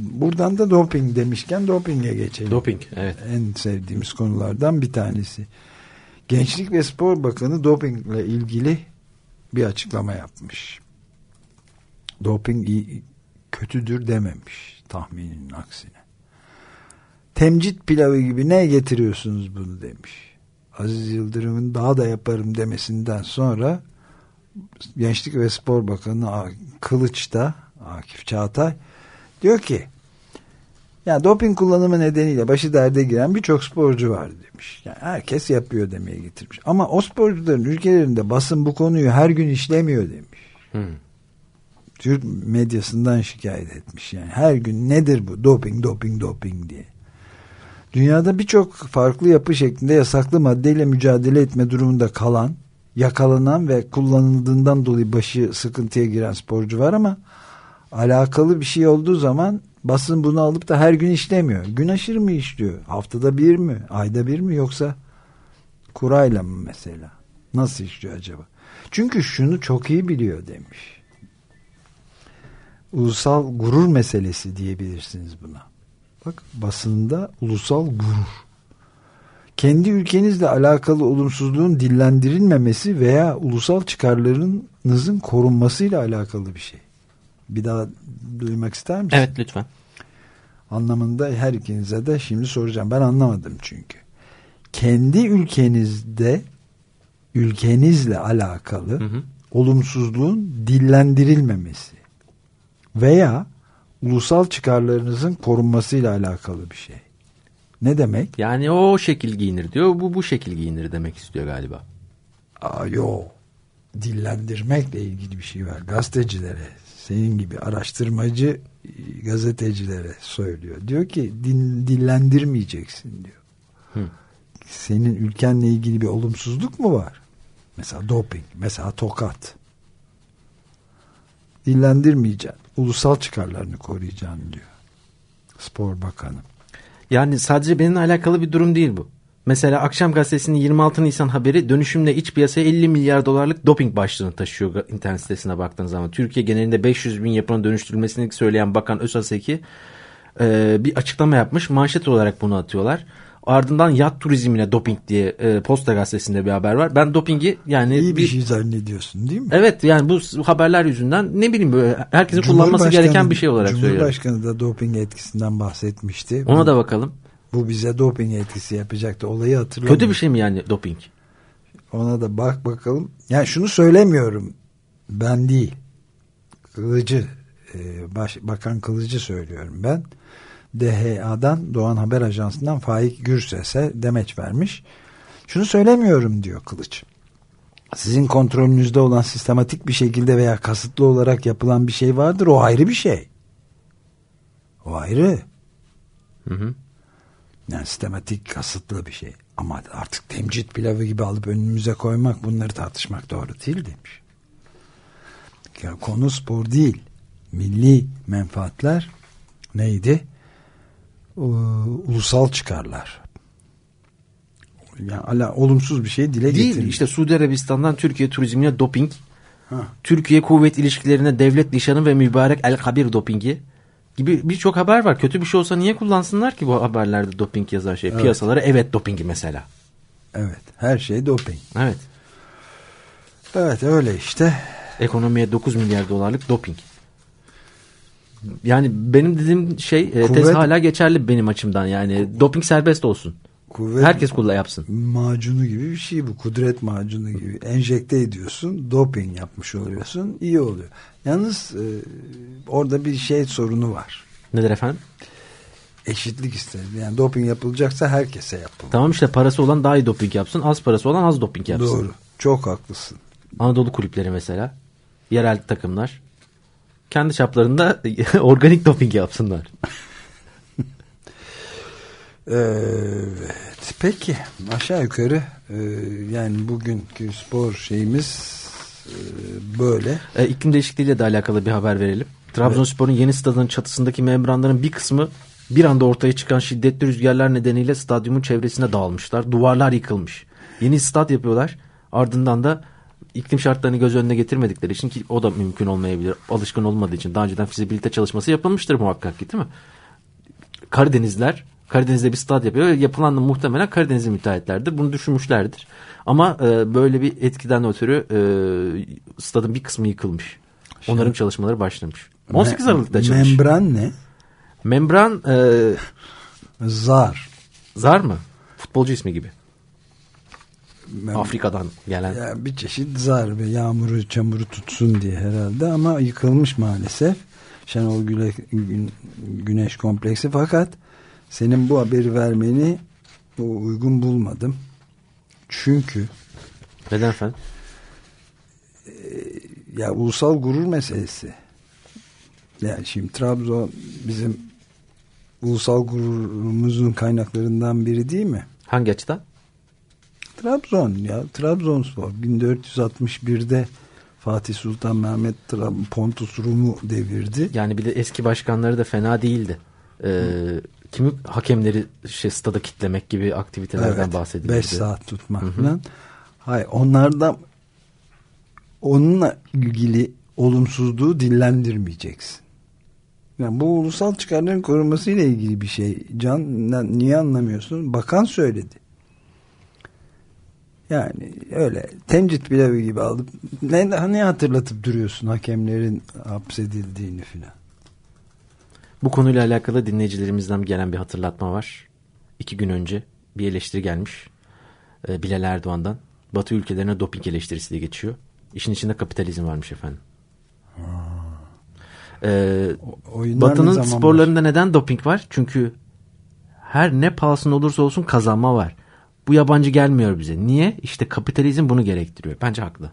buradan da doping demişken dopinge geçelim. Doping, evet. En sevdiğimiz konulardan bir tanesi. Gençlik ve Spor Bakanı dopingle ilgili bir açıklama yapmış. Doping iyi, kötüdür dememiş tahminin aksine. Temcit pilavı gibi ne getiriyorsunuz bunu demiş. Aziz Yıldırım'ın daha da yaparım demesinden sonra Gençlik ve Spor Bakanı Kılıç da Akif Çağatay diyor ki ya doping kullanımı nedeniyle başı derde giren birçok sporcu var demiş. Yani herkes yapıyor demeye getirmiş. Ama o sporcuların ülkelerinde basın bu konuyu her gün işlemiyor demiş. Hmm. Türk medyasından şikayet etmiş yani. Her gün nedir bu doping doping doping diye. Dünyada birçok farklı yapı şeklinde yasaklı maddeyle mücadele etme durumunda kalan, yakalanan ve kullanıldığından dolayı başı sıkıntıya giren sporcu var ama alakalı bir şey olduğu zaman basın bunu alıp da her gün işlemiyor. Gün aşırı mı işliyor? Haftada bir mi? Ayda bir mi? Yoksa kurayla mı mesela? Nasıl işliyor acaba? Çünkü şunu çok iyi biliyor demiş. Ulusal gurur meselesi diyebilirsiniz buna. Bak basında ulusal gurur. Kendi ülkenizle alakalı olumsuzluğun dillendirilmemesi veya ulusal çıkarlarınızın korunmasıyla alakalı bir şey. Bir daha duymak ister misiniz? Evet lütfen. Anlamında her ikinize de şimdi soracağım. Ben anlamadım çünkü. Kendi ülkenizde ülkenizle alakalı olumsuzluğun dillendirilmemesi veya ulusal çıkarlarınızın korunmasıyla alakalı bir şey. Ne demek? Yani o şekil giyinir diyor. Bu bu şekil giyinir demek istiyor galiba. Aa, yo. Dillendirmekle ilgili bir şey var. Gazetecilere, senin gibi araştırmacı e, gazetecilere söylüyor. Diyor ki din, dillendirmeyeceksin diyor. Hı. Senin ülkenle ilgili bir olumsuzluk mu var? Mesela doping, mesela tokat. Dillendirmeyeceksin. Ulusal çıkarlarını koruyacaksın diyor. Spor Bakanı. Yani sadece benimle alakalı bir durum değil bu. Mesela Akşam Gazetesi'nin 26 Nisan haberi dönüşümle iç piyasaya 50 milyar dolarlık doping başlığını taşıyor internet sitesine baktığınız zaman. Türkiye genelinde 500 bin yapının dönüştürülmesini söyleyen Bakan Özaseki e, bir açıklama yapmış. Manşet olarak bunu atıyorlar. Ardından yat turizmine doping diye e, Posta Gazetesi'nde bir haber var. Ben dopingi yani İyi bir şey zannediyorsun değil mi? Evet yani bu haberler yüzünden ne bileyim böyle herkesin kullanması Cumhurbaşkanı- gereken bir şey olarak söylüyorum. Cumhurbaşkanı da doping etkisinden bahsetmişti. Ona Bu- da bakalım. Bu bize doping etkisi yapacaktı. Olayı hatırlamıyorum. Kötü bir şey mi yani doping? Ona da bak bakalım. Yani şunu söylemiyorum. Ben değil. Kılıcı e, baş, Bakan Kılıcı söylüyorum ben. DHA'dan Doğan Haber Ajansı'ndan Faik Gürses'e demeç vermiş. Şunu söylemiyorum diyor Kılıç. Sizin kontrolünüzde olan sistematik bir şekilde veya kasıtlı olarak yapılan bir şey vardır. O ayrı bir şey. O ayrı. Hı hı. Yani sistematik kasıtlı bir şey. Ama artık temcit pilavı gibi alıp önümüze koymak bunları tartışmak doğru değil demiş. Ya konu spor değil. Milli menfaatler neydi? Ee, ulusal çıkarlar. Yani ala, olumsuz bir şey dile Değil getirmiş. işte Suudi Arabistan'dan Türkiye turizmine doping, Ha. Türkiye kuvvet ilişkilerine devlet nişanı ve mübarek El Kabir dopingi gibi birçok haber var. Kötü bir şey olsa niye kullansınlar ki bu haberlerde doping yazar şey? Evet. Piyasalara evet dopingi mesela. Evet. Her şey doping. Evet. Evet öyle işte. Ekonomiye 9 milyar dolarlık doping. Yani benim dediğim şey e, tez Kuvvet- hala geçerli benim açımdan. Yani doping serbest olsun. Kuvvet Herkes kulla yapsın. macunu gibi bir şey bu. Kudret macunu gibi. Enjekte ediyorsun. Doping yapmış oluyorsun. iyi oluyor. Yalnız e, orada bir şey sorunu var. Nedir efendim? Eşitlik isteriz. Yani doping yapılacaksa herkese yapılır. Tamam işte parası olan daha iyi doping yapsın. Az parası olan az doping yapsın. Doğru. Çok haklısın. Anadolu kulüpleri mesela. Yerel takımlar. Kendi çaplarında organik doping yapsınlar. Evet. Peki aşağı yukarı e, yani bugünkü spor şeyimiz e, böyle. E, iklim değişikliğiyle de alakalı bir haber verelim. Trabzonspor'un yeni stadının çatısındaki membranların bir kısmı bir anda ortaya çıkan şiddetli rüzgarlar nedeniyle stadyumun çevresine dağılmışlar. Duvarlar yıkılmış. Yeni stat yapıyorlar. Ardından da iklim şartlarını göz önüne getirmedikleri için ki o da mümkün olmayabilir. Alışkın olmadığı için daha önceden fizibilite çalışması yapılmıştır muhakkak ki değil mi? Karadenizler Karadeniz'de bir stad yapıyor. Yapılan da muhtemelen Karadeniz'in müteahhitlerdir. Bunu düşünmüşlerdir. Ama e, böyle bir etkiden ötürü e, stadın bir kısmı yıkılmış. Onların çalışmaları başlamış. 18 Aralık'ta açılmış. Membran ne? Membran e, Zar. Zar mı? Futbolcu ismi gibi. Mem- Afrika'dan gelen. Ya bir çeşit zar ve yağmuru çamuru tutsun diye herhalde ama yıkılmış maalesef. Şenol Güle, Gün- Güneş kompleksi fakat senin bu haberi vermeni uygun bulmadım. Çünkü Neden efendim? ya ulusal gurur meselesi. Yani şimdi Trabzon bizim ulusal gururumuzun kaynaklarından biri değil mi? Hangi açıdan? Trabzon ya Trabzonspor 1461'de Fatih Sultan Mehmet Pontus Rum'u devirdi. Yani bir de eski başkanları da fena değildi. Ee, kimi hakemleri şey, stada kitlemek gibi aktivitelerden Evet, bahsedildi. 5 saat tutmak falan. Hayır onunla ilgili olumsuzluğu dillendirmeyeceksin. Yani bu ulusal çıkarların korunması ile ilgili bir şey. Can niye anlamıyorsun? Bakan söyledi. Yani öyle temcit pilavı gibi alıp ne, ne hatırlatıp duruyorsun hakemlerin hapsedildiğini filan. Bu konuyla alakalı dinleyicilerimizden gelen bir hatırlatma var. İki gün önce bir eleştiri gelmiş. Ee, Bilal Erdoğan'dan. Batı ülkelerine doping eleştirisi diye geçiyor. İşin içinde kapitalizm varmış efendim. Ee, oyunlar ne Batı'nın sporlarında neden doping var? Çünkü her ne pahasına olursa olsun kazanma var. Bu yabancı gelmiyor bize. Niye? İşte kapitalizm bunu gerektiriyor. Bence haklı.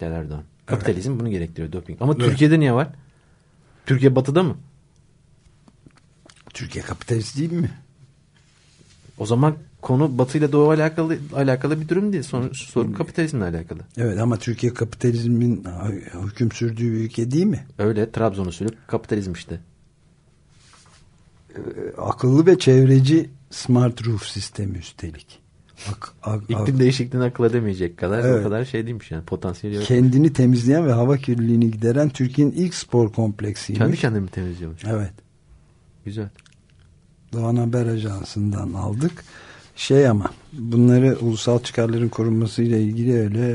Bilal Erdoğan. Kapitalizm bunu gerektiriyor doping. Ama Evet. Türkiye'de niye var? Türkiye batıda mı? Türkiye kapitalist değil mi? O zaman konu Batı ile Doğu alakalı alakalı bir durum değil. Sorun, sorun kapitalizmle alakalı. Evet ama Türkiye kapitalizmin hüküm sürdüğü bir ülke değil mi? Öyle Trabzon usulü kapitalizm işte. akıllı ve çevreci smart roof sistemi üstelik. Ak, ak, İklim değişikliğini akıl edemeyecek kadar Evet. o kadar şey değilmiş yani potansiyeli yok. kendini temizleyen ve hava kirliliğini gideren Türkiye'nin ilk spor kompleksiymiş. Kendi kendini mi temizliyormuş? Evet. Güzel. Doğan Haber Ajansı'ndan aldık. Şey ama bunları ulusal çıkarların korunmasıyla ilgili öyle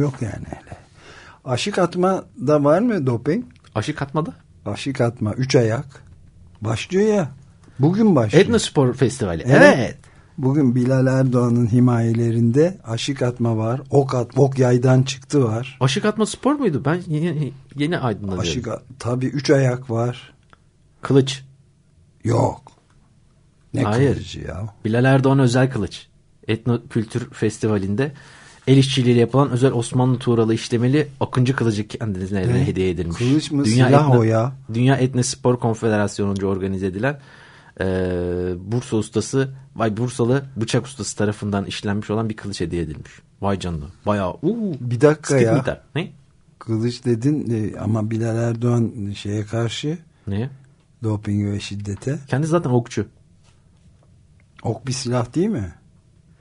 yok yani öyle. Aşık atma da var mı doping? Aşık atmada? Aşık atma. Üç ayak. Başlıyor ya. Bugün başlıyor. Etno Spor Festivali. Evet. Evet. Bugün Bilal Erdoğan'ın himayelerinde aşık atma var. Ok at, ok yaydan çıktı var. Aşık atma spor muydu? Ben yeni, yeni aydınlanıyorum. Aşık tabii üç ayak var. Kılıç. Yok. Ne Hayır. kılıcı ya? Bilal Erdoğan özel kılıç. Etno Kültür Festivali'nde el işçiliğiyle yapılan özel Osmanlı tuğralı işlemeli Akıncı kılıcı kendisine Ne? hediye edilmiş. Kılıç mı, silah o ya? Dünya Etno Spor Konfederasyonu'nca organize edilen e, Bursa ustası Vay Bursalı bıçak ustası tarafından işlenmiş olan bir kılıç hediye edilmiş. Vay canına. Bayağı uuu. Bir dakika ya. meter. Ne? Kılıç dedin e, ama Bilal Erdoğan şeye karşı Ne? Doping ve şiddete. Kendi zaten okçu. Ok bir silah değil mi?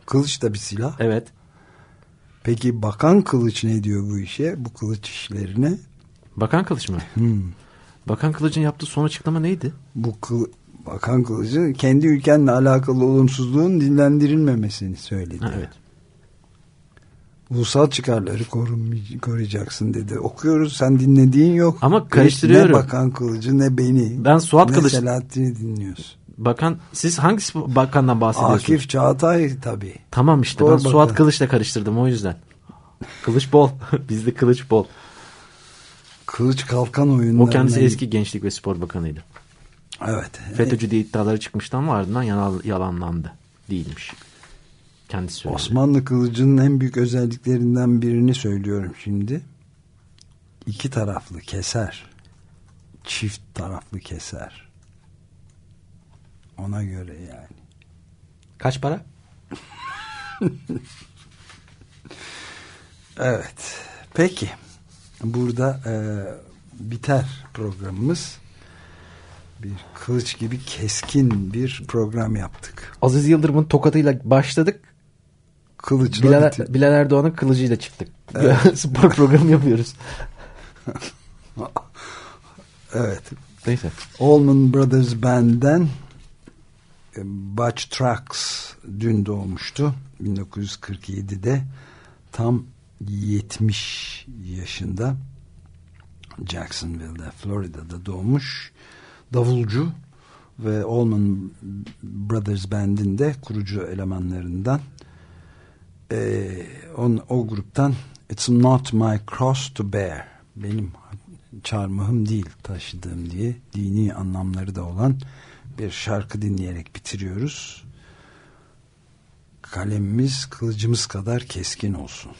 Kılıç da bir silah. Evet. Peki bakan kılıç ne diyor bu işe? Bu kılıç işlerine? Bakan kılıç mı? Hmm. Bakan kılıcın yaptığı son açıklama neydi? Bu kıl, bakan kılıcı kendi ülkenle alakalı olumsuzluğun dillendirilmemesini söyledi. Ha, evet. Ulusal çıkarları koruyacaksın dedi. Okuyoruz sen dinlediğin yok. Ama karıştırıyorum. Ne bakan kılıcı ne beni. Ben Suat ne Kılıç- Selahattin'i dinliyorsun. Bakan siz hangi bakandan bahsediyorsunuz? Akif Çağatay tabii. Tamam işte Spor ben Suat Bakanı. Kılıç'la karıştırdım o yüzden. Kılıç bol. Bizde kılıç bol. Kılıç kalkan oyunlarına. O kendisi eski gençlik ve spor bakanıydı. Evet. FETÖ'cü diye iddiaları çıkmıştı ama ardından yalanlandı. Değilmiş. Kendisi söyledi. Osmanlı kılıcının en büyük özelliklerinden birini söylüyorum şimdi. İki taraflı keser. Çift taraflı keser. Ona göre yani. Kaç para? Evet. Peki. Burada e, biter programımız. Bir kılıç gibi keskin bir program yaptık. Aziz Yıldırım'ın tokatıyla başladık. Kılıçla Bilal, bitir- Bilal Erdoğan'ın kılıcıyla çıktık. Evet. Spor programı yapıyoruz. Evet. Neyse. Allman Brothers Band'den e, Butch Trucks dün doğmuştu. 1947'de tam 70 yaşında Jacksonville'de Florida'da doğmuş davulcu ve Allman Brothers Band'in de kurucu elemanlarından Ee, on, o gruptan It's not my cross to bear benim çarmıhım değil taşıdığım diye dini anlamları da olan bir şarkı dinleyerek bitiriyoruz. Kalemimiz kılıcımız kadar keskin olsun.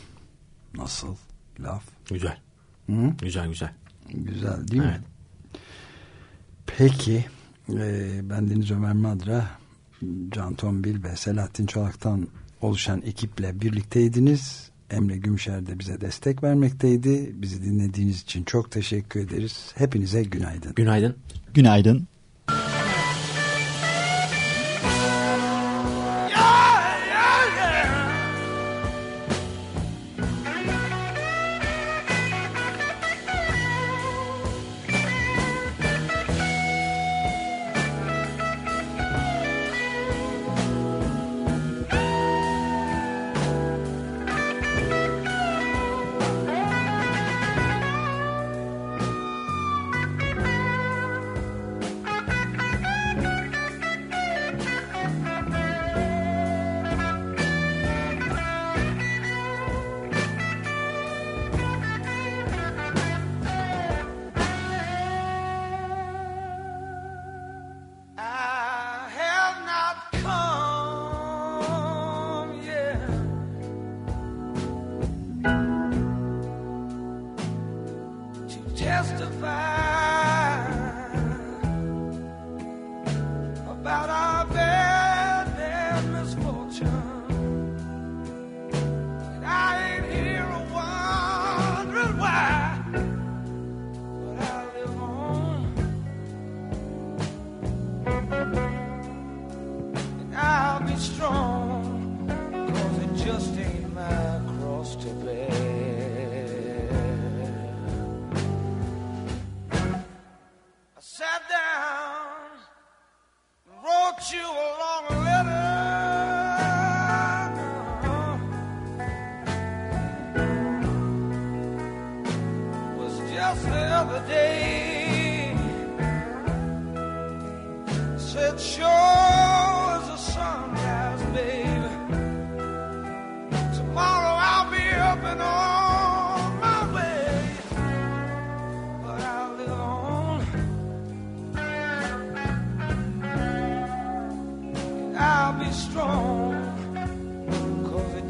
Nasıl laf? Güzel. Hı? Güzel güzel. Güzel değil mi? Evet. Peki e, ben Deniz Ömer Madra Can Tombil ve Selahattin Çolak'tan oluşan ekiple birlikteydiniz. Emre Gümüşer de bize destek vermekteydi. Bizi dinlediğiniz için çok teşekkür ederiz. Hepinize günaydın. Günaydın. Günaydın. I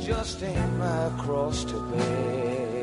just ain't my cross to bear.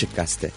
Açık Gazete